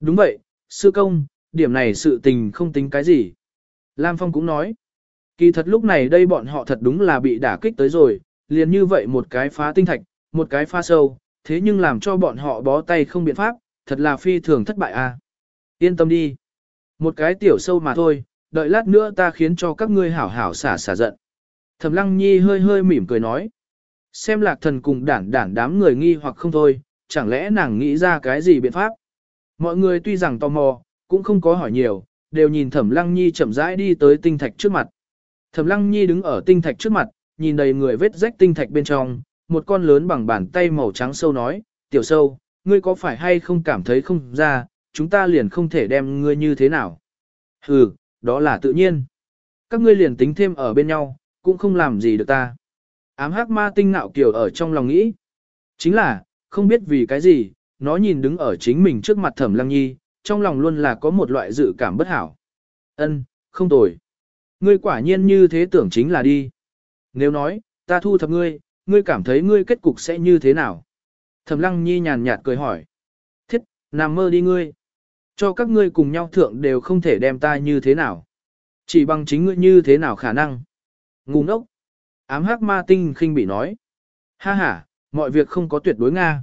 Đúng vậy, sư công, điểm này sự tình không tính cái gì. Lam Phong cũng nói. Kỳ thật lúc này đây bọn họ thật đúng là bị đả kích tới rồi, liền như vậy một cái phá tinh thạch, một cái phá sâu, thế nhưng làm cho bọn họ bó tay không biện pháp, thật là phi thường thất bại. À. Yên tâm đi. Một cái tiểu sâu mà thôi, đợi lát nữa ta khiến cho các ngươi hảo hảo xả xả giận. Thẩm Lăng Nhi hơi hơi mỉm cười nói. Xem lạc thần cùng đản đản đám người nghi hoặc không thôi, chẳng lẽ nàng nghĩ ra cái gì biện pháp. Mọi người tuy rằng tò mò, cũng không có hỏi nhiều, đều nhìn Thẩm Lăng Nhi chậm rãi đi tới tinh thạch trước mặt. Thẩm Lăng Nhi đứng ở tinh thạch trước mặt, nhìn đầy người vết rách tinh thạch bên trong, một con lớn bằng bàn tay màu trắng sâu nói, tiểu sâu, ngươi có phải hay không cảm thấy không ra, chúng ta liền không thể đem ngươi như thế nào. Hừ, đó là tự nhiên. Các ngươi liền tính thêm ở bên nhau, cũng không làm gì được ta. Ám hắc ma tinh nạo kiểu ở trong lòng nghĩ. Chính là, không biết vì cái gì, nó nhìn đứng ở chính mình trước mặt thẩm lăng nhi, trong lòng luôn là có một loại dự cảm bất hảo. Ân, không tồi. Ngươi quả nhiên như thế tưởng chính là đi. Nếu nói, ta thu thập ngươi, ngươi cảm thấy ngươi kết cục sẽ như thế nào? Thẩm lăng nhi nhàn nhạt cười hỏi. Thiết, nằm mơ đi ngươi. Cho các ngươi cùng nhau thượng đều không thể đem ta như thế nào. Chỉ bằng chính ngươi như thế nào khả năng. Ngu ngốc. Ám hắc ma tinh khinh bị nói. Ha ha, mọi việc không có tuyệt đối Nga.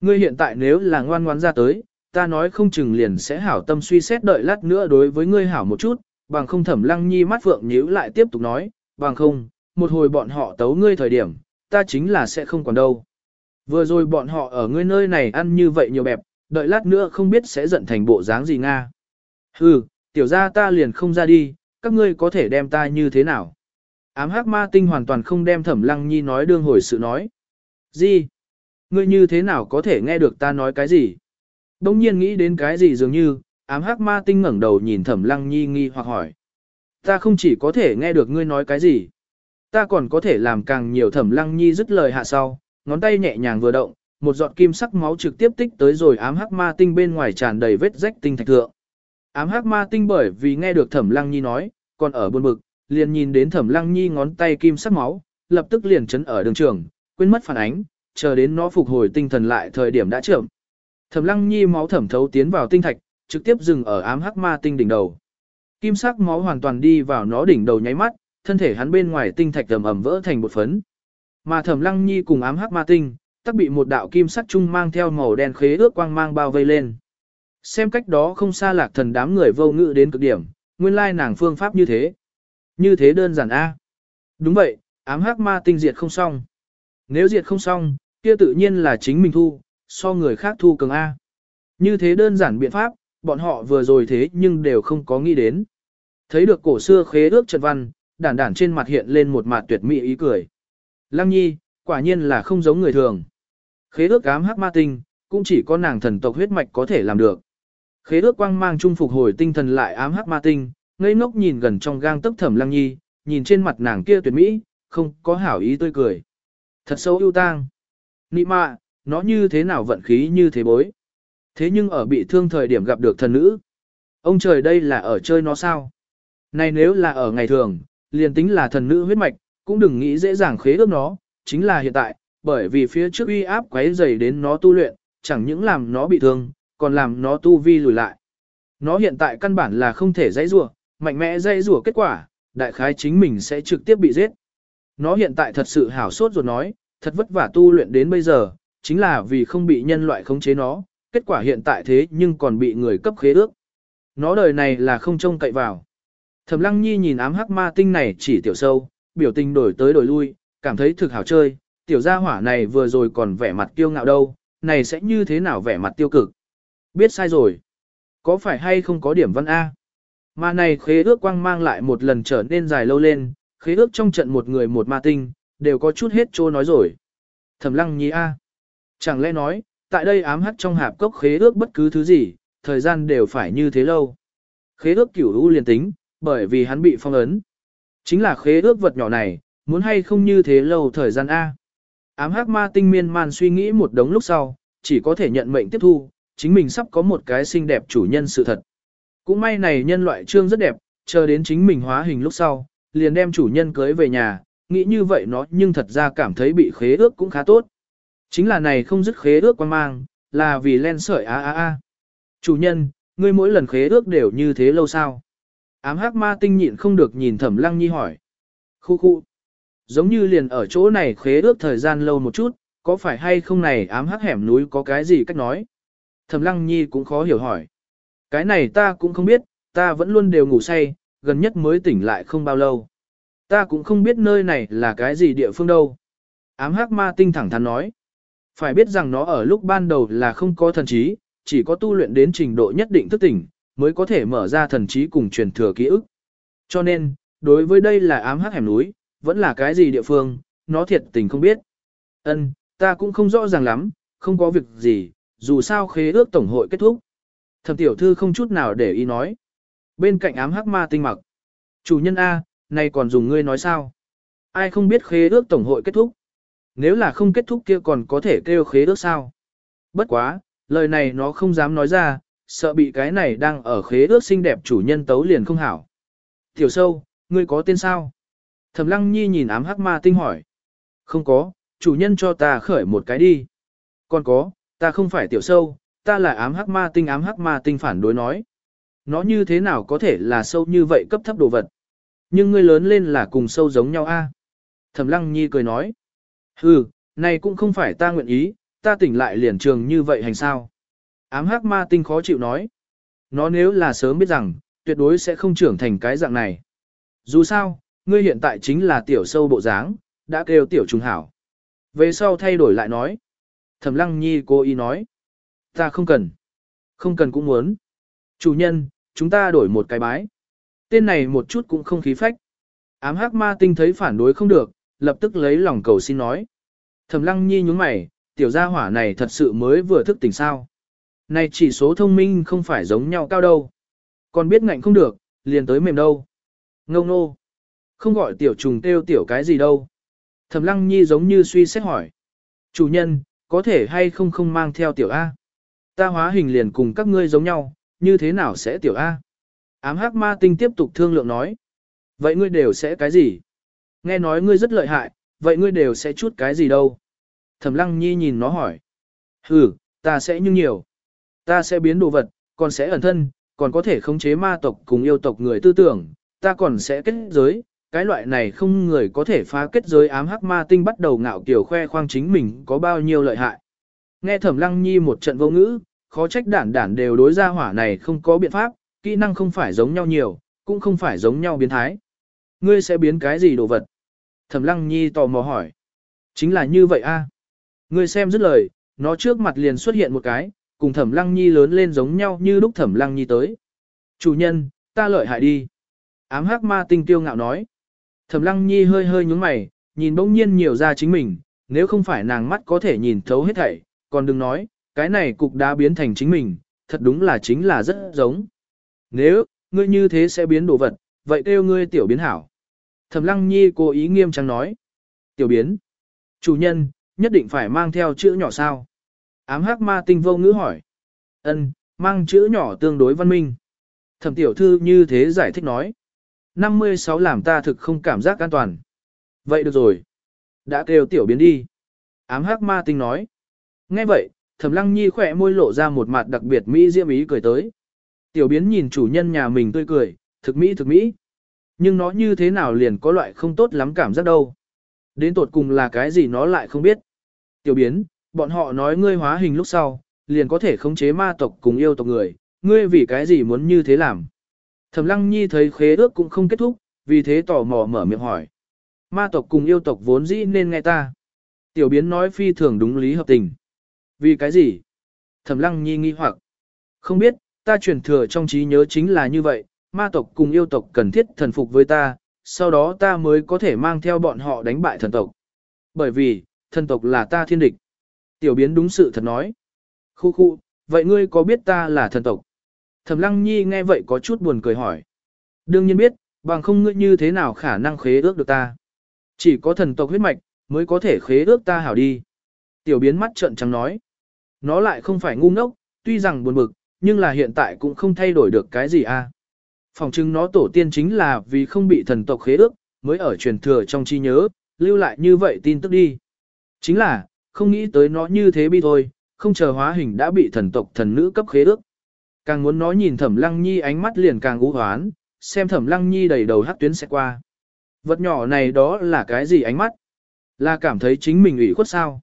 Ngươi hiện tại nếu là ngoan ngoãn ra tới, ta nói không chừng liền sẽ hảo tâm suy xét đợi lát nữa đối với ngươi hảo một chút, bằng không thẩm lăng nhi mắt phượng nhíu lại tiếp tục nói, bằng không, một hồi bọn họ tấu ngươi thời điểm, ta chính là sẽ không còn đâu. Vừa rồi bọn họ ở ngươi nơi này ăn như vậy nhiều bẹp, đợi lát nữa không biết sẽ giận thành bộ dáng gì Nga. Hừ, tiểu ra ta liền không ra đi, các ngươi có thể đem ta như thế nào. Ám hắc ma tinh hoàn toàn không đem thẩm lăng nhi nói đương hồi sự nói. Gì? Ngươi như thế nào có thể nghe được ta nói cái gì? Đông nhiên nghĩ đến cái gì dường như, ám hắc ma tinh ngẩng đầu nhìn thẩm lăng nhi nghi hoặc hỏi. Ta không chỉ có thể nghe được ngươi nói cái gì, ta còn có thể làm càng nhiều thẩm lăng nhi dứt lời hạ sau, ngón tay nhẹ nhàng vừa động, một giọt kim sắc máu trực tiếp tích tới rồi ám hắc ma tinh bên ngoài tràn đầy vết rách tinh thạch thượng. Ám hắc ma tinh bởi vì nghe được thẩm lăng nhi nói, còn ở buồn bực, liền nhìn đến thẩm lăng nhi ngón tay kim sắc máu, lập tức liền chấn ở đường trường, quên mất phản ánh, chờ đến nó phục hồi tinh thần lại thời điểm đã chậm. Thẩm lăng nhi máu thẩm thấu tiến vào tinh thạch, trực tiếp dừng ở ám hắc ma tinh đỉnh đầu. Kim sắc máu hoàn toàn đi vào nó đỉnh đầu nháy mắt, thân thể hắn bên ngoài tinh thạch ầm ầm vỡ thành một phấn. Mà Thẩm Lăng Nhi cùng ám hắc ma tinh, tắc bị một đạo kim sắc trung mang theo màu đen khế ước quang mang bao vây lên. Xem cách đó không xa lạc thần đám người vô ngữ đến cực điểm, nguyên lai nàng phương pháp như thế. Như thế đơn giản a. Đúng vậy, ám hắc ma tinh diệt không xong. Nếu diệt không xong, kia tự nhiên là chính mình thu, so người khác thu cường A. Như thế đơn giản biện pháp, bọn họ vừa rồi thế nhưng đều không có nghĩ đến. Thấy được cổ xưa khế ước trận văn, đản đản trên mặt hiện lên một mặt tuyệt mỹ ý cười. Lăng nhi, quả nhiên là không giống người thường. Khế ước ám hắc ma tinh, cũng chỉ có nàng thần tộc huyết mạch có thể làm được. Khế ước quang mang trung phục hồi tinh thần lại ám hắc ma tinh, ngây ngốc nhìn gần trong gang tấc thẩm lăng nhi, nhìn trên mặt nàng kia tuyệt mỹ, không có hảo ý tươi cười. Thật xấu ưu tang. Nị mạ, nó như thế nào vận khí như thế bối. Thế nhưng ở bị thương thời điểm gặp được thần nữ. Ông trời đây là ở chơi nó sao? Này nếu là ở ngày thường, liền tính là thần nữ huyết mạch, cũng đừng nghĩ dễ dàng khế ước nó, chính là hiện tại, bởi vì phía trước uy áp quấy dày đến nó tu luyện, chẳng những làm nó bị thương, còn làm nó tu vi lùi lại. Nó hiện tại căn bản là không thể dãy rủa, mạnh mẽ dây rủa kết quả, đại khái chính mình sẽ trực tiếp bị giết. Nó hiện tại thật sự hảo sốt ruột nói, thật vất vả tu luyện đến bây giờ, chính là vì không bị nhân loại khống chế nó, kết quả hiện tại thế nhưng còn bị người cấp khế ước. Nó đời này là không trông cậy vào. Thẩm Lăng Nhi nhìn ám hắc ma tinh này chỉ tiểu sâu, biểu tình đổi tới đổi lui, cảm thấy thực hảo chơi, tiểu gia hỏa này vừa rồi còn vẻ mặt kiêu ngạo đâu, này sẽ như thế nào vẻ mặt tiêu cực. Biết sai rồi. Có phải hay không có điểm văn A? Mà này khế ước quang mang lại một lần trở nên dài lâu lên, khế ước trong trận một người một ma tinh, đều có chút hết trô nói rồi. Thẩm lăng nhi A. Chẳng lẽ nói, tại đây ám hắt trong hạp cốc khế ước bất cứ thứ gì, thời gian đều phải như thế lâu. Khế ước cửu u liền tính, bởi vì hắn bị phong ấn. Chính là khế ước vật nhỏ này, muốn hay không như thế lâu thời gian A. Ám hắc ma tinh miên man suy nghĩ một đống lúc sau, chỉ có thể nhận mệnh tiếp thu, chính mình sắp có một cái xinh đẹp chủ nhân sự thật. Cũng may này nhân loại trương rất đẹp, chờ đến chính mình hóa hình lúc sau, liền đem chủ nhân cưới về nhà, nghĩ như vậy nó nhưng thật ra cảm thấy bị khế ước cũng khá tốt. Chính là này không dứt khế ước quan mang, là vì len sợi a a a. Chủ nhân, ngươi mỗi lần khế ước đều như thế lâu sao? Ám hắc ma tinh nhịn không được nhìn thẩm lăng nhi hỏi. Khu khu. Giống như liền ở chỗ này khế ước thời gian lâu một chút, có phải hay không này ám hắc hẻm núi có cái gì cách nói? Thẩm lăng nhi cũng khó hiểu hỏi. Cái này ta cũng không biết, ta vẫn luôn đều ngủ say, gần nhất mới tỉnh lại không bao lâu. Ta cũng không biết nơi này là cái gì địa phương đâu. Ám hắc ma tinh thẳng thắn nói. Phải biết rằng nó ở lúc ban đầu là không có thần trí, chỉ có tu luyện đến trình độ nhất định thức tỉnh, mới có thể mở ra thần trí cùng truyền thừa ký ức. Cho nên, đối với đây là ám hắc hẻm núi, vẫn là cái gì địa phương, nó thiệt tình không biết. Ân, ta cũng không rõ ràng lắm, không có việc gì, dù sao khế ước tổng hội kết thúc. Thẩm tiểu thư không chút nào để ý nói. Bên cạnh ám hắc ma tinh mặc. Chủ nhân A, này còn dùng ngươi nói sao? Ai không biết khế ước tổng hội kết thúc? Nếu là không kết thúc kia còn có thể kêu khế ước sao? Bất quá, lời này nó không dám nói ra, sợ bị cái này đang ở khế ước xinh đẹp chủ nhân tấu liền không hảo. Tiểu sâu, ngươi có tên sao? Thẩm lăng nhi nhìn ám hắc ma tinh hỏi. Không có, chủ nhân cho ta khởi một cái đi. Còn có, ta không phải tiểu sâu, ta là ám hắc ma tinh ám hắc ma tinh phản đối nói. Nó như thế nào có thể là sâu như vậy cấp thấp đồ vật. Nhưng ngươi lớn lên là cùng sâu giống nhau a. Thẩm lăng nhi cười nói. Hừ, này cũng không phải ta nguyện ý, ta tỉnh lại liền trường như vậy hành sao. Ám hắc ma tinh khó chịu nói. Nó nếu là sớm biết rằng, tuyệt đối sẽ không trưởng thành cái dạng này. Dù sao, ngươi hiện tại chính là tiểu sâu bộ dáng, đã kêu tiểu trùng hảo. Về sau thay đổi lại nói. Thẩm lăng nhi cố ý nói. Ta không cần. Không cần cũng muốn. Chủ nhân, chúng ta đổi một cái bái. Tên này một chút cũng không khí phách. Ám hắc ma tinh thấy phản đối không được, lập tức lấy lòng cầu xin nói. Thẩm lăng nhi nhúng mày, tiểu gia hỏa này thật sự mới vừa thức tỉnh sao. Này chỉ số thông minh không phải giống nhau cao đâu. Còn biết ngạnh không được, liền tới mềm đâu. Ngông nô. Không gọi tiểu trùng kêu tiểu cái gì đâu. Thẩm lăng nhi giống như suy xét hỏi. Chủ nhân, có thể hay không không mang theo tiểu A. Ta hóa hình liền cùng các ngươi giống nhau, như thế nào sẽ tiểu A? Ám hắc ma tinh tiếp tục thương lượng nói. Vậy ngươi đều sẽ cái gì? Nghe nói ngươi rất lợi hại, vậy ngươi đều sẽ chút cái gì đâu? Thẩm lăng nhi nhìn nó hỏi. Ừ, ta sẽ như nhiều. Ta sẽ biến đồ vật, còn sẽ ẩn thân, còn có thể khống chế ma tộc cùng yêu tộc người tư tưởng, ta còn sẽ kết giới. Cái loại này không người có thể phá kết giới ám hắc ma tinh bắt đầu ngạo kiểu khoe khoang chính mình có bao nhiêu lợi hại. Nghe thẩm lăng nhi một trận vô ngữ, khó trách đản đản đều đối ra hỏa này không có biện pháp, kỹ năng không phải giống nhau nhiều, cũng không phải giống nhau biến thái. Ngươi sẽ biến cái gì đồ vật? Thẩm lăng nhi tò mò hỏi. Chính là như vậy a. Ngươi xem dứt lời, nó trước mặt liền xuất hiện một cái, cùng thẩm lăng nhi lớn lên giống nhau như lúc thẩm lăng nhi tới. Chủ nhân, ta lợi hại đi. Ám hắc ma tinh tiêu ngạo nói. Thẩm lăng nhi hơi hơi nhúng mày, nhìn bỗng nhiên nhiều ra chính mình, nếu không phải nàng mắt có thể nhìn thấu hết thảy, còn đừng nói, cái này cục đã biến thành chính mình, thật đúng là chính là rất giống. Nếu, ngươi như thế sẽ biến đồ vật, vậy kêu ngươi tiểu biến hảo. Thẩm lăng nhi cố ý nghiêm trang nói. Tiểu biến. Chủ nhân, nhất định phải mang theo chữ nhỏ sao? Ám hắc ma tinh vô ngữ hỏi. Ân, mang chữ nhỏ tương đối văn minh. Thẩm tiểu thư như thế giải thích nói. 56 làm ta thực không cảm giác an toàn. Vậy được rồi. Đã kêu tiểu biến đi. Ám hắc ma tinh nói. Nghe vậy, thẩm lăng nhi khỏe môi lộ ra một mặt đặc biệt mỹ diễm ý cười tới. Tiểu biến nhìn chủ nhân nhà mình tươi cười, thực mỹ thực mỹ. Nhưng nó như thế nào liền có loại không tốt lắm cảm giác đâu. Đến tột cùng là cái gì nó lại không biết. Tiểu biến, bọn họ nói ngươi hóa hình lúc sau, liền có thể khống chế ma tộc cùng yêu tộc người, ngươi vì cái gì muốn như thế làm. Thẩm lăng nhi thấy khế ước cũng không kết thúc, vì thế tò mò mở miệng hỏi. Ma tộc cùng yêu tộc vốn dĩ nên nghe ta. Tiểu biến nói phi thường đúng lý hợp tình. Vì cái gì? Thẩm lăng nhi nghi hoặc. Không biết, ta truyền thừa trong trí nhớ chính là như vậy, ma tộc cùng yêu tộc cần thiết thần phục với ta, sau đó ta mới có thể mang theo bọn họ đánh bại thần tộc. Bởi vì, thần tộc là ta thiên địch. Tiểu biến đúng sự thật nói. Khu khu, vậy ngươi có biết ta là thần tộc? Thẩm lăng nhi nghe vậy có chút buồn cười hỏi. Đương nhiên biết, bằng không ngươi như thế nào khả năng khế ước được ta. Chỉ có thần tộc huyết mạch, mới có thể khế ước ta hảo đi. Tiểu biến mắt trợn trắng nói. Nó lại không phải ngu ngốc, tuy rằng buồn bực, nhưng là hiện tại cũng không thay đổi được cái gì a. Phòng chứng nó tổ tiên chính là vì không bị thần tộc khế ước, mới ở truyền thừa trong chi nhớ, lưu lại như vậy tin tức đi. Chính là, không nghĩ tới nó như thế bi thôi, không chờ hóa hình đã bị thần tộc thần nữ cấp khế ước. Càng muốn nó nhìn thẩm lăng nhi ánh mắt liền càng u hoán, xem thẩm lăng nhi đầy đầu hắc tuyến sẽ qua. Vật nhỏ này đó là cái gì ánh mắt? Là cảm thấy chính mình ủy khuất sao?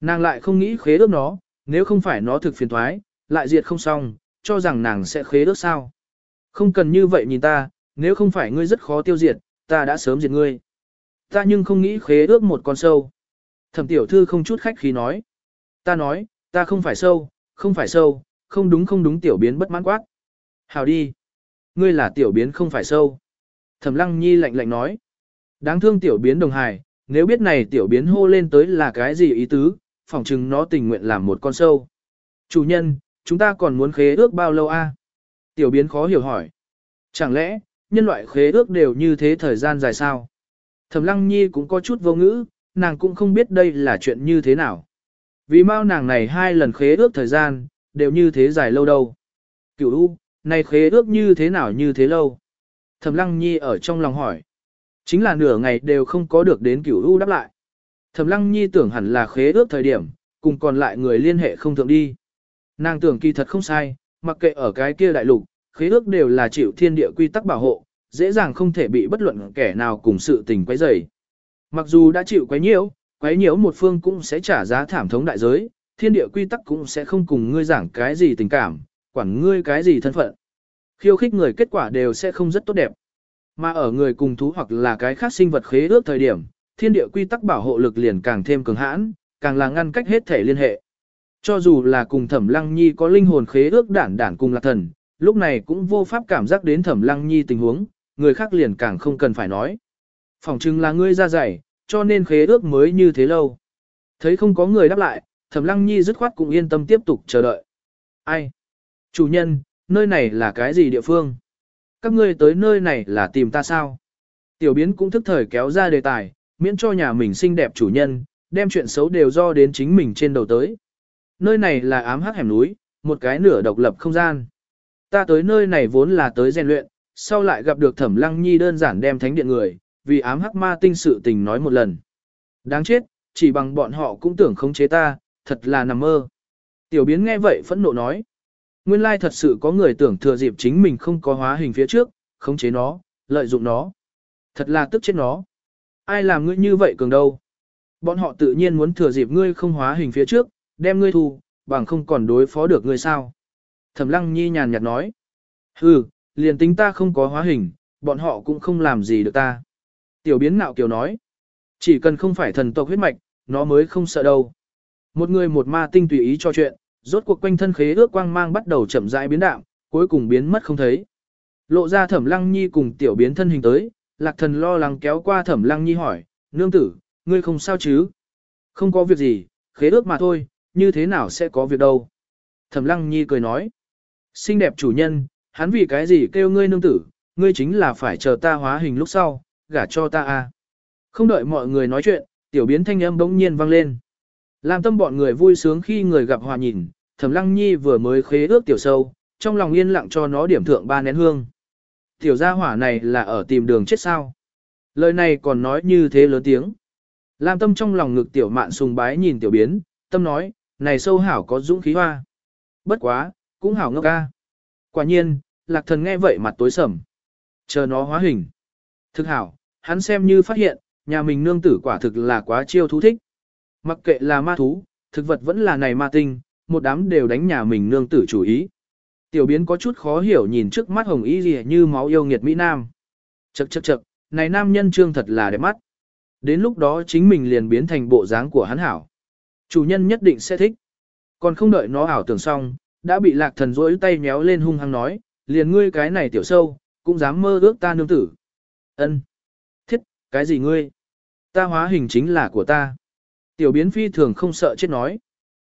Nàng lại không nghĩ khế ước nó, nếu không phải nó thực phiền thoái, lại diệt không xong, cho rằng nàng sẽ khế ước sao? Không cần như vậy nhìn ta, nếu không phải ngươi rất khó tiêu diệt, ta đã sớm diệt ngươi. Ta nhưng không nghĩ khế ước một con sâu. Thẩm tiểu thư không chút khách khí nói. Ta nói, ta không phải sâu, không phải sâu, không đúng không đúng tiểu biến bất mãn quát. Hào đi. Ngươi là tiểu biến không phải sâu. Thẩm lăng nhi lạnh lạnh nói. Đáng thương tiểu biến đồng hài, nếu biết này tiểu biến hô lên tới là cái gì ý tứ, phỏng chừng nó tình nguyện làm một con sâu. Chủ nhân, chúng ta còn muốn khế ước bao lâu a? Tiểu biến khó hiểu hỏi. Chẳng lẽ, nhân loại khế ước đều như thế thời gian dài sao? Thẩm lăng nhi cũng có chút vô ngữ, nàng cũng không biết đây là chuyện như thế nào. Vì mau nàng này hai lần khế ước thời gian, đều như thế dài lâu đâu. Cửu U, này khế ước như thế nào như thế lâu? Thẩm lăng nhi ở trong lòng hỏi. Chính là nửa ngày đều không có được đến cửu U đáp lại. Thẩm lăng nhi tưởng hẳn là khế ước thời điểm, cùng còn lại người liên hệ không thượng đi. Nàng tưởng kỳ thật không sai, mặc kệ ở cái kia đại lục, khế ước đều là chịu thiên địa quy tắc bảo hộ, dễ dàng không thể bị bất luận kẻ nào cùng sự tình quấy rầy. Mặc dù đã chịu quấy nhiễu, quấy nhiễu một phương cũng sẽ trả giá thảm thống đại giới, thiên địa quy tắc cũng sẽ không cùng ngươi giảng cái gì tình cảm, quản ngươi cái gì thân phận. Khiêu khích người kết quả đều sẽ không rất tốt đẹp. Mà ở người cùng thú hoặc là cái khác sinh vật khế ước thời điểm, thiên địa quy tắc bảo hộ lực liền càng thêm cường hãn, càng là ngăn cách hết thể liên hệ. Cho dù là cùng thẩm lăng nhi có linh hồn khế ước đản đản cùng lạc thần, lúc này cũng vô pháp cảm giác đến thẩm lăng nhi tình huống, người khác liền càng không cần phải nói. Phòng chừng là ngươi ra dày, cho nên khế ước mới như thế lâu. Thấy không có người đáp lại, thẩm lăng nhi dứt khoát cũng yên tâm tiếp tục chờ đợi. Ai? Chủ nhân, nơi này là cái gì địa phương? Các ngươi tới nơi này là tìm ta sao? Tiểu biến cũng thức thời kéo ra đề tài, miễn cho nhà mình xinh đẹp chủ nhân, đem chuyện xấu đều do đến chính mình trên đầu tới. Nơi này là ám hắc hẻm núi, một cái nửa độc lập không gian. Ta tới nơi này vốn là tới rèn luyện, sau lại gặp được thẩm lăng nhi đơn giản đem thánh điện người, vì ám hắc ma tinh sự tình nói một lần. Đáng chết, chỉ bằng bọn họ cũng tưởng khống chế ta, thật là nằm mơ. Tiểu biến nghe vậy phẫn nộ nói. Nguyên lai thật sự có người tưởng thừa dịp chính mình không có hóa hình phía trước, khống chế nó, lợi dụng nó. Thật là tức chết nó. Ai làm ngươi như vậy cường đâu? Bọn họ tự nhiên muốn thừa dịp ngươi không hóa hình phía trước, đem ngươi thu, bằng không còn đối phó được ngươi sao. Thẩm lăng nhi nhàn nhạt nói. Hừ, liền tính ta không có hóa hình, bọn họ cũng không làm gì được ta. Tiểu biến nạo kiều nói. Chỉ cần không phải thần tộc huyết mạch, nó mới không sợ đâu. Một người một ma tinh tùy ý cho chuyện, rốt cuộc quanh thân khế ước quang mang bắt đầu chậm rãi biến đạm, cuối cùng biến mất không thấy. Lộ ra thẩm lăng nhi cùng tiểu biến thân hình tới, lạc thần lo lắng kéo qua thẩm lăng nhi hỏi, nương tử, ngươi không sao chứ? Không có việc gì, khế ước mà thôi, như thế nào sẽ có việc đâu? Thẩm lăng nhi cười nói, xinh đẹp chủ nhân, hắn vì cái gì kêu ngươi nương tử, ngươi chính là phải chờ ta hóa hình lúc sau, gả cho ta a. Không đợi mọi người nói chuyện, tiểu biến thanh âm bỗng nhiên vang lên. Làm tâm bọn người vui sướng khi người gặp hòa nhìn, Thẩm Lăng Nhi vừa mới khế ước tiểu sâu, trong lòng yên lặng cho nó điểm thượng ba nén hương. Tiểu gia hỏa này là ở tìm đường chết sao? Lời này còn nói như thế lớn tiếng. Lam tâm trong lòng ngực tiểu mạn sùng bái nhìn tiểu biến, tâm nói, này sâu hảo có dũng khí hoa. Bất quá, cũng hảo ngốc ca. Quả nhiên, lạc thần nghe vậy mặt tối sầm. Chờ nó hóa hình. Thực hảo, hắn xem như phát hiện, nhà mình nương tử quả thực là quá chiêu thú thích. Mặc kệ là ma thú, thực vật vẫn là này ma tinh, một đám đều đánh nhà mình nương tử chủ ý. Tiểu biến có chút khó hiểu nhìn trước mắt hồng y gì như máu yêu nghiệt Mỹ Nam. Chậc chậc chậc, này nam nhân trương thật là đẹp mắt. Đến lúc đó chính mình liền biến thành bộ dáng của hắn hảo. Chủ nhân nhất định sẽ thích. Còn không đợi nó ảo tưởng xong, đã bị lạc thần rỗi tay méo lên hung hăng nói, liền ngươi cái này tiểu sâu, cũng dám mơ ước ta nương tử. ân Thiết, cái gì ngươi? Ta hóa hình chính là của ta. Tiểu biến phi thường không sợ chết nói.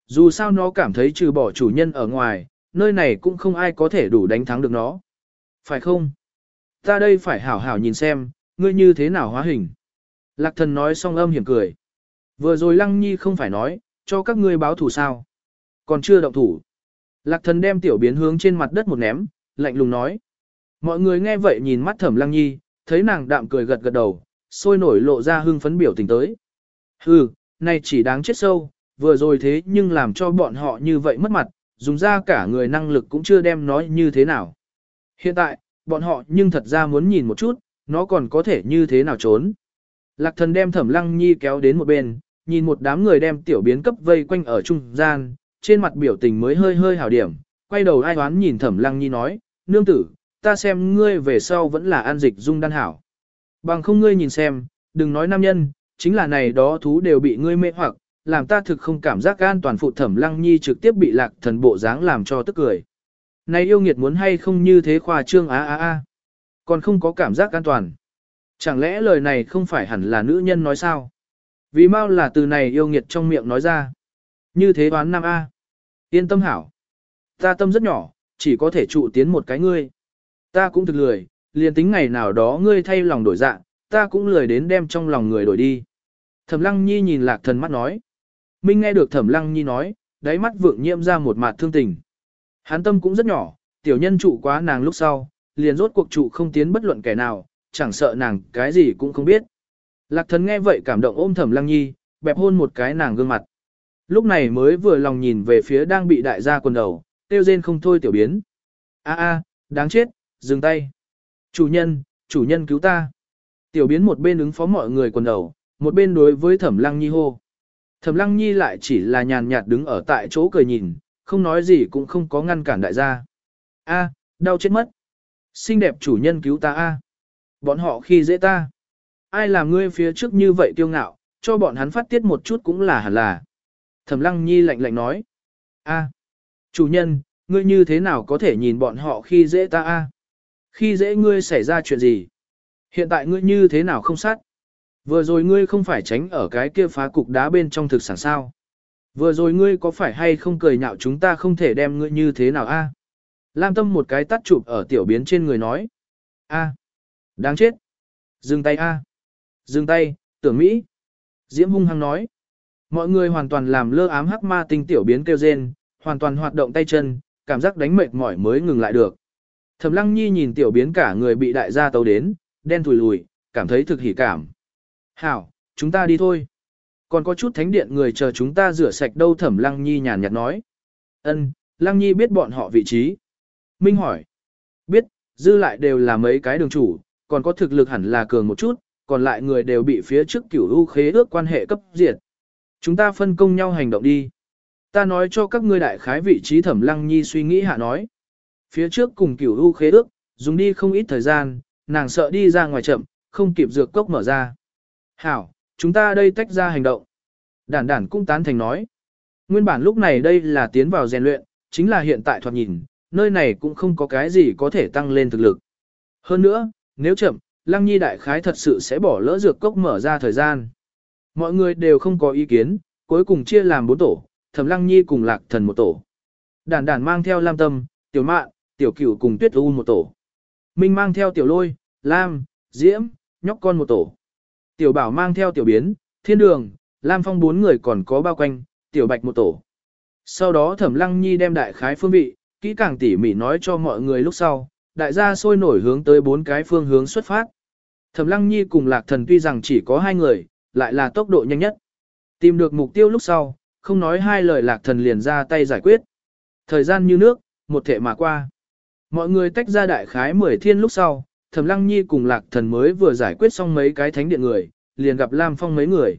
Dù sao nó cảm thấy trừ bỏ chủ nhân ở ngoài, nơi này cũng không ai có thể đủ đánh thắng được nó. Phải không? Ta đây phải hảo hảo nhìn xem, ngươi như thế nào hóa hình. Lạc thần nói xong âm hiểm cười. Vừa rồi lăng nhi không phải nói, cho các ngươi báo thù sao. Còn chưa động thủ. Lạc thần đem tiểu biến hướng trên mặt đất một ném, lạnh lùng nói. Mọi người nghe vậy nhìn mắt thẩm lăng nhi, thấy nàng đạm cười gật gật đầu, sôi nổi lộ ra hưng phấn biểu tình tới. Hừ, này chỉ đáng chết sâu, vừa rồi thế nhưng làm cho bọn họ như vậy mất mặt, dùng ra cả người năng lực cũng chưa đem nói như thế nào. Hiện tại, bọn họ nhưng thật ra muốn nhìn một chút, nó còn có thể như thế nào trốn. Lạc thần đem thẩm lăng nhi kéo đến một bên, nhìn một đám người đem tiểu biến cấp vây quanh ở trung gian, trên mặt biểu tình mới hơi hơi hảo điểm, quay đầu ai hoán nhìn thẩm lăng nhi nói, nương tử, ta xem ngươi về sau vẫn là an dịch dung đan hảo. Bằng không ngươi nhìn xem, đừng nói nam nhân, chính là này đó thú đều bị ngươi mê hoặc, làm ta thực không cảm giác an toàn phụ thẩm lăng nhi trực tiếp bị lạc thần bộ dáng làm cho tức cười. Này yêu nghiệt muốn hay không như thế khoa trương á á á. Còn không có cảm giác an toàn. Chẳng lẽ lời này không phải hẳn là nữ nhân nói sao? Vì mau là từ này yêu nghiệt trong miệng nói ra. Như thế đoán nam A. Yên tâm hảo. Ta tâm rất nhỏ, chỉ có thể trụ tiến một cái ngươi. Ta cũng thực lười, liền tính ngày nào đó ngươi thay lòng đổi dạng ta cũng lười đến đem trong lòng người đổi đi. Thẩm lăng nhi nhìn lạc thần mắt nói. Minh nghe được thẩm lăng nhi nói, đáy mắt vượng nhiễm ra một mặt thương tình. Hán tâm cũng rất nhỏ, tiểu nhân trụ quá nàng lúc sau, liền rốt cuộc trụ không tiến bất luận kẻ nào, chẳng sợ nàng cái gì cũng không biết. Lạc thần nghe vậy cảm động ôm thẩm lăng nhi, bẹp hôn một cái nàng gương mặt. Lúc này mới vừa lòng nhìn về phía đang bị đại gia quần đầu, tiêu rên không thôi tiểu biến. a a đáng chết, dừng tay. Chủ nhân, chủ nhân cứu ta. Tiểu biến một bên ứng phó mọi người quần đầu, một bên đối với thẩm lăng nhi hô. Thẩm lăng nhi lại chỉ là nhàn nhạt đứng ở tại chỗ cười nhìn, không nói gì cũng không có ngăn cản đại gia. A, đau chết mất. Xinh đẹp chủ nhân cứu ta a. Bọn họ khi dễ ta. Ai làm ngươi phía trước như vậy kiêu ngạo, cho bọn hắn phát tiết một chút cũng là hẳn là. Thẩm lăng nhi lạnh lạnh nói. A, chủ nhân, ngươi như thế nào có thể nhìn bọn họ khi dễ ta a? Khi dễ ngươi xảy ra chuyện gì? Hiện tại ngươi như thế nào không sát? Vừa rồi ngươi không phải tránh ở cái kia phá cục đá bên trong thực sản sao? Vừa rồi ngươi có phải hay không cười nhạo chúng ta không thể đem ngươi như thế nào a? Lam tâm một cái tắt chụp ở tiểu biến trên người nói. A. Đáng chết. Dừng tay a. Dừng tay, tưởng Mỹ. Diễm hung hăng nói. Mọi người hoàn toàn làm lơ ám hắc ma tinh tiểu biến kêu rên, hoàn toàn hoạt động tay chân, cảm giác đánh mệt mỏi mới ngừng lại được. Thẩm lăng nhi nhìn tiểu biến cả người bị đại gia tấu đến, đen thùi lùi, cảm thấy thực hỉ cảm. Hảo, chúng ta đi thôi. Còn có chút thánh điện người chờ chúng ta rửa sạch đâu thẩm lăng nhi nhàn nhạt nói. Ân, lăng nhi biết bọn họ vị trí. Minh hỏi. Biết, dư lại đều là mấy cái đường chủ, còn có thực lực hẳn là cường một chút, còn lại người đều bị phía trước cửu u khế ước quan hệ cấp diệt. Chúng ta phân công nhau hành động đi. Ta nói cho các ngươi đại khái vị trí thẩm lăng nhi suy nghĩ hạ nói. Phía trước cùng cửu u khế ước, dùng đi không ít thời gian, nàng sợ đi ra ngoài chậm, không kịp dược cốc mở ra. Hảo, chúng ta đây tách ra hành động. Đản đản cũng tán thành nói. Nguyên bản lúc này đây là tiến vào rèn luyện, chính là hiện tại thoạt nhìn, nơi này cũng không có cái gì có thể tăng lên thực lực. Hơn nữa, nếu chậm, Lăng Nhi đại khái thật sự sẽ bỏ lỡ dược cốc mở ra thời gian. Mọi người đều không có ý kiến, cuối cùng chia làm bốn tổ, Thẩm Lăng Nhi cùng Lạc Thần một tổ. Đản đản mang theo Lam Tâm, Tiểu Mạn, Tiểu Cửu cùng Tuyết U một tổ. Minh mang theo Tiểu Lôi, Lam, Diễm, nhóc con một tổ. Tiểu Bảo mang theo Tiểu Biến, Thiên Đường, Lam Phong bốn người còn có bao quanh, Tiểu Bạch một tổ. Sau đó Thẩm Lăng Nhi đem đại khái phương vị, kỹ càng tỉ mỉ nói cho mọi người lúc sau, đại gia sôi nổi hướng tới bốn cái phương hướng xuất phát. Thẩm Lăng Nhi cùng Lạc Thần tuy rằng chỉ có hai người, lại là tốc độ nhanh nhất. Tìm được mục tiêu lúc sau, không nói hai lời Lạc Thần liền ra tay giải quyết. Thời gian như nước, một thể mà qua. Mọi người tách ra đại khái 10 thiên lúc sau, Thẩm Lăng Nhi cùng Lạc Thần mới vừa giải quyết xong mấy cái thánh điện người, liền gặp Lam Phong mấy người.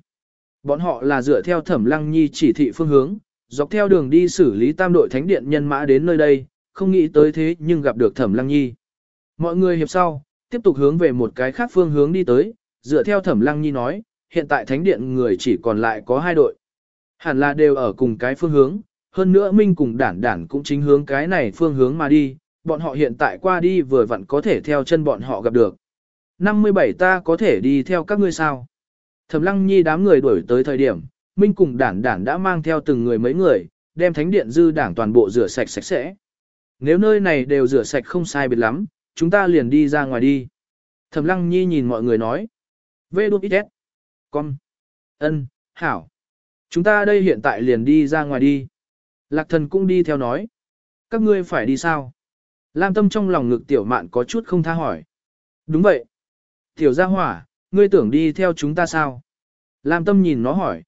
Bọn họ là dựa theo Thẩm Lăng Nhi chỉ thị phương hướng, dọc theo đường đi xử lý tam đội thánh điện nhân mã đến nơi đây, không nghĩ tới thế nhưng gặp được Thẩm Lăng Nhi. Mọi người hiệp sau, tiếp tục hướng về một cái khác phương hướng đi tới, dựa theo Thẩm Lăng Nhi nói, hiện tại thánh điện người chỉ còn lại có hai đội. Hẳn là đều ở cùng cái phương hướng, hơn nữa Minh cùng đản đản cũng chính hướng cái này phương hướng mà đi, bọn họ hiện tại qua đi vừa vặn có thể theo chân bọn họ gặp được. 57 ta có thể đi theo các ngươi sao? Thẩm Lăng Nhi đám người đuổi tới thời điểm, Minh cùng đản đản đã mang theo từng người mấy người, đem thánh điện dư đảng toàn bộ rửa sạch sạch sẽ. Nếu nơi này đều rửa sạch không sai biệt lắm, chúng ta liền đi ra ngoài đi. Thẩm Lăng Nhi nhìn mọi người nói. Vê đút ít Con. ân, hảo. Chúng ta đây hiện tại liền đi ra ngoài đi. Lạc thần cũng đi theo nói. Các ngươi phải đi sao? Lam tâm trong lòng ngực tiểu mạn có chút không tha hỏi. Đúng vậy. Tiểu gia hỏa, ngươi tưởng đi theo chúng ta sao? Lam tâm nhìn nó hỏi.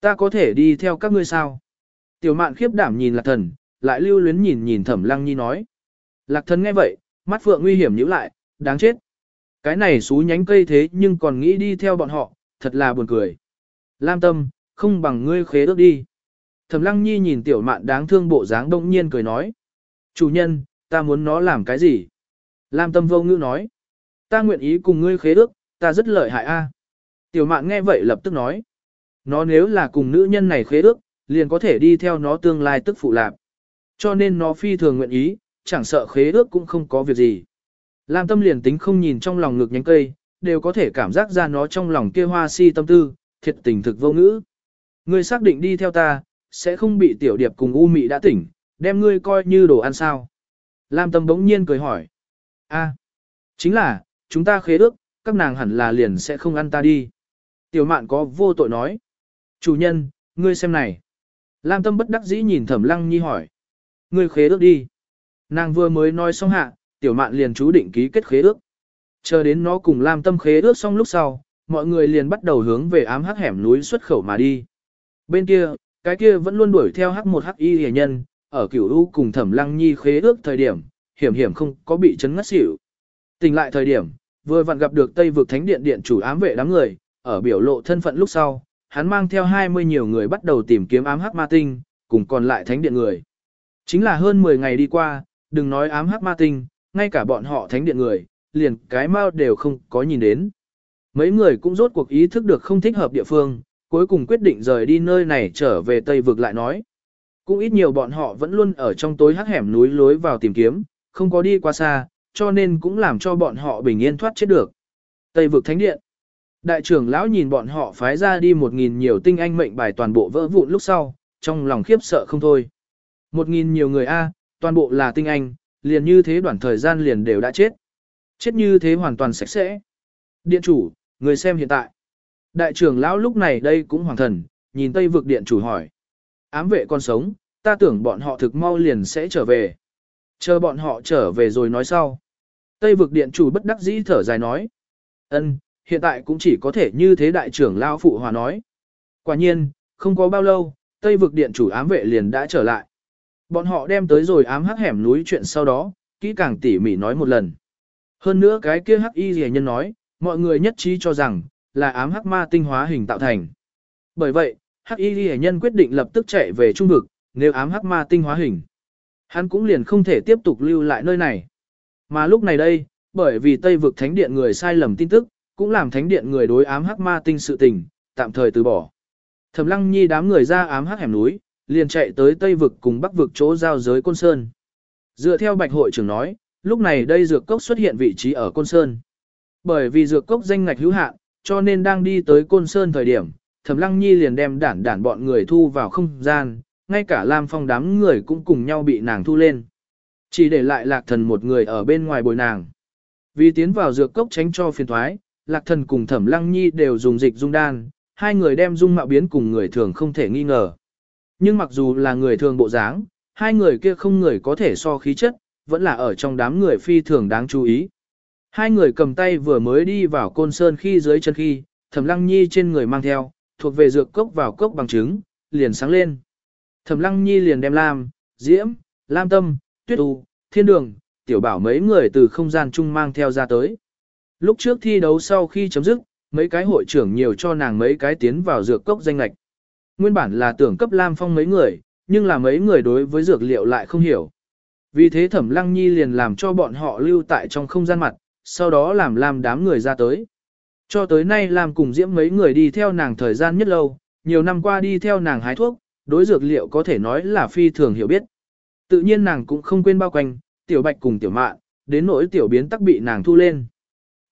Ta có thể đi theo các ngươi sao? Tiểu mạn khiếp đảm nhìn lạc thần, lại lưu luyến nhìn nhìn thẩm lăng nhi nói. Lạc thần nghe vậy, mắt phượng nguy hiểm nhíu lại, đáng chết. Cái này xú nhánh cây thế nhưng còn nghĩ đi theo bọn họ, thật là buồn cười. Lam tâm, không bằng ngươi khế ước đi. Thẩm lăng nhi nhìn tiểu mạn đáng thương bộ dáng đông nhiên cười nói. Chủ nhân, ta muốn nó làm cái gì? Lam tâm vô ngữ nói. Ta nguyện ý cùng ngươi khế ước, ta rất lợi hại a. Tiểu mạn nghe vậy lập tức nói. Nó nếu là cùng nữ nhân này khế ước, liền có thể đi theo nó tương lai tức phụ lạp. Cho nên nó phi thường nguyện ý, chẳng sợ khế ước cũng không có việc gì. Lam tâm liền tính không nhìn trong lòng ngực nhánh cây, đều có thể cảm giác ra nó trong lòng kia hoa si tâm tư, thiệt tình thực vô ngữ. Ngươi xác định đi theo ta, sẽ không bị tiểu điệp cùng u mị đã tỉnh, đem ngươi coi như đồ ăn sao. Lam tâm bỗng nhiên cười hỏi. a chính là, chúng ta khế ước, các nàng hẳn là liền sẽ không ăn ta đi. Tiểu mạn có vô tội nói. Chủ nhân, ngươi xem này. Lam tâm bất đắc dĩ nhìn thẩm lăng nhi hỏi. Ngươi khế ước đi. Nàng vừa mới nói xong hạ, tiểu mạn liền chú định ký kết khế ước. Chờ đến nó cùng Lam tâm khế ước xong lúc sau, mọi người liền bắt đầu hướng về ám hắc hẻm núi xuất khẩu mà đi. Bên kia, cái kia vẫn luôn đuổi theo hắc một hắc y hề nhân, ở cửu u cùng thẩm lăng nhi khế ước thời điểm, hiểm hiểm không có bị chấn ngất xỉu. Tỉnh lại thời điểm, vừa vặn gặp được Tây vực thánh điện điện chủ ám vệ đám người, ở biểu lộ thân phận lúc sau, hắn mang theo 20 nhiều người bắt đầu tìm kiếm ám hắc ma tinh, cùng còn lại thánh điện người. Chính là hơn 10 ngày đi qua, đừng nói ám hắc ma tinh, ngay cả bọn họ thánh điện người, liền cái mau đều không có nhìn đến. Mấy người cũng rốt cuộc ý thức được không thích hợp địa phương, cuối cùng quyết định rời đi nơi này trở về Tây vực lại nói. Cũng ít nhiều bọn họ vẫn luôn ở trong tối hắc hẻm núi lối vào tìm kiếm, không có đi qua xa, cho nên cũng làm cho bọn họ bình yên thoát chết được. Tây vực thánh điện. Đại trưởng lão nhìn bọn họ phái ra đi một nghìn nhiều tinh anh mệnh bài toàn bộ vỡ vụn lúc sau, trong lòng khiếp sợ không thôi. Một nghìn nhiều người A, toàn bộ là tinh anh, liền như thế đoạn thời gian liền đều đã chết. Chết như thế hoàn toàn sạch sẽ. Điện chủ, người xem hiện tại. Đại trưởng lão lúc này đây cũng hoàng thần, nhìn Tây vực điện chủ hỏi. Ám vệ còn sống, ta tưởng bọn họ thực mau liền sẽ trở về. Chờ bọn họ trở về rồi nói sau. Tây vực điện chủ bất đắc dĩ thở dài nói. ân hiện tại cũng chỉ có thể như thế đại trưởng lão phụ hòa nói. Quả nhiên, không có bao lâu, Tây vực điện chủ ám vệ liền đã trở lại. Bọn họ đem tới rồi ám hắc hẻm núi chuyện sau đó, kỹ càng tỉ mỉ nói một lần. Hơn nữa cái kia hắc y rẻ nhân nói, mọi người nhất trí cho rằng, là ám hắc ma tinh hóa hình tạo thành. Bởi vậy, hắc y ghi nhân quyết định lập tức chạy về trung vực, nếu ám hắc ma tinh hóa hình. Hắn cũng liền không thể tiếp tục lưu lại nơi này. Mà lúc này đây, bởi vì Tây vực thánh điện người sai lầm tin tức, cũng làm thánh điện người đối ám hắc ma tinh sự tình, tạm thời từ bỏ. Thẩm Lăng Nhi đám người ra ám hắc hẻm núi, liền chạy tới Tây vực cùng Bắc vực chỗ giao giới Côn Sơn. Dựa theo Bạch hội trưởng nói, lúc này đây dược cốc xuất hiện vị trí ở Côn Sơn. Bởi vì dược cốc danh ngạch hữu hạn, cho nên đang đi tới Côn Sơn thời điểm, Thẩm Lăng Nhi liền đem đản đản bọn người thu vào không gian, ngay cả Lam Phong đám người cũng cùng nhau bị nàng thu lên. Chỉ để lại Lạc Thần một người ở bên ngoài bồi nàng. Vì tiến vào dược cốc tránh cho phiền thoái, Lạc Thần cùng Thẩm Lăng Nhi đều dùng dịch dung đan, hai người đem dung mạo biến cùng người thường không thể nghi ngờ. Nhưng mặc dù là người thường bộ dáng, hai người kia không người có thể so khí chất, vẫn là ở trong đám người phi thường đáng chú ý. Hai người cầm tay vừa mới đi vào côn sơn khi dưới chân khi, Thẩm Lăng Nhi trên người mang theo, thuộc về dược cốc vào cốc bằng chứng, liền sáng lên. Thẩm Lăng Nhi liền đem Lam, Diễm, Lam Tâm, Tuyết U, Thiên Đường, Tiểu Bảo mấy người từ không gian chung mang theo ra tới. Lúc trước thi đấu sau khi chấm dứt, mấy cái hội trưởng nhiều cho nàng mấy cái tiến vào dược cốc danh lạch. Nguyên bản là tưởng cấp Lam Phong mấy người, nhưng là mấy người đối với dược liệu lại không hiểu. Vì thế Thẩm Lăng Nhi liền làm cho bọn họ lưu tại trong không gian mặt, sau đó làm Lam đám người ra tới. Cho tới nay làm cùng Diễm mấy người đi theo nàng thời gian nhất lâu, nhiều năm qua đi theo nàng hái thuốc, đối dược liệu có thể nói là phi thường hiểu biết. Tự nhiên nàng cũng không quên bao quanh, tiểu bạch cùng tiểu mạn, đến nỗi tiểu biến tắc bị nàng thu lên.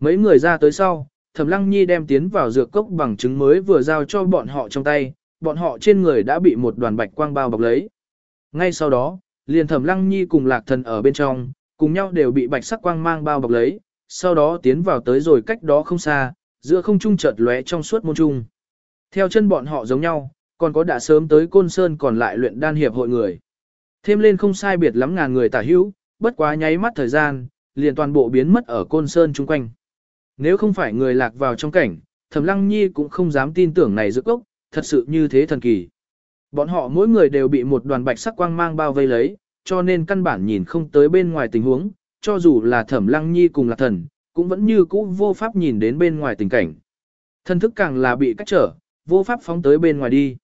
Mấy người ra tới sau, Thẩm Lăng Nhi đem tiến vào dược cốc bằng chứng mới vừa giao cho bọn họ trong tay, bọn họ trên người đã bị một đoàn bạch quang bao bọc lấy. Ngay sau đó, liền Thẩm Lăng Nhi cùng Lạc Thần ở bên trong, cùng nhau đều bị bạch sắc quang mang bao bọc lấy, sau đó tiến vào tới rồi cách đó không xa, giữa không trung chợt lóe trong suốt môn trung. Theo chân bọn họ giống nhau, Còn có đã sớm tới Côn Sơn còn lại luyện đan hiệp hội người. Thêm lên không sai biệt lắm ngàn người tả hữu, bất quá nháy mắt thời gian, liền toàn bộ biến mất ở Côn Sơn chung quanh. Nếu không phải người lạc vào trong cảnh, Thẩm Lăng Nhi cũng không dám tin tưởng này dược cốc, thật sự như thế thần kỳ. Bọn họ mỗi người đều bị một đoàn bạch sắc quang mang bao vây lấy, cho nên căn bản nhìn không tới bên ngoài tình huống, cho dù là Thẩm Lăng Nhi cùng là thần, cũng vẫn như cũ vô pháp nhìn đến bên ngoài tình cảnh. Thân thức càng là bị cách trở, vô pháp phóng tới bên ngoài đi.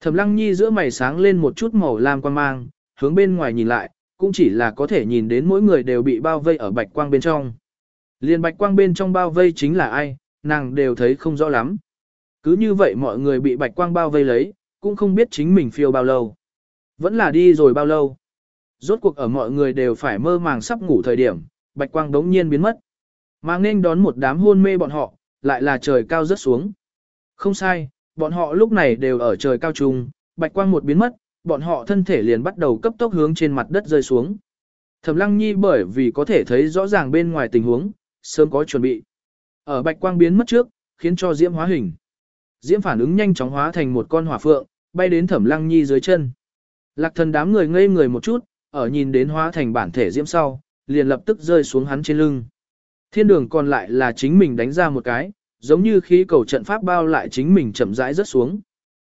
Thẩm Lăng Nhi giữa mày sáng lên một chút màu lam quang mang, hướng bên ngoài nhìn lại, cũng chỉ là có thể nhìn đến mỗi người đều bị bao vây ở bạch quang bên trong. Liên bạch quang bên trong bao vây chính là ai, nàng đều thấy không rõ lắm. Cứ như vậy mọi người bị bạch quang bao vây lấy, cũng không biết chính mình phiêu bao lâu. Vẫn là đi rồi bao lâu. Rốt cuộc ở mọi người đều phải mơ màng sắp ngủ thời điểm, bạch quang đống nhiên biến mất mà nên đón một đám hôn mê bọn họ, lại là trời cao rất xuống. Không sai, bọn họ lúc này đều ở trời cao trung, bạch quang một biến mất, bọn họ thân thể liền bắt đầu cấp tốc hướng trên mặt đất rơi xuống. Thẩm Lăng Nhi bởi vì có thể thấy rõ ràng bên ngoài tình huống, sớm có chuẩn bị. Ở bạch quang biến mất trước, khiến cho diễm hóa hình. Diễm phản ứng nhanh chóng hóa thành một con hỏa phượng, bay đến Thẩm Lăng Nhi dưới chân. Lạc thần đám người ngây người một chút, ở nhìn đến hóa thành bản thể diễm sau, liền lập tức rơi xuống hắn trên lưng. Thiên đường còn lại là chính mình đánh ra một cái, giống như khí cầu trận pháp bao lại chính mình chậm rãi rớt xuống.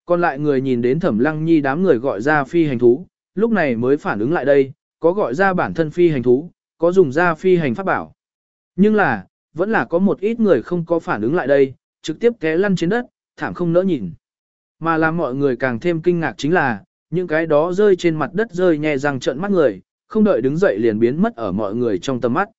Còn lại người nhìn đến thẩm lăng nhi đám người gọi ra phi hành thú, lúc này mới phản ứng lại đây, có gọi ra bản thân phi hành thú, có dùng ra phi hành pháp bảo. Nhưng là, vẫn là có một ít người không có phản ứng lại đây, trực tiếp té lăn trên đất, thảm không nỡ nhìn. Mà làm mọi người càng thêm kinh ngạc chính là, những cái đó rơi trên mặt đất rơi nhẹ răng trợn mắt người, không đợi đứng dậy liền biến mất ở mọi người trong tầm mắt.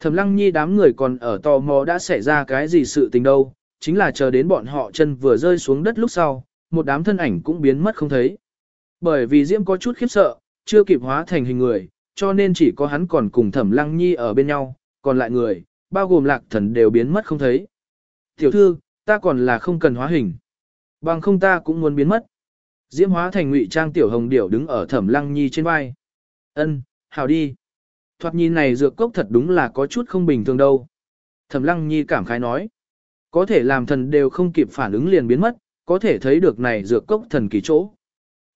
Thẩm lăng nhi đám người còn ở tò mò đã xảy ra cái gì sự tình đâu, chính là chờ đến bọn họ chân vừa rơi xuống đất lúc sau, một đám thân ảnh cũng biến mất không thấy. Bởi vì Diễm có chút khiếp sợ, chưa kịp hóa thành hình người, cho nên chỉ có hắn còn cùng thẩm lăng nhi ở bên nhau, còn lại người, bao gồm lạc thần đều biến mất không thấy. Tiểu thư, ta còn là không cần hóa hình. Bằng không ta cũng muốn biến mất. Diễm hóa thành ngụy trang tiểu hồng điểu đứng ở thẩm lăng nhi trên vai. Ân, hào đi. Thoạt nhìn này dược cốc thật đúng là có chút không bình thường đâu. Thẩm lăng nhi cảm khái nói. Có thể làm thần đều không kịp phản ứng liền biến mất, có thể thấy được này dược cốc thần kỳ chỗ.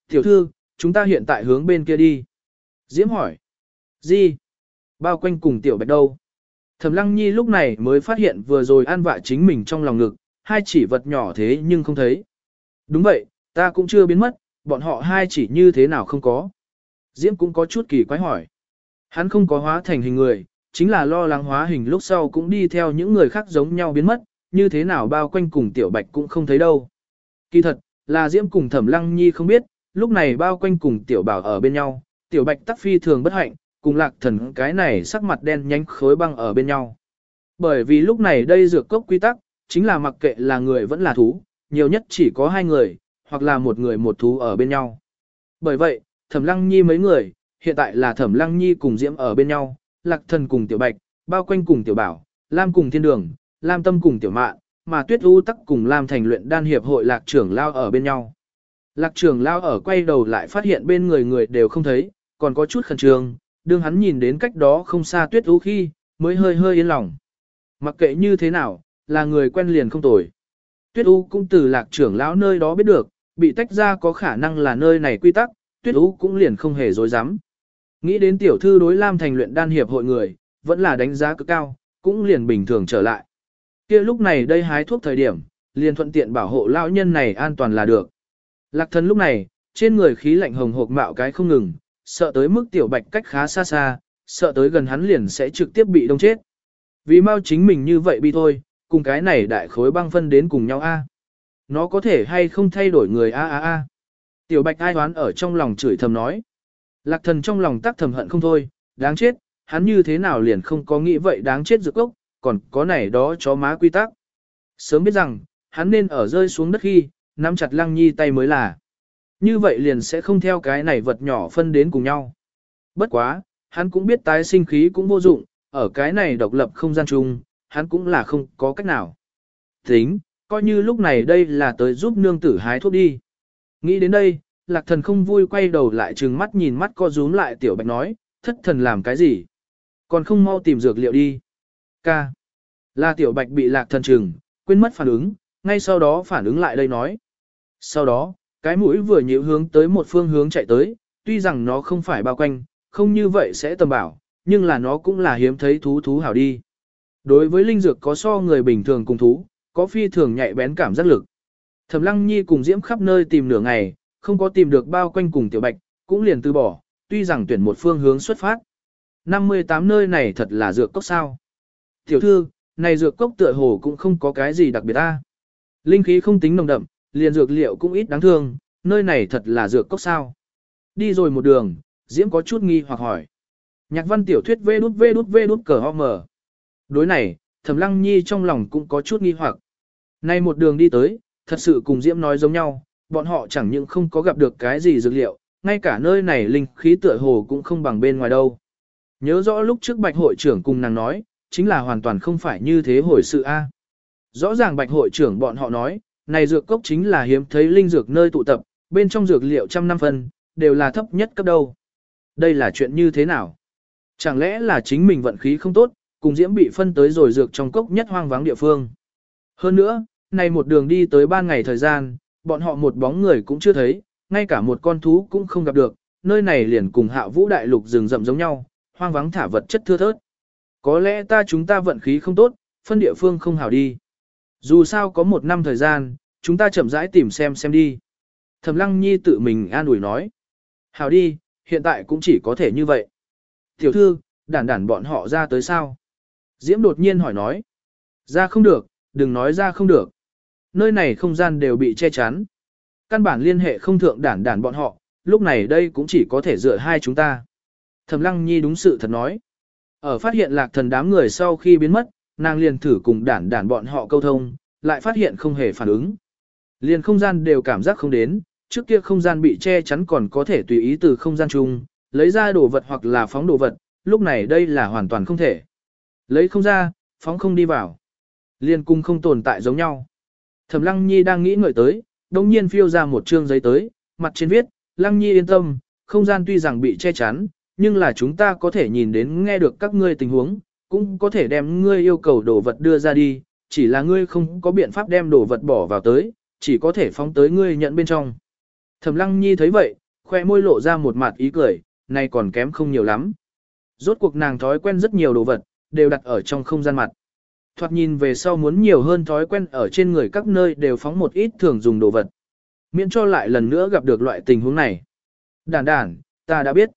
Tiểu thư, chúng ta hiện tại hướng bên kia đi. Diễm hỏi. Gì? Bao quanh cùng tiểu bạch đâu? Thẩm lăng nhi lúc này mới phát hiện vừa rồi an vạ chính mình trong lòng ngực, hai chỉ vật nhỏ thế nhưng không thấy. Đúng vậy, ta cũng chưa biến mất, bọn họ hai chỉ như thế nào không có. Diễm cũng có chút kỳ quái hỏi. Hắn không có hóa thành hình người, chính là lo lắng hóa hình lúc sau cũng đi theo những người khác giống nhau biến mất, như thế nào bao quanh cùng tiểu bạch cũng không thấy đâu. Kỳ thật, là Diễm cùng Thẩm Lăng Nhi không biết, lúc này bao quanh cùng tiểu bảo ở bên nhau, tiểu bạch tắc phi thường bất hạnh, cùng lạc thần cái này sắc mặt đen nhánh khối băng ở bên nhau. Bởi vì lúc này đây dược cốc quy tắc, chính là mặc kệ là người vẫn là thú, nhiều nhất chỉ có hai người, hoặc là một người một thú ở bên nhau. Bởi vậy, Thẩm Lăng Nhi mấy người, hiện tại là Thẩm Lăng Nhi cùng Diễm ở bên nhau, Lạc Thần cùng Tiểu Bạch, bao quanh cùng Tiểu Bảo, Lam cùng Thiên Đường, Lam Tâm cùng Tiểu Mạn, mà Tuyết U tắc cùng Lam thành luyện đan hiệp hội Lạc trưởng lao ở bên nhau. Lạc trưởng lao ở quay đầu lại phát hiện bên người người đều không thấy, còn có chút khẩn trương, đương hắn nhìn đến cách đó không xa Tuyết U khi, mới hơi hơi yên lòng. Mặc kệ như thế nào, là người quen liền không tồi. Tuyết U cũng từ Lạc trưởng lão nơi đó biết được, bị tách ra có khả năng là nơi này quy tắc, Tuyết U cũng liền không hề dối dám. Nghĩ đến tiểu thư đối Lam thành luyện đan hiệp hội người, vẫn là đánh giá cực cao, cũng liền bình thường trở lại. Kia lúc này đây hái thuốc thời điểm, liền thuận tiện bảo hộ lão nhân này an toàn là được. Lạc thần lúc này, trên người khí lạnh hồng hộp mạo cái không ngừng, sợ tới mức tiểu bạch cách khá xa xa, sợ tới gần hắn liền sẽ trực tiếp bị đông chết. Vì mau chính mình như vậy bi thôi, cùng cái này đại khối băng phân đến cùng nhau a. Nó có thể hay không thay đổi người a a a. Tiểu bạch ai đoán ở trong lòng chửi thầm nói. Lạc thần trong lòng tắc thầm hận không thôi, đáng chết, hắn như thế nào liền không có nghĩ vậy đáng chết dược ốc, còn có này đó chó má quy tắc. Sớm biết rằng, hắn nên ở rơi xuống đất khi, nắm chặt lăng nhi tay mới là. Như vậy liền sẽ không theo cái này vật nhỏ phân đến cùng nhau. Bất quá, hắn cũng biết tái sinh khí cũng vô dụng, ở cái này độc lập không gian chung, hắn cũng là không có cách nào. Tính, coi như lúc này đây là tới giúp nương tử hái thuốc đi. Nghĩ đến đây, lạc thần không vui quay đầu lại trừng mắt nhìn mắt co rúm lại tiểu bạch nói, thất thần làm cái gì? Còn không mau tìm dược liệu đi. Ca. Là tiểu bạch bị lạc thần trừng, quên mất phản ứng, ngay sau đó phản ứng lại đây nói. Sau đó, cái mũi vừa nhíu hướng tới một phương hướng chạy tới, tuy rằng nó không phải bao quanh, không như vậy sẽ tầm bảo, nhưng là nó cũng là hiếm thấy thú thú hảo đi. Đối với linh dược có so người bình thường cùng thú, có phi thường nhạy bén cảm giác lực. Thẩm Lăng Nhi cùng Diễm khắp nơi tìm nửa ngày, không có tìm được bao quanh cùng Tiểu Bạch, cũng liền từ bỏ, tuy rằng tuyển một phương hướng xuất phát. 58 nơi này thật là dược cốc sao. Tiểu thư, này dược cốc tựa hồ cũng không có cái gì đặc biệt ta. Linh khí không tính nồng đậm, liền dược liệu cũng ít đáng thương, nơi này thật là dược cốc sao. Đi rồi một đường, Diễm có chút nghi hoặc hỏi. Nhạc văn tiểu thuyết vê đút vê đút vê đút cờ ho mờ. Đối này, Thẩm Lăng Nhi trong lòng cũng có chút nghi hoặc. Nay một đường đi tới, thật sự cùng Diễm nói giống nhau, bọn họ chẳng những không có gặp được cái gì dược liệu, ngay cả nơi này linh khí tựa hồ cũng không bằng bên ngoài đâu. Nhớ rõ lúc trước Bạch hội trưởng cùng nàng nói, chính là hoàn toàn không phải như thế hồi sự A. Rõ ràng Bạch hội trưởng bọn họ nói, này dược cốc chính là hiếm thấy linh dược nơi tụ tập, bên trong dược liệu trăm năm phân, đều là thấp nhất cấp đâu. Đây là chuyện như thế nào? Chẳng lẽ là chính mình vận khí không tốt, cùng diễm bị phân tới rồi dược trong cốc nhất hoang vắng địa phương. Hơn nữa, này một đường đi tới ban ngày thời gian, bọn họ một bóng người cũng chưa thấy, ngay cả một con thú cũng không gặp được, nơi này liền cùng hạ vũ đại lục rừng rậm giống nhau, hoang vắng thả vật chất thưa thớt. Có lẽ ta chúng ta vận khí không tốt, phân địa phương không hảo đi. Dù sao có một năm thời gian, chúng ta chậm rãi tìm xem xem đi. Thẩm lăng nhi tự mình an ủi nói. Hảo đi, hiện tại cũng chỉ có thể như vậy. Tiểu thư, đản đản bọn họ ra tới sao? Diễm đột nhiên hỏi nói. Ra không được, đừng nói ra không được. Nơi này không gian đều bị che chắn. Căn bản liên hệ không thượng đản đản bọn họ, lúc này đây cũng chỉ có thể dựa hai chúng ta. Thẩm Lăng Nhi đúng sự thật nói. Ở phát hiện lạc thần đám người sau khi biến mất, nàng liền thử cùng đản đản bọn họ câu thông, lại phát hiện không hề phản ứng. Liền không gian đều cảm giác không đến, trước kia không gian bị che chắn còn có thể tùy ý từ không gian chung, lấy ra đồ vật hoặc là phóng đồ vật, lúc này đây là hoàn toàn không thể. Lấy không ra, phóng không đi vào. Liên cung không tồn tại giống nhau. Thẩm Lăng Nhi đang nghĩ ngợi tới, đồng nhiên phiêu ra một trương giấy tới, mặt trên viết, Lăng Nhi yên tâm, không gian tuy rằng bị che chắn, nhưng là chúng ta có thể nhìn đến nghe được các ngươi tình huống, cũng có thể đem ngươi yêu cầu đồ vật đưa ra đi, chỉ là ngươi không có biện pháp đem đồ vật bỏ vào tới, chỉ có thể phóng tới ngươi nhận bên trong. Thẩm Lăng Nhi thấy vậy, khoe môi lộ ra một mặt ý cười, này còn kém không nhiều lắm. Rốt cuộc nàng thói quen rất nhiều đồ vật, đều đặt ở trong không gian mặt. Thoạt nhìn về sau muốn nhiều hơn thói quen ở trên người các nơi đều phóng một ít thường dùng đồ vật. Miễn cho lại lần nữa gặp được loại tình huống này. Đản đản, ta đã biết.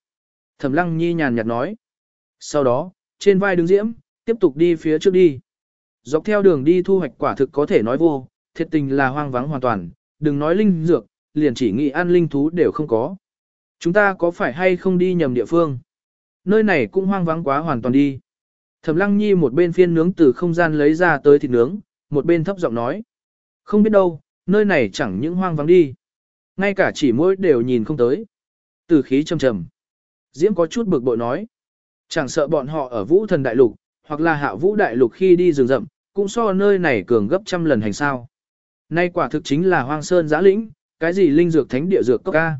Thẩm lăng nhi nhàn nhạt nói. Sau đó, trên vai đứng diễm, tiếp tục đi phía trước đi. Dọc theo đường đi thu hoạch quả thực có thể nói vô, thiệt tình là hoang vắng hoàn toàn, đừng nói linh dược, liền chỉ nghĩ ăn linh thú đều không có. Chúng ta có phải hay không đi nhầm địa phương? Nơi này cũng hoang vắng quá hoàn toàn đi. Thẩm Lăng Nhi một bên phiên nướng từ không gian lấy ra tới thịt nướng, một bên thấp giọng nói. Không biết đâu, nơi này chẳng những hoang vắng đi. Ngay cả chỉ mỗi đều nhìn không tới. Từ khí trầm trầm. Diễm có chút bực bội nói. Chẳng sợ bọn họ ở vũ thần đại lục, hoặc là hạ vũ đại lục khi đi rừng rậm, cũng so nơi này cường gấp trăm lần hành sao. Nay quả thực chính là hoang sơn giã lĩnh, cái gì linh dược thánh địa dược cốc ca.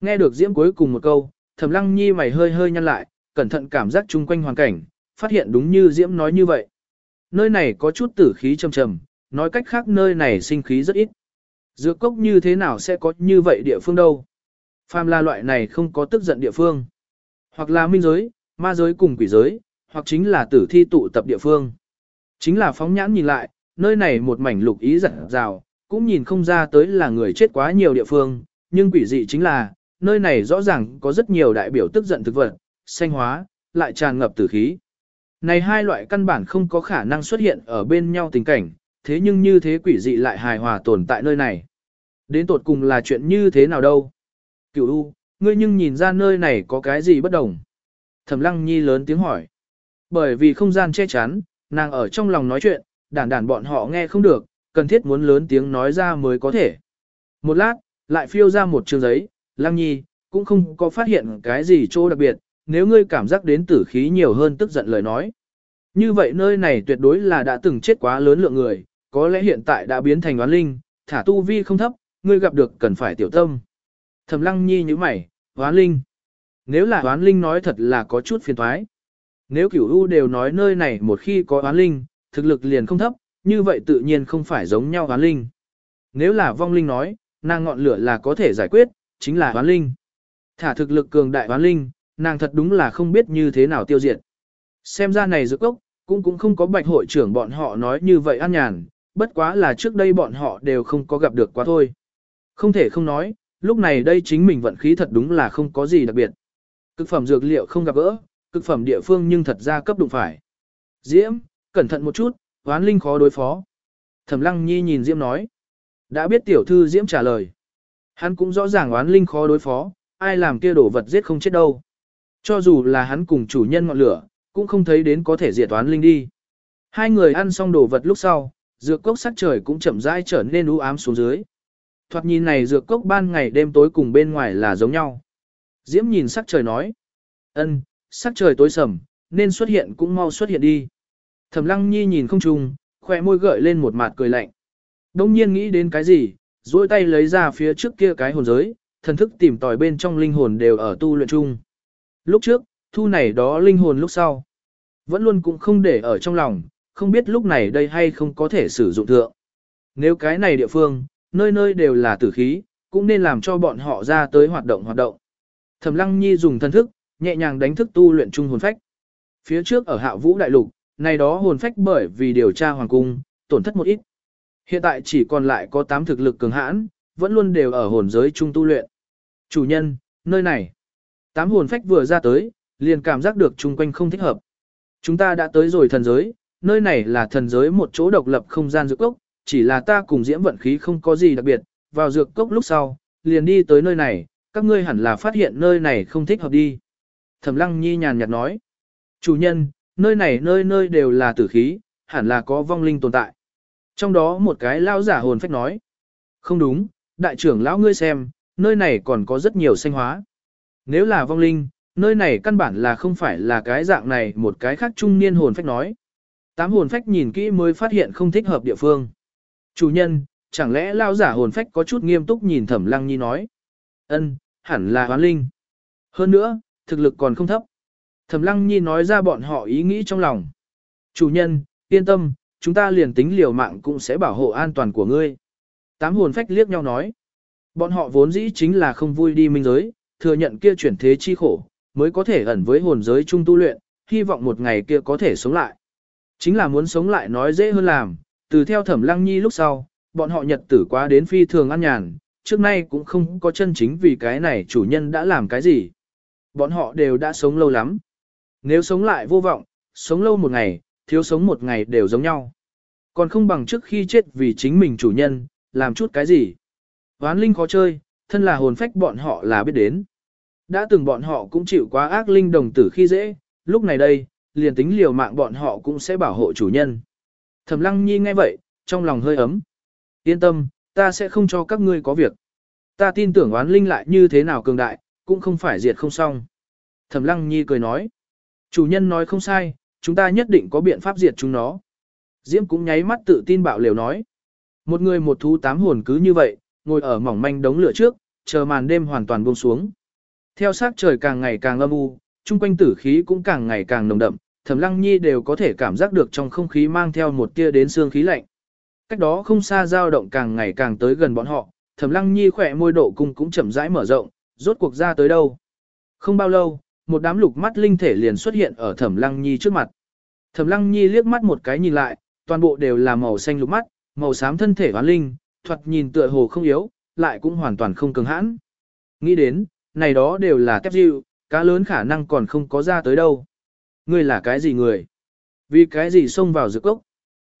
Nghe được Diễm cuối cùng một câu, Thẩm Lăng Nhi mày hơi hơi nhăn lại, cẩn thận cảm giác chung quanh hoàn cảnh, phát hiện đúng như Diễm nói như vậy. Nơi này có chút tử khí trầm trầm, nói cách khác nơi này sinh khí rất ít. Dược cốc như thế nào sẽ có như vậy địa phương đâu? Phàm là loại này không có tức giận địa phương. Hoặc là minh giới, ma giới cùng quỷ giới, hoặc chính là tử thi tụ tập địa phương. Chính là phóng nhãn nhìn lại, nơi này một mảnh lục ý giật rào, cũng nhìn không ra tới là người chết quá nhiều địa phương, nhưng quỷ dị chính là, nơi này rõ ràng có rất nhiều đại biểu tức giận thực vật, xanh hóa, lại tràn ngập tử khí. Này hai loại căn bản không có khả năng xuất hiện ở bên nhau tình cảnh, thế nhưng như thế quỷ dị lại hài hòa tồn tại nơi này. Đến tột cùng là chuyện như thế nào đâu? Cửu U, ngươi nhưng nhìn ra nơi này có cái gì bất đồng? Thẩm Lăng Nhi lớn tiếng hỏi. Bởi vì không gian che chắn, nàng ở trong lòng nói chuyện, đản đản bọn họ nghe không được, cần thiết muốn lớn tiếng nói ra mới có thể. Một lát, lại phiêu ra một trường giấy, Lăng Nhi, cũng không có phát hiện cái gì chỗ đặc biệt, nếu ngươi cảm giác đến tử khí nhiều hơn tức giận lời nói. Như vậy nơi này tuyệt đối là đã từng chết quá lớn lượng người, có lẽ hiện tại đã biến thành oán linh, thả tu vi không thấp, ngươi gặp được cần phải tiểu tâm. Thẩm lăng nhi như mày, oán linh. Nếu là oán linh nói thật là có chút phiền thoái. Nếu cửu u đều nói nơi này một khi có oán linh, thực lực liền không thấp, như vậy tự nhiên không phải giống nhau oán linh. Nếu là vong linh nói, nàng ngọn lửa là có thể giải quyết, chính là oán linh. Thả thực lực cường đại oán linh, nàng thật đúng là không biết như thế nào tiêu diệt. Xem ra này dược ốc, cũng cũng không có bạch hội trưởng bọn họ nói như vậy an nhàn, bất quá là trước đây bọn họ đều không có gặp được quá thôi. Không thể không nói, lúc này đây chính mình vận khí thật đúng là không có gì đặc biệt. Cực phẩm dược liệu không gặp gỡ, cực phẩm địa phương nhưng thật ra cấp đụng phải. Diễm, cẩn thận một chút, oán linh khó đối phó. Thẩm lăng nhi nhìn Diễm nói. Đã biết tiểu thư Diễm trả lời. Hắn cũng rõ ràng oán linh khó đối phó, ai làm kia đổ vật giết không chết đâu. Cho dù là hắn cùng chủ nhân ngọn lửa, cũng không thấy đến có thể diệt toán linh đi. Hai người ăn xong đồ vật lúc sau, dược cốc sắc trời cũng chậm rãi trở nên u ám xuống dưới. Thoạt nhìn này dược cốc ban ngày đêm tối cùng bên ngoài là giống nhau. Diễm nhìn sắc trời nói. ân, sắc trời tối sầm, nên xuất hiện cũng mau xuất hiện đi. Thẩm lăng nhi nhìn không trùng, khỏe môi gợi lên một mặt cười lạnh. Đông nhiên nghĩ đến cái gì, duỗi tay lấy ra phía trước kia cái hồn giới, thần thức tìm tòi bên trong linh hồn đều ở tu luyện chung. Lúc trước, thu này đó linh hồn lúc sau. Vẫn luôn cũng không để ở trong lòng, không biết lúc này đây hay không có thể sử dụng thượng. Nếu cái này địa phương, nơi nơi đều là tử khí, cũng nên làm cho bọn họ ra tới hoạt động hoạt động. Thẩm Lăng Nhi dùng thân thức, nhẹ nhàng đánh thức tu luyện trung hồn phách. Phía trước ở Hạ Vũ đại lục, này đó hồn phách bởi vì điều tra hoàng cung, tổn thất một ít. Hiện tại chỉ còn lại có 8 thực lực cường hãn, vẫn luôn đều ở hồn giới trung tu luyện. Chủ nhân, nơi này. Tám hồn phách vừa ra tới, liền cảm giác được chung quanh không thích hợp. Chúng ta đã tới rồi thần giới, nơi này là thần giới một chỗ độc lập không gian dược cốc, chỉ là ta cùng diễm vận khí không có gì đặc biệt, vào dược cốc lúc sau, liền đi tới nơi này, các ngươi hẳn là phát hiện nơi này không thích hợp đi. Thẩm lăng nhi nhàn nhạt nói, chủ nhân, nơi này nơi nơi đều là tử khí, hẳn là có vong linh tồn tại. Trong đó một cái lão giả hồn phách nói, không đúng, đại trưởng lão ngươi xem, nơi này còn có rất nhiều sinh hóa. Nếu là vong linh, nơi này căn bản là không phải là cái dạng này một cái khác trung niên hồn phách nói. Tám hồn phách nhìn kỹ mới phát hiện không thích hợp địa phương. Chủ nhân, chẳng lẽ lao giả hồn phách có chút nghiêm túc nhìn thẩm lăng nhi nói. ân hẳn là hoán linh. Hơn nữa, thực lực còn không thấp. Thẩm lăng nhi nói ra bọn họ ý nghĩ trong lòng. Chủ nhân, yên tâm, chúng ta liền tính liều mạng cũng sẽ bảo hộ an toàn của ngươi. Tám hồn phách liếc nhau nói. Bọn họ vốn dĩ chính là không vui đi minh giới, thừa nhận kia chuyển thế chi khổ, mới có thể ẩn với hồn giới chung tu luyện, hy vọng một ngày kia có thể sống lại. Chính là muốn sống lại nói dễ hơn làm, từ theo thẩm lăng nhi lúc sau, bọn họ nhật tử quá đến phi thường ăn nhàn, trước nay cũng không có chân chính vì cái này chủ nhân đã làm cái gì. Bọn họ đều đã sống lâu lắm. Nếu sống lại vô vọng, sống lâu một ngày, thiếu sống một ngày đều giống nhau. Còn không bằng trước khi chết vì chính mình chủ nhân, làm chút cái gì. Ván linh khó chơi, thân là hồn phách bọn họ là biết đến. Đã từng bọn họ cũng chịu quá ác linh đồng tử khi dễ, lúc này đây, liền tính liều mạng bọn họ cũng sẽ bảo hộ chủ nhân. Thẩm lăng nhi nghe vậy, trong lòng hơi ấm. Yên tâm, ta sẽ không cho các ngươi có việc. Ta tin tưởng oán linh lại như thế nào cường đại, cũng không phải diệt không xong. Thẩm lăng nhi cười nói. Chủ nhân nói không sai, chúng ta nhất định có biện pháp diệt chúng nó. Diễm cũng nháy mắt tự tin bạo liều nói. Một người một thú tám hồn cứ như vậy, ngồi ở mỏng manh đống lửa trước, chờ màn đêm hoàn toàn buông xuống. Theo sát trời càng ngày càng âm u, chung quanh tử khí cũng càng ngày càng nồng đậm, Thẩm Lăng Nhi đều có thể cảm giác được trong không khí mang theo một tia đến xương khí lạnh. Cách đó không xa dao động càng ngày càng tới gần bọn họ, Thẩm Lăng Nhi khỏe môi độ cung cũng chậm rãi mở rộng, rốt cuộc ra tới đâu. Không bao lâu, một đám lục mắt linh thể liền xuất hiện ở Thẩm Lăng Nhi trước mặt. Thẩm Lăng Nhi liếc mắt một cái nhìn lại, toàn bộ đều là màu xanh lục mắt, màu xám thân thể hoán linh, thoạt nhìn tựa hồ không yếu, lại cũng hoàn toàn không cường hãn. Nghĩ đến, này đó đều là tép dịu, cá lớn khả năng còn không có ra tới đâu. Ngươi là cái gì người? Vì cái gì xông vào dược cốc?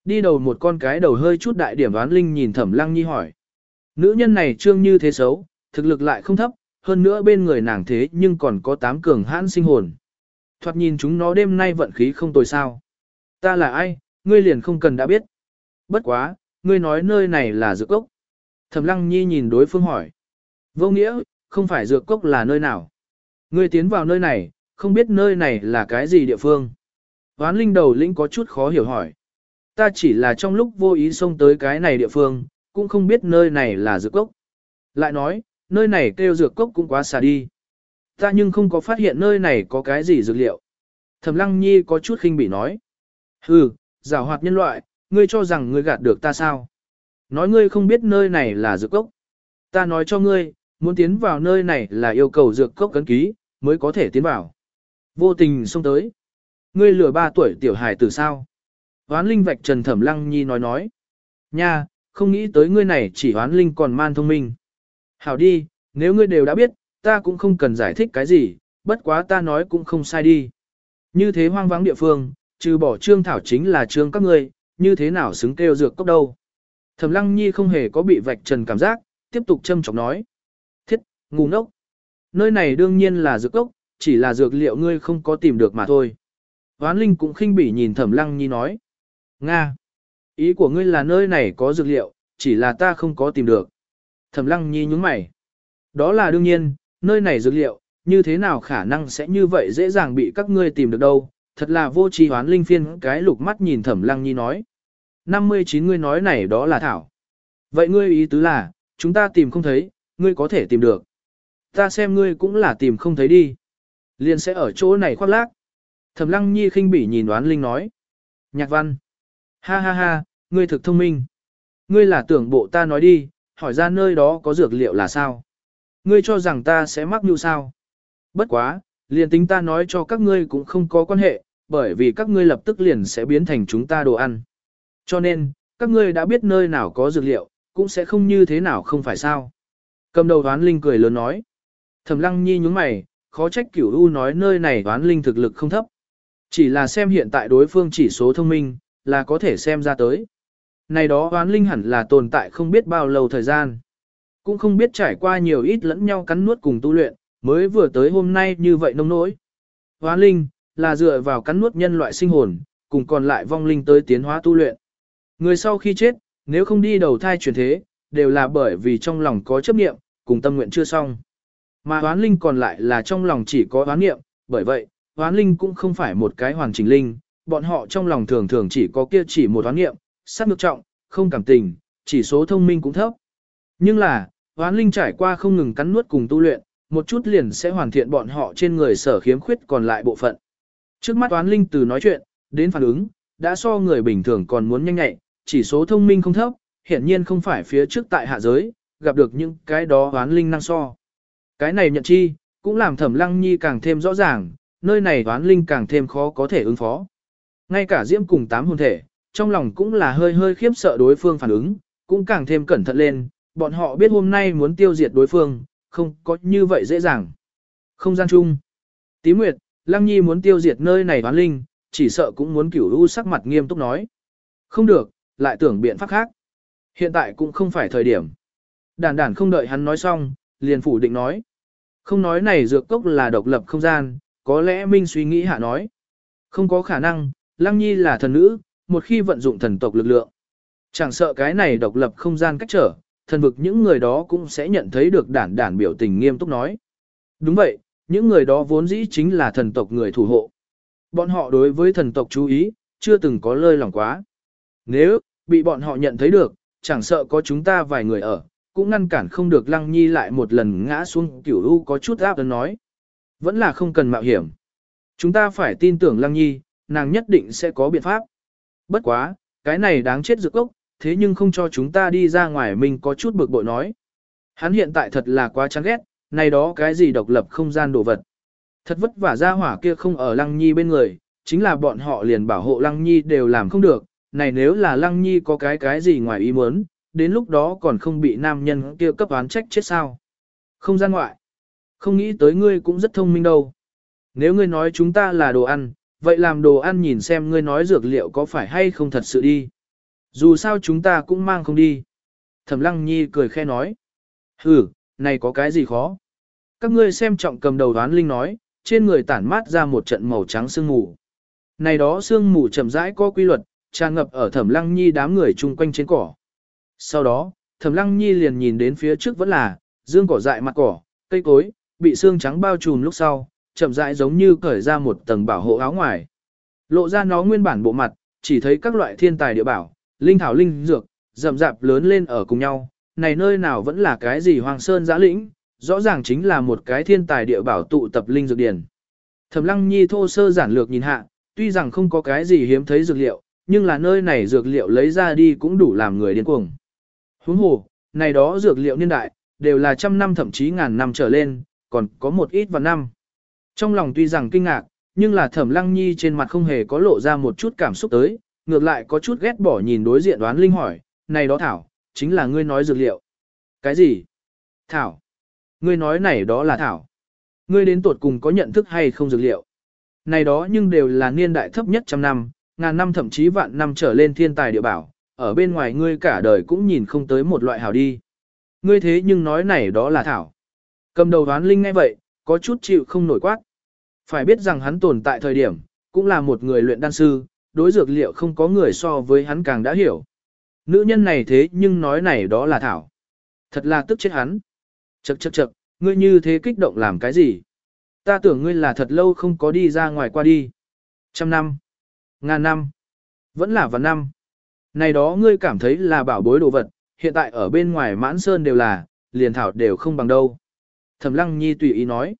Đi đầu một con cái đầu hơi chút đại điểm đoán linh nhìn thẩm lăng nhi hỏi. Nữ nhân này trương như thế xấu, thực lực lại không thấp, hơn nữa bên người nàng thế nhưng còn có tám cường hãn sinh hồn. Thoạt nhìn chúng nó đêm nay vận khí không tồi sao. Ta là ai, ngươi liền không cần đã biết. Bất quá, ngươi nói nơi này là dược cốc. Thẩm lăng nhi nhìn đối phương hỏi. Vô nghĩa, không phải dược cốc là nơi nào. Ngươi tiến vào nơi này, không biết nơi này là cái gì địa phương. Hoán linh đầu lĩnh có chút khó hiểu hỏi. Ta chỉ là trong lúc vô ý xông tới cái này địa phương, cũng không biết nơi này là dược cốc. Lại nói, nơi này kêu dược cốc cũng quá xa đi. Ta nhưng không có phát hiện nơi này có cái gì dược liệu. Thẩm lăng nhi có chút khinh bỉ nói. Hừ, giả hoạt nhân loại, ngươi cho rằng ngươi gạt được ta sao? Nói ngươi không biết nơi này là dược cốc. Ta nói cho ngươi, muốn tiến vào nơi này là yêu cầu dược cốc cấn ký, mới có thể tiến vào. Vô tình xông tới. Ngươi lừa ba tuổi tiểu hài từ sao? Hoán linh vạch trần thẩm lăng nhi nói nói. Nha, không nghĩ tới ngươi này chỉ hoán linh còn man thông minh. Hảo đi, nếu ngươi đều đã biết, ta cũng không cần giải thích cái gì, bất quá ta nói cũng không sai đi. Như thế hoang vắng địa phương, trừ bỏ trương thảo chính là trương các ngươi, như thế nào xứng kêu dược cốc đâu. Thẩm lăng nhi không hề có bị vạch trần cảm giác, tiếp tục châm chọc nói. Ngu ngốc. Nơi này đương nhiên là dược cốc, chỉ là dược liệu ngươi không có tìm được mà thôi. Hoán Linh cũng khinh bỉ nhìn Thẩm Lăng Nhi nói. Nga! Ý của ngươi là nơi này có dược liệu, chỉ là ta không có tìm được. Thẩm Lăng Nhi nhúng mày. Đó là đương nhiên, nơi này dược liệu, như thế nào khả năng sẽ như vậy dễ dàng bị các ngươi tìm được đâu. Thật là vô trí hoán linh phiên cái lục mắt nhìn Thẩm Lăng Nhi nói. 59 ngươi nói này đó là thảo. Vậy ngươi ý tứ là, chúng ta tìm không thấy, ngươi có thể tìm được. Ta xem ngươi cũng là tìm không thấy đi. Liền sẽ ở chỗ này khoác lác. Thẩm lăng nhi khinh bỉ nhìn đoán linh nói. Nhạc văn. Ha ha ha, ngươi thực thông minh. Ngươi là tưởng bộ ta nói đi, hỏi ra nơi đó có dược liệu là sao. Ngươi cho rằng ta sẽ mắc như sao. Bất quá, liền tính ta nói cho các ngươi cũng không có quan hệ, bởi vì các ngươi lập tức liền sẽ biến thành chúng ta đồ ăn. Cho nên, các ngươi đã biết nơi nào có dược liệu, cũng sẽ không như thế nào không phải sao. Cầm đầu đoán linh cười lớn nói. Thẩm lăng nhi nhúng mày, khó trách cửu u nói nơi này đoán linh thực lực không thấp. Chỉ là xem hiện tại đối phương chỉ số thông minh, là có thể xem ra tới. Này đó đoán linh hẳn là tồn tại không biết bao lâu thời gian. Cũng không biết trải qua nhiều ít lẫn nhau cắn nuốt cùng tu luyện, mới vừa tới hôm nay như vậy nông nỗi. Hoán linh, là dựa vào cắn nuốt nhân loại sinh hồn, cùng còn lại vong linh tới tiến hóa tu luyện. Người sau khi chết, nếu không đi đầu thai chuyển thế, đều là bởi vì trong lòng có chấp niệm, cùng tâm nguyện chưa xong. Mà hoán linh còn lại là trong lòng chỉ có hoán nghiệm, bởi vậy, hoán linh cũng không phải một cái hoàn chỉnh linh, bọn họ trong lòng thường thường chỉ có kia chỉ một hoán nghiệm, sát ngược trọng, không cảm tình, chỉ số thông minh cũng thấp. Nhưng là, hoán linh trải qua không ngừng cắn nuốt cùng tu luyện, một chút liền sẽ hoàn thiện bọn họ trên người sở khiếm khuyết còn lại bộ phận. Trước mắt hoán linh từ nói chuyện, đến phản ứng, đã so người bình thường còn muốn nhanh nhạy, chỉ số thông minh không thấp, hiển nhiên không phải phía trước tại hạ giới, gặp được những cái đó hoán linh năng so. Cái này nhận chi, cũng làm thẩm lăng nhi càng thêm rõ ràng, nơi này đoán linh càng thêm khó có thể ứng phó. Ngay cả diễm cùng tám hồn thể, trong lòng cũng là hơi hơi khiếp sợ đối phương phản ứng, cũng càng thêm cẩn thận lên, bọn họ biết hôm nay muốn tiêu diệt đối phương, không có như vậy dễ dàng. Không gian chung. Tí Nguyệt, Lăng Nhi muốn tiêu diệt nơi này đoán linh, chỉ sợ cũng muốn cửu u sắc mặt nghiêm túc nói. Không được, lại tưởng biện pháp khác. Hiện tại cũng không phải thời điểm. Đản đản không đợi hắn nói xong, liền phủ định nói. Không nói này dược cốc là độc lập không gian, có lẽ Minh suy nghĩ hạ nói. Không có khả năng, Lăng Nhi là thần nữ, một khi vận dụng thần tộc lực lượng. Chẳng sợ cái này độc lập không gian cách trở, thần vực những người đó cũng sẽ nhận thấy được đản đản biểu tình nghiêm túc nói. Đúng vậy, những người đó vốn dĩ chính là thần tộc người thủ hộ. Bọn họ đối với thần tộc chú ý, chưa từng có lơi lòng quá. Nếu, bị bọn họ nhận thấy được, chẳng sợ có chúng ta vài người ở, cũng ngăn cản không được Lăng Nhi lại một lần ngã xuống kiểu u có chút áp ấn nói. Vẫn là không cần mạo hiểm. Chúng ta phải tin tưởng Lăng Nhi, nàng nhất định sẽ có biện pháp. Bất quá, cái này đáng chết dược ốc, thế nhưng không cho chúng ta đi ra ngoài mình có chút bực bội nói. Hắn hiện tại thật là quá chán ghét, này đó cái gì độc lập không gian đồ vật. Thật vất vả ra hỏa kia không ở Lăng Nhi bên người, chính là bọn họ liền bảo hộ Lăng Nhi đều làm không được, này nếu là Lăng Nhi có cái cái gì ngoài ý muốn, đến lúc đó còn không bị nam nhân kia cấp oán trách chết sao. Không gian ngoại. Không nghĩ tới ngươi cũng rất thông minh đâu. Nếu ngươi nói chúng ta là đồ ăn, vậy làm đồ ăn nhìn xem ngươi nói dược liệu có phải hay không thật sự đi. Dù sao chúng ta cũng mang không đi. Thẩm Lăng Nhi cười khe nói. Ừ, này có cái gì khó. Các ngươi xem trọng cầm đầu đoán linh nói, trên người tản mát ra một trận màu trắng sương mù. Này đó sương mù chậm rãi có quy luật, tràn ngập ở Thẩm Lăng Nhi đám người chung quanh trên cỏ. Sau đó, Thẩm Lăng Nhi liền nhìn đến phía trước vẫn là dương cỏ dại mặt cỏ, cây cối, bị xương trắng bao trùm lúc sau, chậm rãi giống như cởi ra một tầng bảo hộ áo ngoài. Lộ ra nó nguyên bản bộ mặt, chỉ thấy các loại thiên tài địa bảo, linh thảo linh dược, rậm rạp lớn lên ở cùng nhau, này nơi nào vẫn là cái gì hoàng sơn giã lĩnh, rõ ràng chính là một cái thiên tài địa bảo tụ tập linh dược điển. Thẩm Lăng Nhi thô sơ giản lược nhìn hạ, tuy rằng không có cái gì hiếm thấy dược liệu, nhưng là nơi này dược liệu lấy ra đi cũng đủ làm người điên cuồng. Huống hồ, này đó dược liệu niên đại, đều là trăm năm thậm chí ngàn năm trở lên, còn có một ít vào năm. Trong lòng tuy rằng kinh ngạc, nhưng là thẩm lăng nhi trên mặt không hề có lộ ra một chút cảm xúc tới, ngược lại có chút ghét bỏ nhìn đối diện đoán linh hỏi, này đó Thảo, chính là ngươi nói dược liệu. Cái gì? Thảo. Ngươi nói này đó là Thảo. Ngươi đến tuột cùng có nhận thức hay không dược liệu. Này đó nhưng đều là niên đại thấp nhất trăm năm, ngàn năm thậm chí vạn năm trở lên thiên tài địa bảo, ở bên ngoài ngươi cả đời cũng nhìn không tới một loại hảo đi. Ngươi thế nhưng nói này đó là Thảo. Cầm đầu đoán linh ngay vậy, có chút chịu không nổi quát. Phải biết rằng hắn tồn tại thời điểm, cũng là một người luyện đan sư, đối dược liệu không có người so với hắn càng đã hiểu. Nữ nhân này thế nhưng nói này đó là Thảo. Thật là tức chết hắn. Chậc chậc chậc, ngươi như thế kích động làm cái gì? Ta tưởng ngươi là thật lâu không có đi ra ngoài qua đi. Trăm năm, ngàn năm, vẫn là vạn năm. Này đó ngươi cảm thấy là bảo bối đồ vật, hiện tại ở bên ngoài mãn sơn đều là, liền thảo đều không bằng đâu. Thẩm lăng nhi tùy ý nói.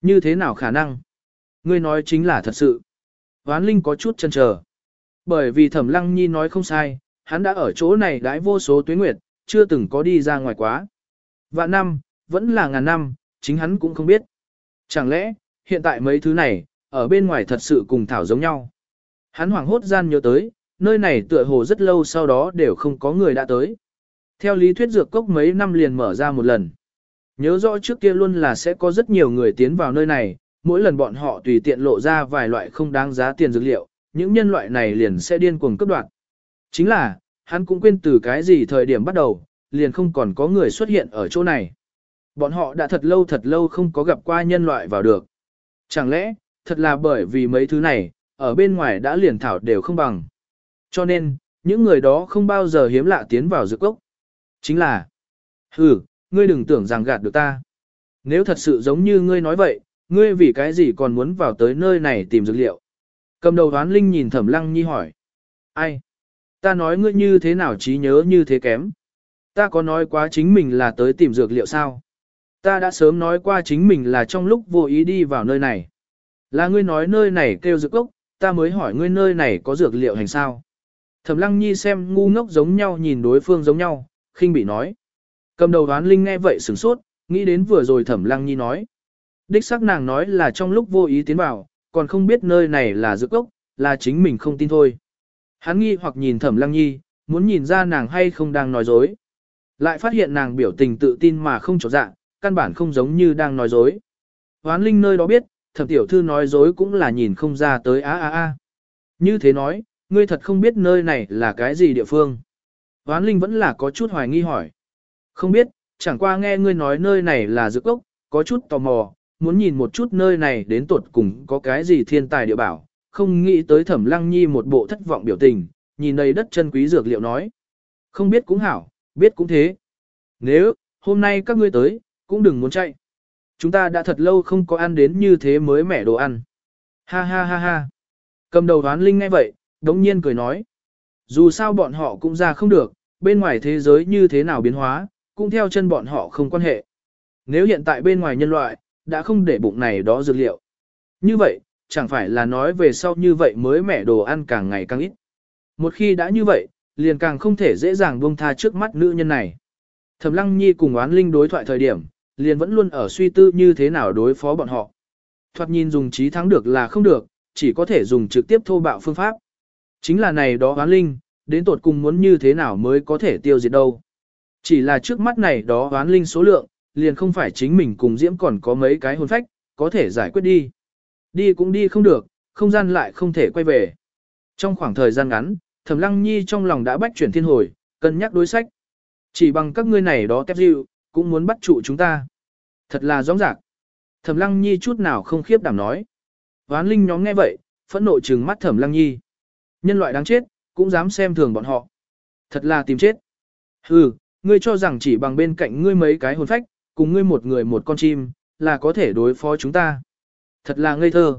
Như thế nào khả năng? Ngươi nói chính là thật sự. Ván Linh có chút chần chờ. Bởi vì Thẩm Lăng Nhi nói không sai, hắn đã ở chỗ này đãi vô số tuyến nguyệt, chưa từng có đi ra ngoài quá. Vạn năm, vẫn là ngàn năm, chính hắn cũng không biết. Chẳng lẽ, hiện tại mấy thứ này, ở bên ngoài thật sự cùng Thảo giống nhau. Hắn hoảng hốt gian nhớ tới, nơi này tựa hồ rất lâu sau đó đều không có người đã tới. Theo lý thuyết dược cốc mấy năm liền mở ra một lần. Nhớ rõ trước kia luôn là sẽ có rất nhiều người tiến vào nơi này, mỗi lần bọn họ tùy tiện lộ ra vài loại không đáng giá tiền dược liệu, những nhân loại này liền sẽ điên cuồng cấp đoạt. Chính là, hắn cũng quên từ cái gì thời điểm bắt đầu, liền không còn có người xuất hiện ở chỗ này. Bọn họ đã thật lâu thật lâu không có gặp qua nhân loại vào được. Chẳng lẽ, thật là bởi vì mấy thứ này, ở bên ngoài đã liền thảo đều không bằng. Cho nên, những người đó không bao giờ hiếm lạ tiến vào dược cốc. Chính là, hừ, ngươi đừng tưởng rằng gạt được ta. Nếu thật sự giống như ngươi nói vậy, ngươi vì cái gì còn muốn vào tới nơi này tìm dược liệu? Cầm đầu đoán linh nhìn thẩm lăng nhi hỏi. Ai? Ta nói ngươi như thế nào trí nhớ như thế kém? Ta có nói quá chính mình là tới tìm dược liệu sao? Ta đã sớm nói qua chính mình là trong lúc vô ý đi vào nơi này. Là ngươi nói nơi này kêu dược ốc, ta mới hỏi ngươi nơi này có dược liệu hành sao? Thẩm lăng nhi xem ngu ngốc giống nhau nhìn đối phương giống nhau, khinh bị nói. Cầm đầu đoán linh nghe vậy sửng sốt, nghĩ đến vừa rồi thẩm lăng nhi nói. Đích xác nàng nói là trong lúc vô ý tiến vào, còn không biết nơi này là dược ốc, là chính mình không tin thôi. Hắn nghi hoặc nhìn thẩm lăng nhi, muốn nhìn ra nàng hay không đang nói dối. Lại phát hiện nàng biểu tình tự tin mà không trọt dạ, căn bản không giống như đang nói dối. Hoán linh nơi đó biết, thẩm tiểu thư nói dối cũng là nhìn không ra tới á á á. Như thế nói, ngươi thật không biết nơi này là cái gì địa phương. Ván linh vẫn là có chút hoài nghi hỏi. Không biết, chẳng qua nghe ngươi nói nơi này là dược ốc, có chút tò mò, muốn nhìn một chút nơi này đến tuột cùng có cái gì thiên tài địa bảo, không nghĩ tới thẩm lăng nhi một bộ thất vọng biểu tình, nhìn đầy đất chân quý dược liệu nói. Không biết cũng hảo, biết cũng thế. Nếu, hôm nay các ngươi tới, cũng đừng muốn chạy. Chúng ta đã thật lâu không có ăn đến như thế mới mẻ đồ ăn. Ha ha ha ha. Cầm đầu đoán linh ngay vậy, đống nhiên cười nói. Dù sao bọn họ cũng ra không được, bên ngoài thế giới như thế nào biến hóa, cũng theo chân bọn họ không quan hệ. Nếu hiện tại bên ngoài nhân loại, đã không để bụng này đó dược liệu. Như vậy, chẳng phải là nói về sau như vậy mới mẻ đồ ăn càng ngày càng ít. Một khi đã như vậy, liền càng không thể dễ dàng buông tha trước mắt nữ nhân này. Thẩm Lăng Nhi cùng oán linh đối thoại thời điểm, liền vẫn luôn ở suy tư như thế nào đối phó bọn họ. Thoạt nhìn dùng trí thắng được là không được, chỉ có thể dùng trực tiếp thô bạo phương pháp. Chính là này đó oán linh, đến tột cùng muốn như thế nào mới có thể tiêu diệt đâu. Chỉ là trước mắt này đó oán linh số lượng, liền không phải chính mình cùng Diễm còn có mấy cái hồn phách, có thể giải quyết đi. Đi cũng đi không được, không gian lại không thể quay về. Trong khoảng thời gian ngắn, Thẩm Lăng Nhi trong lòng đã bách chuyển thiên hồi, cân nhắc đối sách. Chỉ bằng các ngươi này đó tép dịu, cũng muốn bắt trụ chúng ta. Thật là rõ rạc. Thẩm Lăng Nhi chút nào không khiếp đảm nói. Ván linh nhóm nghe vậy, phẫn nộ trừng mắt Thẩm Lăng Nhi. Nhân loại đáng chết, cũng dám xem thường bọn họ. Thật là tìm chết. Hừ, ngươi cho rằng chỉ bằng bên cạnh ngươi mấy cái hồn phách, cùng ngươi một người một con chim, là có thể đối phó chúng ta. Thật là ngây thơ.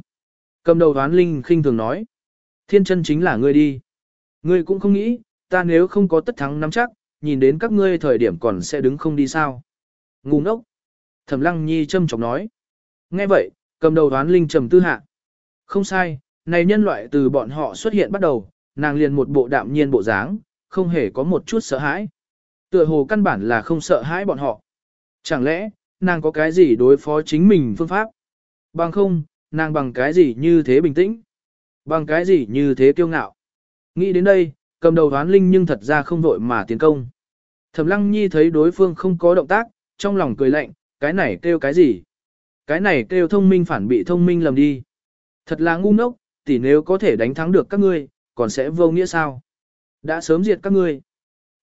Cầm đầu đoán linh khinh thường nói. Thiên chân chính là ngươi đi. Ngươi cũng không nghĩ, ta nếu không có tất thắng nắm chắc, nhìn đến các ngươi thời điểm còn sẽ đứng không đi sao. Ngu ngốc. Thẩm lăng nhi châm chọc nói. Nghe vậy, cầm đầu đoán linh trầm tư hạ. Không sai, này nhân loại từ bọn họ xuất hiện bắt đầu, nàng liền một bộ đạm nhiên bộ dáng, không hề có một chút sợ hãi. Tựa hồ căn bản là không sợ hãi bọn họ. Chẳng lẽ, nàng có cái gì đối phó chính mình phương pháp? Bằng không, nàng bằng cái gì như thế bình tĩnh? Bằng cái gì như thế kiêu ngạo? Nghĩ đến đây, cầm đầu đoán linh nhưng thật ra không vội mà tiến công. Thẩm lăng nhi thấy đối phương không có động tác, trong lòng cười lạnh, cái này kêu cái gì? Cái này kêu thông minh phản bị thông minh lầm đi. Thật là ngu ngốc, tỷ nếu có thể đánh thắng được các ngươi, còn sẽ vô nghĩa sao? Đã sớm diệt các ngươi.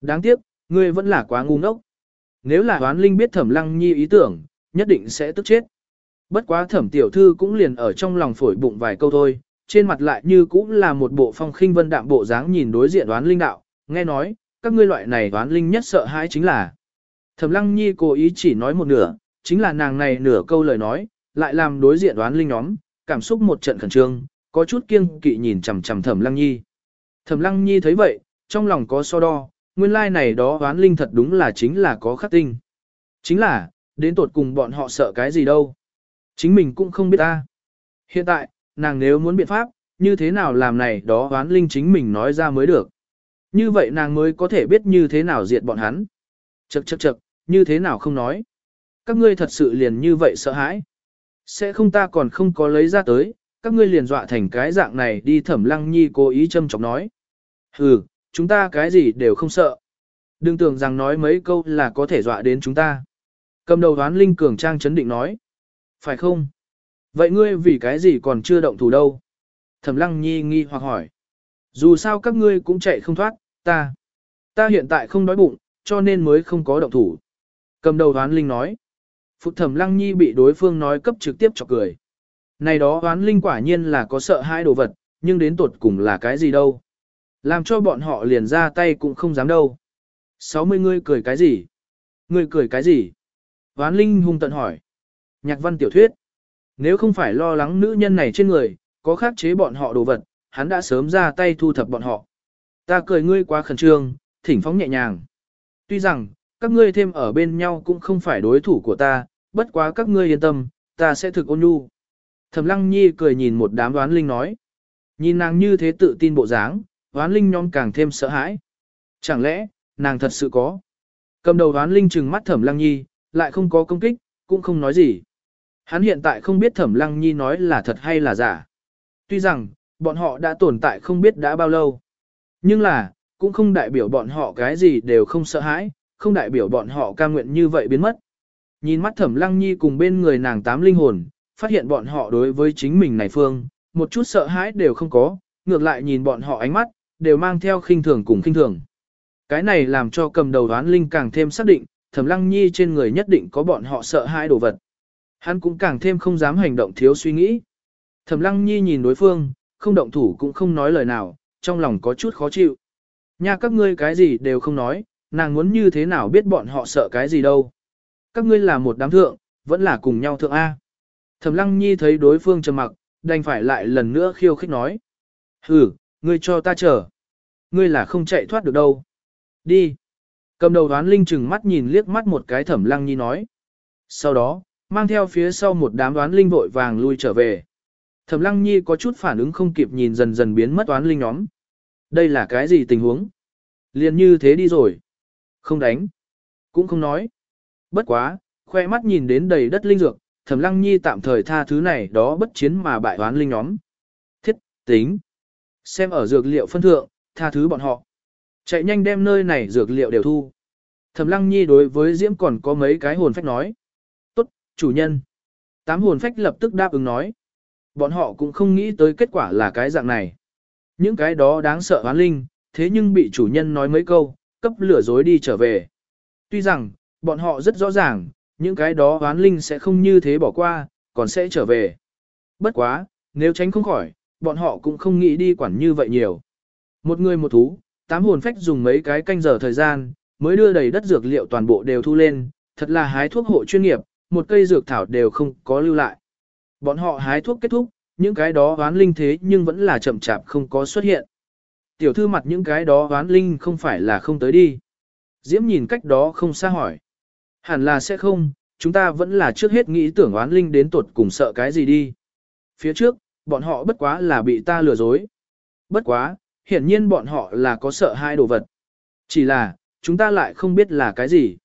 Đáng tiếc, ngươi vẫn là quá ngu ngốc. Nếu là hoán linh biết thẩm lăng nhi ý tưởng, nhất định sẽ tức chết. Bất quá thẩm tiểu thư cũng liền ở trong lòng phổi bụng vài câu thôi, trên mặt lại như cũng là một bộ phong khinh vân đạm bộ dáng nhìn đối diện đoán linh đạo, nghe nói, các ngươi loại này đoán linh nhất sợ hãi chính là. Thẩm lăng nhi cố ý chỉ nói một nửa, chính là nàng này nửa câu lời nói, lại làm đối diện đoán linh nhóm, cảm xúc một trận khẩn trương, có chút kiêng kỵ nhìn chằm chằm thẩm lăng nhi. Thẩm lăng nhi thấy vậy, trong lòng có so đo, nguyên lai like này đó đoán linh thật đúng là chính là có khắc tinh. Chính là, đến tột cùng bọn họ sợ cái gì đâu. Chính mình cũng không biết ta. Hiện tại, nàng nếu muốn biện pháp, như thế nào làm này đó đoán linh chính mình nói ra mới được. Như vậy nàng mới có thể biết như thế nào diệt bọn hắn. Chậc chậc chậc, như thế nào không nói. Các ngươi thật sự liền như vậy sợ hãi. Sẽ không ta còn không có lấy ra tới, các ngươi liền dọa thành cái dạng này đi thẩm lăng nhi cố ý châm chọc nói. Hừ, chúng ta cái gì đều không sợ. Đừng tưởng rằng nói mấy câu là có thể dọa đến chúng ta. Cầm đầu đoán linh cường trang chấn định nói. Phải không? Vậy ngươi vì cái gì còn chưa động thủ đâu? Thẩm lăng nhi nghi hoặc hỏi. Dù sao các ngươi cũng chạy không thoát, ta. Ta hiện tại không đói bụng, cho nên mới không có động thủ. Cầm đầu đoán linh nói. phụ thẩm lăng nhi bị đối phương nói cấp trực tiếp chọc cười. Này đó oán linh quả nhiên là có sợ hai đồ vật, nhưng đến tột cùng là cái gì đâu. Làm cho bọn họ liền ra tay cũng không dám đâu. 60 ngươi cười cái gì? Ngươi cười cái gì? Oán Linh hung tận hỏi. Nhạc văn tiểu thuyết. Nếu không phải lo lắng nữ nhân này trên người, có khắc chế bọn họ đồ vật, hắn đã sớm ra tay thu thập bọn họ. Ta cười ngươi quá khẩn trương, thỉnh phóng nhẹ nhàng. Tuy rằng, các ngươi thêm ở bên nhau cũng không phải đối thủ của ta, bất quá các ngươi yên tâm, ta sẽ thực ôn nhu. Thẩm Lăng Nhi cười nhìn một đám đoán linh nói. Nhìn nàng như thế tự tin bộ dáng, đoán linh nhóm càng thêm sợ hãi. Chẳng lẽ, nàng thật sự có. Cầm đầu đoán linh trừng mắt Thẩm Lăng Nhi, lại không có công kích, cũng không nói gì. Hắn hiện tại không biết Thẩm Lăng Nhi nói là thật hay là giả. Tuy rằng, bọn họ đã tồn tại không biết đã bao lâu. Nhưng là, cũng không đại biểu bọn họ cái gì đều không sợ hãi, không đại biểu bọn họ cam nguyện như vậy biến mất. Nhìn mắt Thẩm Lăng Nhi cùng bên người nàng tám linh hồn, phát hiện bọn họ đối với chính mình này phương, một chút sợ hãi đều không có, ngược lại nhìn bọn họ ánh mắt, đều mang theo khinh thường cùng khinh thường. Cái này làm cho cầm đầu đoán linh càng thêm xác định, Thẩm Lăng Nhi trên người nhất định có bọn họ sợ hãi đồ vật. Hắn cũng càng thêm không dám hành động thiếu suy nghĩ. Thẩm Lăng Nhi nhìn đối phương, không động thủ cũng không nói lời nào, trong lòng có chút khó chịu. Nha các ngươi cái gì đều không nói, nàng muốn như thế nào biết bọn họ sợ cái gì đâu. Các ngươi là một đám thượng, vẫn là cùng nhau thượng A. Thẩm Lăng Nhi thấy đối phương trầm mặc, đành phải lại lần nữa khiêu khích nói. Hừ, ngươi cho ta chờ. Ngươi là không chạy thoát được đâu. Đi. Cầm đầu đoán linh chừng mắt nhìn liếc mắt một cái Thẩm Lăng Nhi nói. Sau đó, mang theo phía sau một đám đoán linh vội vàng lui trở về. Thẩm Lăng Nhi có chút phản ứng không kịp nhìn dần dần biến mất đoán linh nhóm. Đây là cái gì tình huống? Liền như thế đi rồi. Không đánh. Cũng không nói. Bất quá, khoe mắt nhìn đến đầy đất linh dược, Thẩm Lăng Nhi tạm thời tha thứ này đó bất chiến mà bại oán linh nhóm. Thiết, tính. Xem ở dược liệu phân thượng, tha thứ bọn họ. Chạy nhanh đem nơi này dược liệu đều thu. Thẩm Lăng Nhi đối với Diễm còn có mấy cái hồn phách nói. Tốt, chủ nhân. Tám hồn phách lập tức đáp ứng nói. Bọn họ cũng không nghĩ tới kết quả là cái dạng này. Những cái đó đáng sợ hoán linh, thế nhưng bị chủ nhân nói mấy câu, cấp lửa dối đi trở về. Tuy rằng, bọn họ rất rõ ràng, những cái đó oán linh sẽ không như thế bỏ qua, còn sẽ trở về. Bất quá, nếu tránh không khỏi, bọn họ cũng không nghĩ đi quản như vậy nhiều. Một người một thú, tám hồn phách dùng mấy cái canh giờ thời gian, mới đưa đầy đất dược liệu toàn bộ đều thu lên, thật là hái thuốc hộ chuyên nghiệp, một cây dược thảo đều không có lưu lại. Bọn họ hái thuốc kết thúc, những cái đó oán linh thế nhưng vẫn là chậm chạp không có xuất hiện. Tiểu thư mặt những cái đó oán linh không phải là không tới đi. Diễm nhìn cách đó không xa hỏi. Hẳn là sẽ không, chúng ta vẫn là trước hết nghĩ tưởng oán linh đến tuột cùng sợ cái gì đi. Phía trước, bọn họ bất quá là bị ta lừa dối. Bất quá, hiển nhiên bọn họ là có sợ hai đồ vật. Chỉ là, chúng ta lại không biết là cái gì.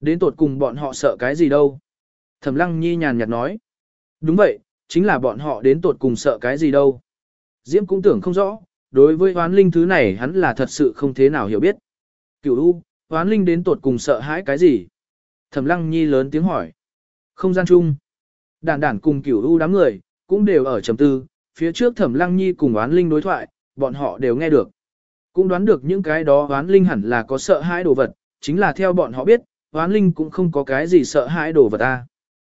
Đến tột cùng bọn họ sợ cái gì đâu? Thẩm Lăng Nhi nhàn nhạt nói. Đúng vậy, chính là bọn họ đến tột cùng sợ cái gì đâu. Diễm cũng tưởng không rõ, đối với hoán linh thứ này hắn là thật sự không thế nào hiểu biết. Cửu U, hoán linh đến tột cùng sợ hãi cái gì? Thẩm Lăng Nhi lớn tiếng hỏi. Không gian chung. Đản đản cùng Cửu U đám người, cũng đều ở trầm tư, phía trước Thẩm Lăng Nhi cùng oán linh đối thoại, bọn họ đều nghe được. Cũng đoán được những cái đó oán linh hẳn là có sợ hãi đồ vật, chính là theo bọn họ biết, oán linh cũng không có cái gì sợ hãi đồ vật ta.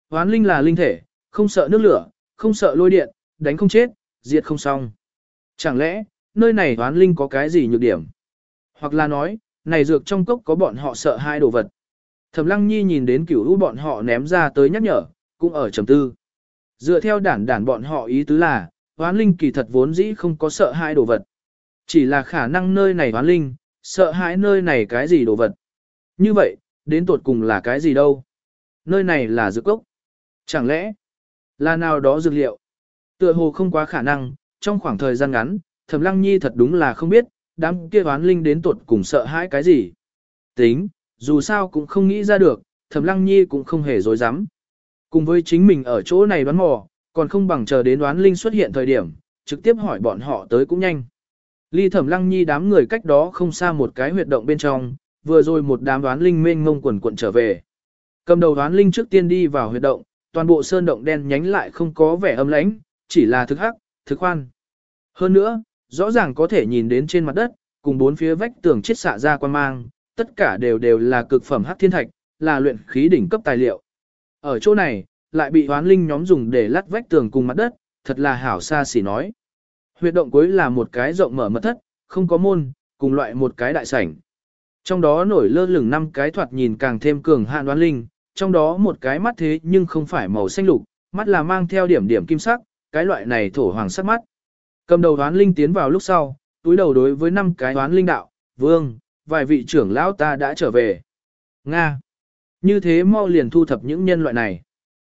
Oán linh là linh thể, không sợ nước lửa, không sợ lôi điện, đánh không chết, diệt không xong. Chẳng lẽ, nơi này oán linh có cái gì nhược điểm? Hoặc là nói, này dược trong cốc có bọn họ sợ hai đồ vật. Thẩm Lăng Nhi nhìn đến cửu u bọn họ ném ra tới nhắc nhở, cũng ở trầm tư. Dựa theo đản đản bọn họ ý tứ là, hoán linh kỳ thật vốn dĩ không có sợ hãi đồ vật. Chỉ là khả năng nơi này hoán linh, sợ hãi nơi này cái gì đồ vật. Như vậy, đến tột cùng là cái gì đâu? Nơi này là dược cốc. Chẳng lẽ, là nào đó dược liệu? Tựa hồ không quá khả năng, trong khoảng thời gian ngắn, Thẩm Lăng Nhi thật đúng là không biết, đám kia oán linh đến tột cùng sợ hãi cái gì. Tính, dù sao cũng không nghĩ ra được, Thẩm Lăng Nhi cũng không hề dối dám. Cùng với chính mình ở chỗ này đoán mò, còn không bằng chờ đến đoán linh xuất hiện thời điểm, trực tiếp hỏi bọn họ tới cũng nhanh. Ly Thẩm Lăng Nhi đám người cách đó không xa một cái huyệt động bên trong, vừa rồi một đám đoán linh mênh mông quần quần trở về. Cầm đầu đoán linh trước tiên đi vào huyệt động, toàn bộ sơn động đen nhánh lại không có vẻ âm lãnh, chỉ là thực hắc, thực khoan. Hơn nữa, rõ ràng có thể nhìn đến trên mặt đất, cùng bốn phía vách tường chết xạ ra quan mang, tất cả đều đều là cực phẩm hắc thiên thạch, là luyện khí đỉnh cấp tài liệu. Ở chỗ này, lại bị hoán linh nhóm dùng để lát vách tường cùng mặt đất, thật là hảo xa xỉ nói. Huyệt động cuối là một cái rộng mở mật thất, không có môn, cùng loại một cái đại sảnh. Trong đó nổi lơ lửng năm cái thoạt nhìn càng thêm cường hạn đoán linh, trong đó một cái mắt thế nhưng không phải màu xanh lục, mắt là mang theo điểm điểm kim sắc, cái loại này thổ hoàng sắc mắt. Cầm đầu đoán linh tiến vào lúc sau, túi đầu đối với năm cái đoán linh đạo, vương, vài vị trưởng lão ta đã trở về. Nga. Như thế mau liền thu thập những nhân loại này.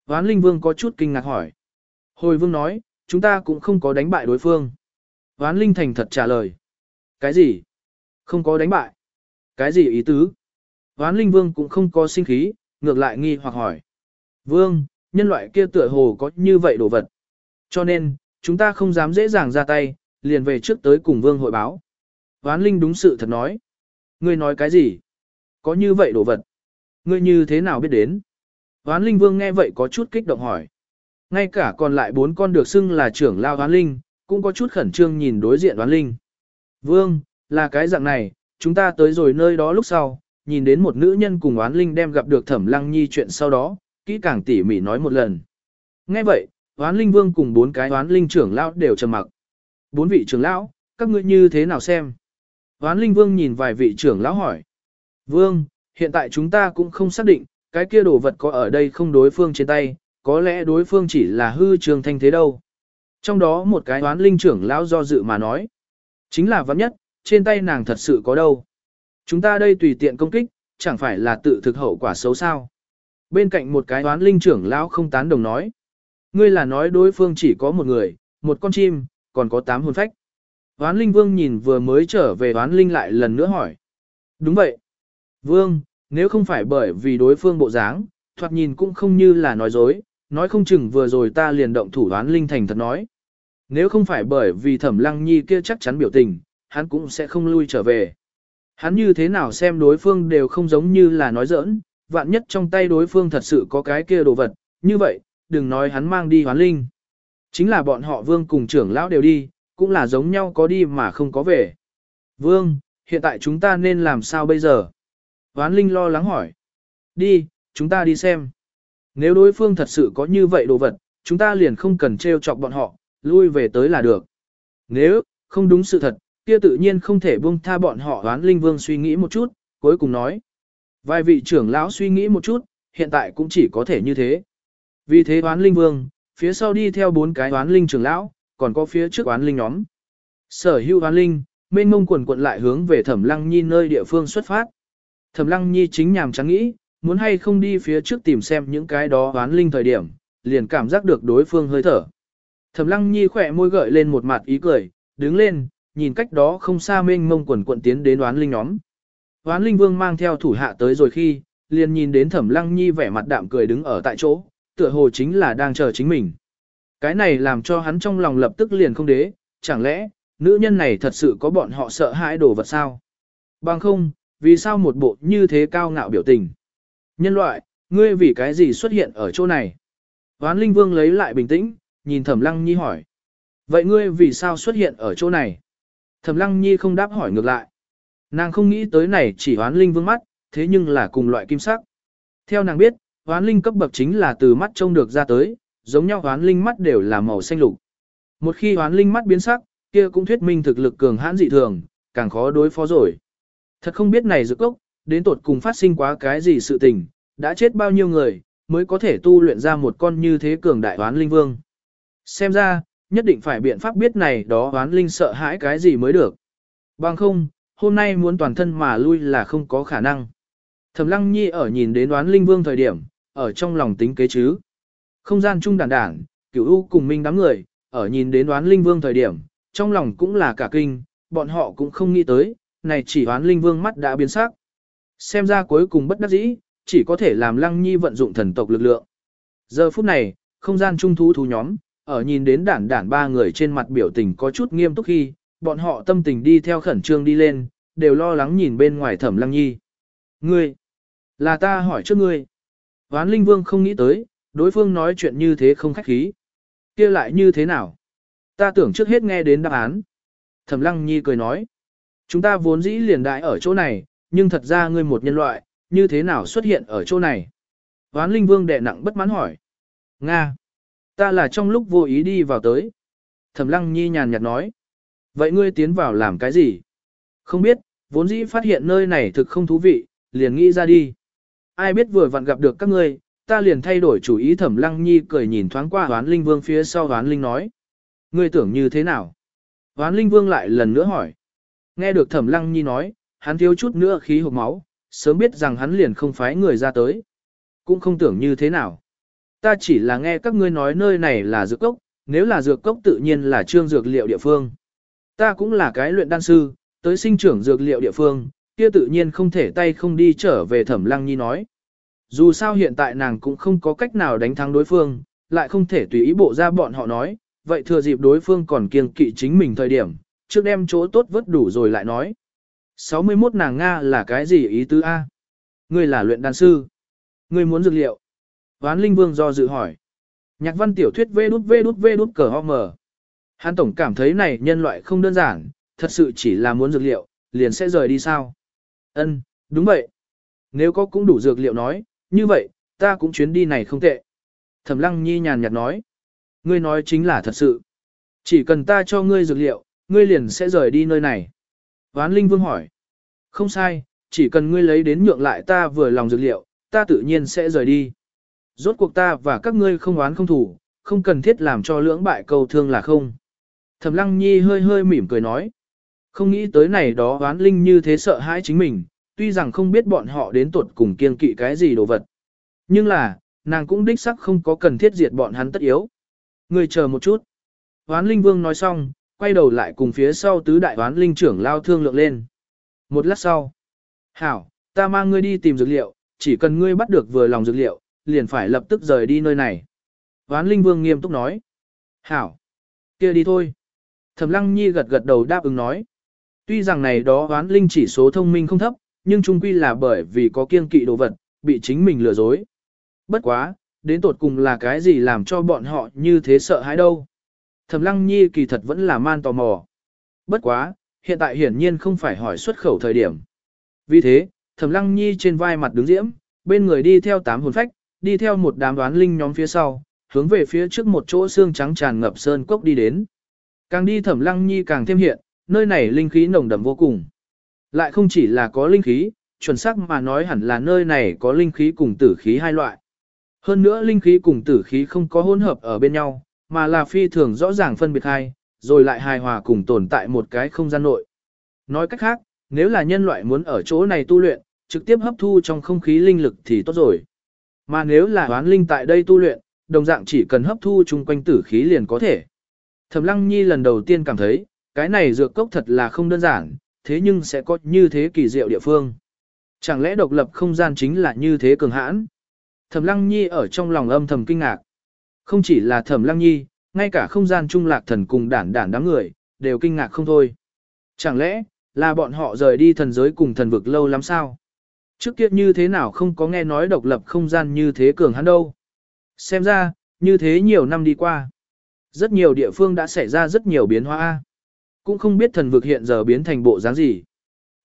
ván linh vương có chút kinh ngạc hỏi. Hồi vương nói, chúng ta cũng không có đánh bại đối phương. ván linh thành thật trả lời. Cái gì? Không có đánh bại. Cái gì ý tứ? ván linh vương cũng không có sinh khí, ngược lại nghi hoặc hỏi. Vương, nhân loại kia tựa hồ có như vậy đồ vật. Cho nên, chúng ta không dám dễ dàng ra tay, liền về trước tới cùng vương hội báo. ván Linh đúng sự thật nói. Ngươi nói cái gì? Có như vậy đồ vật. Ngươi như thế nào biết đến? Hoán Linh vương nghe vậy có chút kích động hỏi. Ngay cả còn lại bốn con được xưng là trưởng lao Hoán Linh, cũng có chút khẩn trương nhìn đối diện Hoán Linh. Vương, là cái dạng này, chúng ta tới rồi nơi đó lúc sau, nhìn đến một nữ nhân cùng Hoán Linh đem gặp được Thẩm Lăng Nhi chuyện sau đó, kỹ càng tỉ mỉ nói một lần. Nghe vậy, Hoán Linh Vương cùng bốn cái Hoán Linh trưởng lão đều trầm mặc. Bốn vị trưởng lão, các ngươi như thế nào xem? Hoán Linh Vương nhìn vài vị trưởng lão hỏi. Vương, hiện tại chúng ta cũng không xác định, cái kia đồ vật có ở đây không đối phương trên tay, có lẽ đối phương chỉ là hư trường thanh thế đâu. Trong đó một cái Hoán Linh trưởng lão do dự mà nói. Chính là vấn nhất, trên tay nàng thật sự có đâu. Chúng ta đây tùy tiện công kích, chẳng phải là tự thực hậu quả xấu sao. Bên cạnh một cái Hoán Linh trưởng lão không tán đồng nói. Ngươi là nói đối phương chỉ có một người, một con chim, còn có tám hồn phách. Hoán Linh Vương nhìn vừa mới trở về Hoán Linh lại lần nữa hỏi. Đúng vậy. Vương, nếu không phải bởi vì đối phương bộ dáng, thoạt nhìn cũng không như là nói dối, nói không chừng vừa rồi ta liền động thủ Hoán Linh thành thật nói. Nếu không phải bởi vì thẩm lăng nhi kia chắc chắn biểu tình, hắn cũng sẽ không lui trở về. Hắn như thế nào xem đối phương đều không giống như là nói giỡn, vạn nhất trong tay đối phương thật sự có cái kia đồ vật, như vậy, đừng nói hắn mang đi hoán linh. Chính là bọn họ vương cùng trưởng lão đều đi, cũng là giống nhau có đi mà không có về. Vương, hiện tại chúng ta nên làm sao bây giờ? Ván linh lo lắng hỏi. Đi, chúng ta đi xem. Nếu đối phương thật sự có như vậy đồ vật, chúng ta liền không cần trêu chọc bọn họ, lui về tới là được. Nếu, không đúng sự thật, kia tự nhiên không thể buông tha bọn họ Ván linh vương suy nghĩ một chút, cuối cùng nói. Vài vị trưởng lão suy nghĩ một chút, hiện tại cũng chỉ có thể như thế. Vì thế Ván linh vương, phía sau đi theo bốn cái Ván linh trưởng lão, còn có phía trước oán linh nhóm. Sở hữu oán linh, mênh mông quần quận lại hướng về thẩm lăng nhi nơi địa phương xuất phát. Thẩm lăng nhi chính nhàm chán nghĩ, muốn hay không đi phía trước tìm xem những cái đó oán linh thời điểm, liền cảm giác được đối phương hơi thở. Thẩm lăng nhi khỏe môi gợi lên một mặt ý cười, đứng lên, nhìn cách đó không xa mênh mông quần quận tiến đến oán linh nhóm. Oán linh vương mang theo thủ hạ tới rồi khi, liền nhìn đến Thẩm Lăng Nhi vẻ mặt đạm cười đứng ở tại chỗ, tựa hồ chính là đang chờ chính mình. Cái này làm cho hắn trong lòng lập tức liền không đế, chẳng lẽ, nữ nhân này thật sự có bọn họ sợ hãi đồ vật sao? Bằng không, vì sao một bộ như thế cao ngạo biểu tình? Nhân loại, ngươi vì cái gì xuất hiện ở chỗ này? Ván Linh Vương lấy lại bình tĩnh, nhìn Thẩm Lăng Nhi hỏi. Vậy ngươi vì sao xuất hiện ở chỗ này? Thẩm Lăng Nhi không đáp hỏi ngược lại. Nàng không nghĩ tới này chỉ Hoán Linh Vương mắt, thế nhưng là cùng loại kim sắc. Theo nàng biết, Hoán Linh cấp bậc chính là từ mắt trông được ra tới, giống nhau Hoán Linh mắt đều là màu xanh lục. Một khi Hoán Linh mắt biến sắc, kia cũng thuyết minh thực lực cường hãn dị thường, càng khó đối phó rồi. Thật không biết này dược cốc, đến tột cùng phát sinh quá cái gì sự tình, đã chết bao nhiêu người, mới có thể tu luyện ra một con như thế cường đại hoán linh vương. Xem ra, nhất định phải biện pháp biết này đó hoán linh sợ hãi cái gì mới được. Bằng không, hôm nay muốn toàn thân mà lui là không có khả năng. Thẩm lăng nhi ở nhìn đến đoán linh vương thời điểm, ở trong lòng tính kế chứ. Không gian chung đàn đản cửu u cùng minh đám người, ở nhìn đến đoán linh vương thời điểm, trong lòng cũng là cả kinh, bọn họ cũng không nghĩ tới, này chỉ đoán linh vương mắt đã biến sắc. Xem ra cuối cùng bất đắc dĩ, chỉ có thể làm lăng nhi vận dụng thần tộc lực lượng. Giờ phút này, không gian trung thú thú nhóm, ở nhìn đến đản đản ba người trên mặt biểu tình có chút nghiêm túc khi, bọn họ tâm tình đi theo khẩn trương đi lên, đều lo lắng nhìn bên ngoài thẩm lăng nhi. Ngươi, là ta hỏi trước ngươi. Ván Linh Vương không nghĩ tới, đối phương nói chuyện như thế không khách khí. kia lại như thế nào? Ta tưởng trước hết nghe đến đáp án. Thẩm Lăng Nhi cười nói. Chúng ta vốn dĩ liền đại ở chỗ này, nhưng thật ra ngươi một nhân loại, như thế nào xuất hiện ở chỗ này? Hoán Linh Vương đệ nặng bất mãn hỏi. Nga. Ta là trong lúc vô ý đi vào tới. Thẩm Lăng Nhi nhàn nhạt nói. Vậy ngươi tiến vào làm cái gì? Không biết, vốn dĩ phát hiện nơi này thực không thú vị, liền nghĩ ra đi. Ai biết vừa vặn gặp được các ngươi, ta liền thay đổi chủ ý Thẩm Lăng Nhi cười nhìn thoáng qua Hoán Linh Vương phía sau Hoán Linh nói. Ngươi tưởng như thế nào? Hoán Linh Vương lại lần nữa hỏi. Nghe được Thẩm Lăng Nhi nói, hắn thiếu chút nữa khí hộc máu, sớm biết rằng hắn liền không phái người ra tới. Cũng không tưởng như thế nào. Ta chỉ là nghe các ngươi nói nơi này là dược cốc, nếu là dược cốc tự nhiên là trương dược liệu địa phương. Ta cũng là cái luyện đan sư, tới sinh trưởng dược liệu địa phương, kia tự nhiên không thể tay không đi trở về thẩm lăng nhi nói. Dù sao hiện tại nàng cũng không có cách nào đánh thắng đối phương, lại không thể tùy ý bộ ra bọn họ nói, vậy thừa dịp đối phương còn kiêng kỵ chính mình thời điểm, trước đem chỗ tốt vớt đủ rồi lại nói. 61 nàng Nga là cái gì ý tứ A? Ngươi là luyện đan sư. Ngươi muốn dược liệu. Ván Linh Vương do dự hỏi. Nhạc văn tiểu thuyết vê đút vê đút vê đút cờ ho mờ. Hắn tổng cảm thấy này nhân loại không đơn giản, thật sự chỉ là muốn dược liệu, liền sẽ rời đi sao? Ân, đúng vậy. Nếu có cũng đủ dược liệu nói, như vậy, ta cũng chuyến đi này không tệ. Thẩm Lăng Nhi nhàn nhạt nói. Ngươi nói chính là thật sự. Chỉ cần ta cho ngươi dược liệu, ngươi liền sẽ rời đi nơi này. Ván Linh Vương hỏi. Không sai, chỉ cần ngươi lấy đến nhượng lại ta vừa lòng dược liệu, ta tự nhiên sẽ rời đi. Rốt cuộc ta và các ngươi không oán không thủ, không cần thiết làm cho lưỡng bại cầu thương là không. Thẩm Lăng Nhi hơi hơi mỉm cười nói. Không nghĩ tới này đó oán linh như thế sợ hãi chính mình, tuy rằng không biết bọn họ đến tuột cùng kiên kỵ cái gì đồ vật. Nhưng là, nàng cũng đích sắc không có cần thiết diệt bọn hắn tất yếu. Ngươi chờ một chút. Hoán Linh Vương nói xong, quay đầu lại cùng phía sau tứ đại hoán linh trưởng lao thương lượng lên. Một lát sau, hảo, ta mang ngươi đi tìm dược liệu, chỉ cần ngươi bắt được vừa lòng dược liệu, liền phải lập tức rời đi nơi này. Hoán linh vương nghiêm túc nói, hảo, kia đi thôi. Thẩm lăng nhi gật gật đầu đáp ứng nói. Tuy rằng này đó hoán linh chỉ số thông minh không thấp, nhưng trung quy là bởi vì có kiên kỵ đồ vật, bị chính mình lừa dối. Bất quá, đến tột cùng là cái gì làm cho bọn họ như thế sợ hãi đâu. Thẩm Lăng Nhi kỳ thật vẫn là man tò mò. Bất quá, hiện tại hiển nhiên không phải hỏi xuất khẩu thời điểm. Vì thế, Thẩm Lăng Nhi trên vai mặt đứng diễm, bên người đi theo tám hồn phách, đi theo một đám đoán linh nhóm phía sau, hướng về phía trước một chỗ xương trắng tràn ngập sơn cốc đi đến. Càng đi Thẩm Lăng Nhi càng thêm hiện, nơi này linh khí nồng đậm vô cùng. Lại không chỉ là có linh khí, chuẩn xác mà nói hẳn là nơi này có linh khí cùng tử khí hai loại. Hơn nữa linh khí cùng tử khí không có hỗn hợp ở bên nhau, mà là phi thường rõ ràng phân biệt hai, rồi lại hài hòa cùng tồn tại một cái không gian nội. Nói cách khác, nếu là nhân loại muốn ở chỗ này tu luyện, trực tiếp hấp thu trong không khí linh lực thì tốt rồi. Mà nếu là hoán linh tại đây tu luyện, đồng dạng chỉ cần hấp thu chung quanh tử khí liền có thể. Thẩm Lăng Nhi lần đầu tiên cảm thấy, cái này dược cốc thật là không đơn giản, thế nhưng sẽ có như thế kỳ diệu địa phương. Chẳng lẽ độc lập không gian chính là như thế cường hãn? Thẩm Lăng Nhi ở trong lòng âm thầm kinh ngạc. Không chỉ là Thẩm Lăng Nhi, ngay cả không gian trung lạc thần cùng đản đản đám người, đều kinh ngạc không thôi. Chẳng lẽ, là bọn họ rời đi thần giới cùng thần vực lâu lắm sao? Trước kia như thế nào không có nghe nói độc lập không gian như thế cường hắn đâu. Xem ra, như thế nhiều năm đi qua. Rất nhiều địa phương đã xảy ra rất nhiều biến hóa. Cũng không biết thần vực hiện giờ biến thành bộ dáng gì.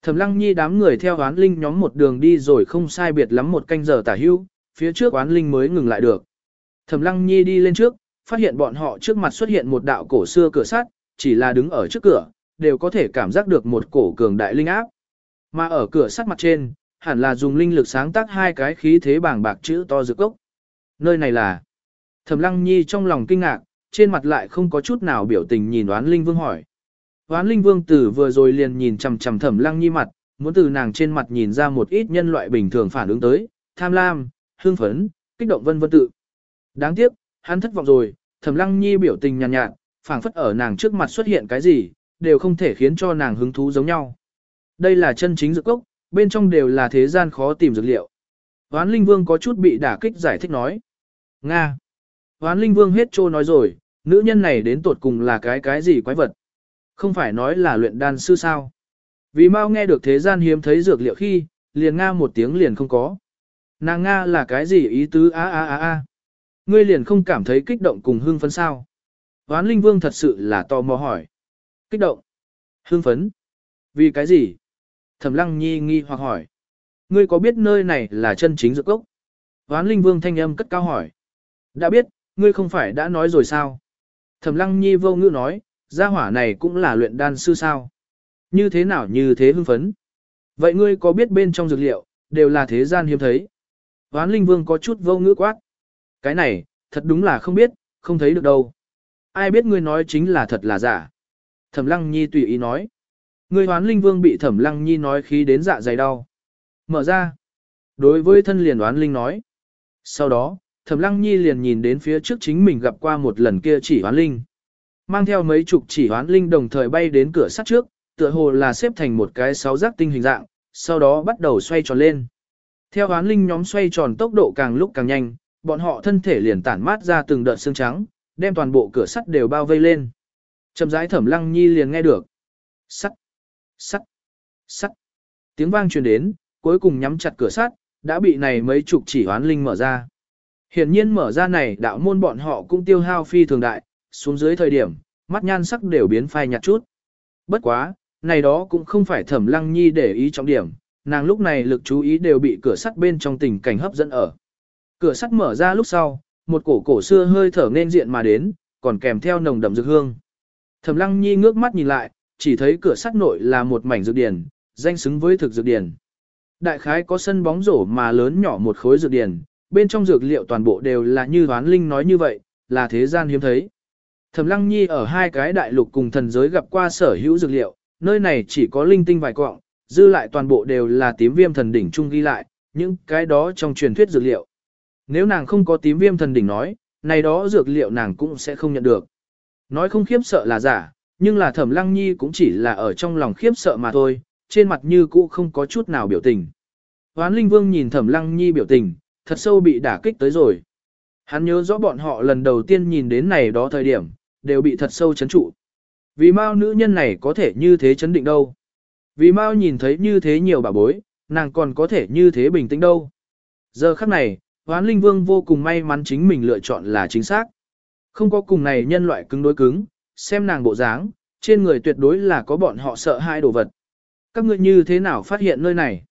Thẩm lăng nhi đám người theo oán linh nhóm một đường đi rồi không sai biệt lắm một canh giờ tả hữu phía trước oán linh mới ngừng lại được. Thẩm lăng nhi đi lên trước, phát hiện bọn họ trước mặt xuất hiện một đạo cổ xưa cửa sắt, chỉ là đứng ở trước cửa, đều có thể cảm giác được một cổ cường đại linh áp. Mà ở cửa sắt mặt trên, hẳn là dùng linh lực sáng tác hai cái khí thế bảng bạc chữ to dược cốc. Nơi này là Thẩm Lăng Nhi trong lòng kinh ngạc, trên mặt lại không có chút nào biểu tình nhìn Oán Linh Vương hỏi. Hoán Linh Vương tử vừa rồi liền nhìn chằm chằm Thẩm Lăng Nhi mặt, muốn từ nàng trên mặt nhìn ra một ít nhân loại bình thường phản ứng tới, tham lam, hương phấn, kích động vân vân tự. Đáng tiếc, hắn thất vọng rồi, Thẩm Lăng Nhi biểu tình nhàn nhạt, nhạt phảng phất ở nàng trước mặt xuất hiện cái gì, đều không thể khiến cho nàng hứng thú giống nhau. Đây là chân chính dược cốc, bên trong đều là thế gian khó tìm dược liệu. Hoán Linh Vương có chút bị đả kích giải thích nói. Nga. Hoán Linh Vương hết trô nói rồi, nữ nhân này đến tột cùng là cái cái gì quái vật. Không phải nói là luyện đan sư sao. Vì mau nghe được thế gian hiếm thấy dược liệu khi, liền Nga một tiếng liền không có. Nàng Nga là cái gì ý tứ a a a a. Ngươi liền không cảm thấy kích động cùng hưng phấn sao. Hoán Linh Vương thật sự là tò mò hỏi. Kích động. Hưng phấn. Vì cái gì? Thẩm Lăng Nhi nghi hoặc hỏi. Ngươi có biết nơi này là chân chính dược cốc? Hoán Linh Vương thanh âm cất cao hỏi. Đã biết, ngươi không phải đã nói rồi sao? Thẩm Lăng Nhi vô ngữ nói, gia hỏa này cũng là luyện đan sư sao? Như thế nào như thế hưng phấn? Vậy ngươi có biết bên trong dược liệu, đều là thế gian hiếm thấy? Ván Linh Vương có chút vô ngữ quát. Cái này, thật đúng là không biết, không thấy được đâu. Ai biết ngươi nói chính là thật là giả. Thẩm Lăng Nhi tùy ý nói. Người hoán linh vương bị thẩm lăng nhi nói khí đến dạ dày đau. Mở ra. Đối với thân liền đoán linh nói. Sau đó, thẩm lăng nhi liền nhìn đến phía trước chính mình gặp qua một lần kia chỉ hoán linh. Mang theo mấy chục chỉ hoán linh đồng thời bay đến cửa sắt trước, tựa hồ là xếp thành một cái sáu giác tinh hình dạng, sau đó bắt đầu xoay tròn lên. Theo hoán linh nhóm xoay tròn tốc độ càng lúc càng nhanh, bọn họ thân thể liền tản mát ra từng đợt xương trắng, đem toàn bộ cửa sắt đều bao vây lên. Chậm rãi thẩm lăng nhi liền nghe được. Sắt sắt, sắt. Tiếng vang truyền đến, cuối cùng nhắm chặt cửa sắt, đã bị này mấy chục chỉ hoán linh mở ra. Hiển nhiên mở ra này đạo môn bọn họ cũng tiêu hao phi thường đại, xuống dưới thời điểm, mắt nhan sắc đều biến phai nhạt chút. Bất quá, này đó cũng không phải thẩm lăng nhi để ý trọng điểm, nàng lúc này lực chú ý đều bị cửa sắt bên trong tình cảnh hấp dẫn ở. Cửa sắt mở ra lúc sau, một cổ cổ xưa hơi thở nên diện mà đến, còn kèm theo nồng đậm dược hương. Thẩm lăng nhi ngước mắt nhìn lại, chỉ thấy cửa sắt nội là một mảnh dược điển, danh xứng với thực dược điển. Đại khái có sân bóng rổ mà lớn nhỏ một khối dược điển, bên trong dược liệu toàn bộ đều là như hoán linh nói như vậy, là thế gian hiếm thấy. Thẩm Lăng Nhi ở hai cái đại lục cùng thần giới gặp qua sở hữu dược liệu, nơi này chỉ có linh tinh vài quạng, dư lại toàn bộ đều là tím viêm thần đỉnh chung ghi lại, những cái đó trong truyền thuyết dược liệu. Nếu nàng không có tím viêm thần đỉnh nói, này đó dược liệu nàng cũng sẽ không nhận được. Nói không khiếp sợ là giả, nhưng là thẩm lăng nhi cũng chỉ là ở trong lòng khiếp sợ mà thôi, trên mặt như cũ không có chút nào biểu tình. Hoán Linh Vương nhìn thẩm lăng nhi biểu tình, thật sâu bị đả kích tới rồi. Hắn nhớ rõ bọn họ lần đầu tiên nhìn đến này đó thời điểm, đều bị thật sâu chấn trụ. Vì mau nữ nhân này có thể như thế chấn định đâu. Vì mau nhìn thấy như thế nhiều bà bối, nàng còn có thể như thế bình tĩnh đâu. Giờ khắc này, Hoán Linh Vương vô cùng may mắn chính mình lựa chọn là chính xác. Không có cùng này nhân loại cứng đối cứng, xem nàng bộ dáng, trên người tuyệt đối là có bọn họ sợ hai đồ vật. Các ngươi như thế nào phát hiện nơi này?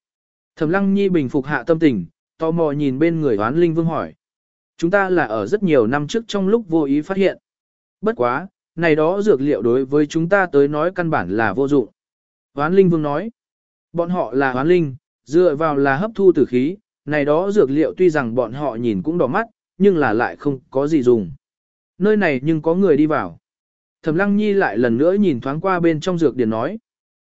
Thẩm Lăng Nhi bình phục hạ tâm tình, tò mò nhìn bên người Hoán Linh Vương hỏi. Chúng ta là ở rất nhiều năm trước trong lúc vô ý phát hiện. Bất quá, này đó dược liệu đối với chúng ta tới nói căn bản là vô dụng. Hoán Linh Vương nói. Bọn họ là Hoán Linh, dựa vào là hấp thu tử khí, này đó dược liệu tuy rằng bọn họ nhìn cũng đỏ mắt, nhưng là lại không có gì dùng. Nơi này nhưng có người đi vào. Thẩm Lăng Nhi lại lần nữa nhìn thoáng qua bên trong dược điển nói.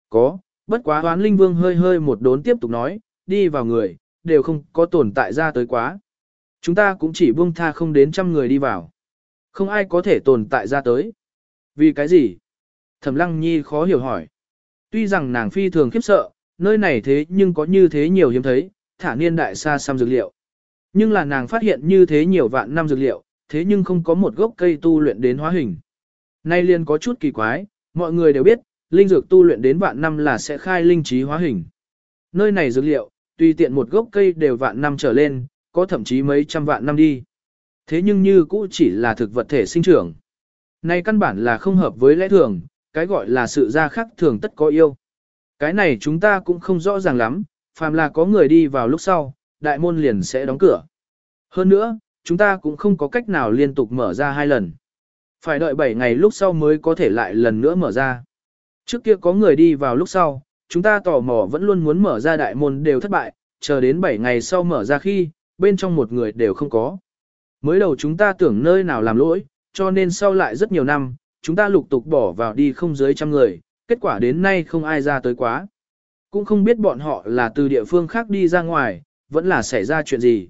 Có, bất quá hoán linh vương hơi hơi một đốn tiếp tục nói, đi vào người, đều không có tồn tại ra tới quá. Chúng ta cũng chỉ buông tha không đến trăm người đi vào. Không ai có thể tồn tại ra tới. Vì cái gì? Thẩm Lăng Nhi khó hiểu hỏi. Tuy rằng nàng phi thường khiếp sợ, nơi này thế nhưng có như thế nhiều hiếm thấy, thả niên đại xa xăm dược liệu. Nhưng là nàng phát hiện như thế nhiều vạn năm dược liệu, thế nhưng không có một gốc cây tu luyện đến hóa hình. Nay liền có chút kỳ quái, mọi người đều biết, linh dược tu luyện đến vạn năm là sẽ khai linh trí hóa hình. Nơi này dược liệu, tùy tiện một gốc cây đều vạn năm trở lên, có thậm chí mấy trăm vạn năm đi. Thế nhưng như cũ chỉ là thực vật thể sinh trưởng. Này căn bản là không hợp với lẽ thường, cái gọi là sự ra khác thường tất có yêu. Cái này chúng ta cũng không rõ ràng lắm, phàm là có người đi vào lúc sau, đại môn liền sẽ đóng cửa. Hơn nữa, chúng ta cũng không có cách nào liên tục mở ra hai lần. Phải đợi 7 ngày lúc sau mới có thể lại lần nữa mở ra. Trước kia có người đi vào lúc sau, chúng ta tò mò vẫn luôn muốn mở ra đại môn đều thất bại, chờ đến 7 ngày sau mở ra khi, bên trong một người đều không có. Mới đầu chúng ta tưởng nơi nào làm lỗi, cho nên sau lại rất nhiều năm, chúng ta lục tục bỏ vào đi không dưới trăm người, kết quả đến nay không ai ra tới quá. Cũng không biết bọn họ là từ địa phương khác đi ra ngoài, vẫn là xảy ra chuyện gì.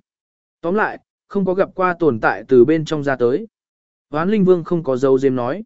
Tóm lại, không có gặp qua tồn tại từ bên trong ra tới. Ván Linh Vương không có dấu diêm nói.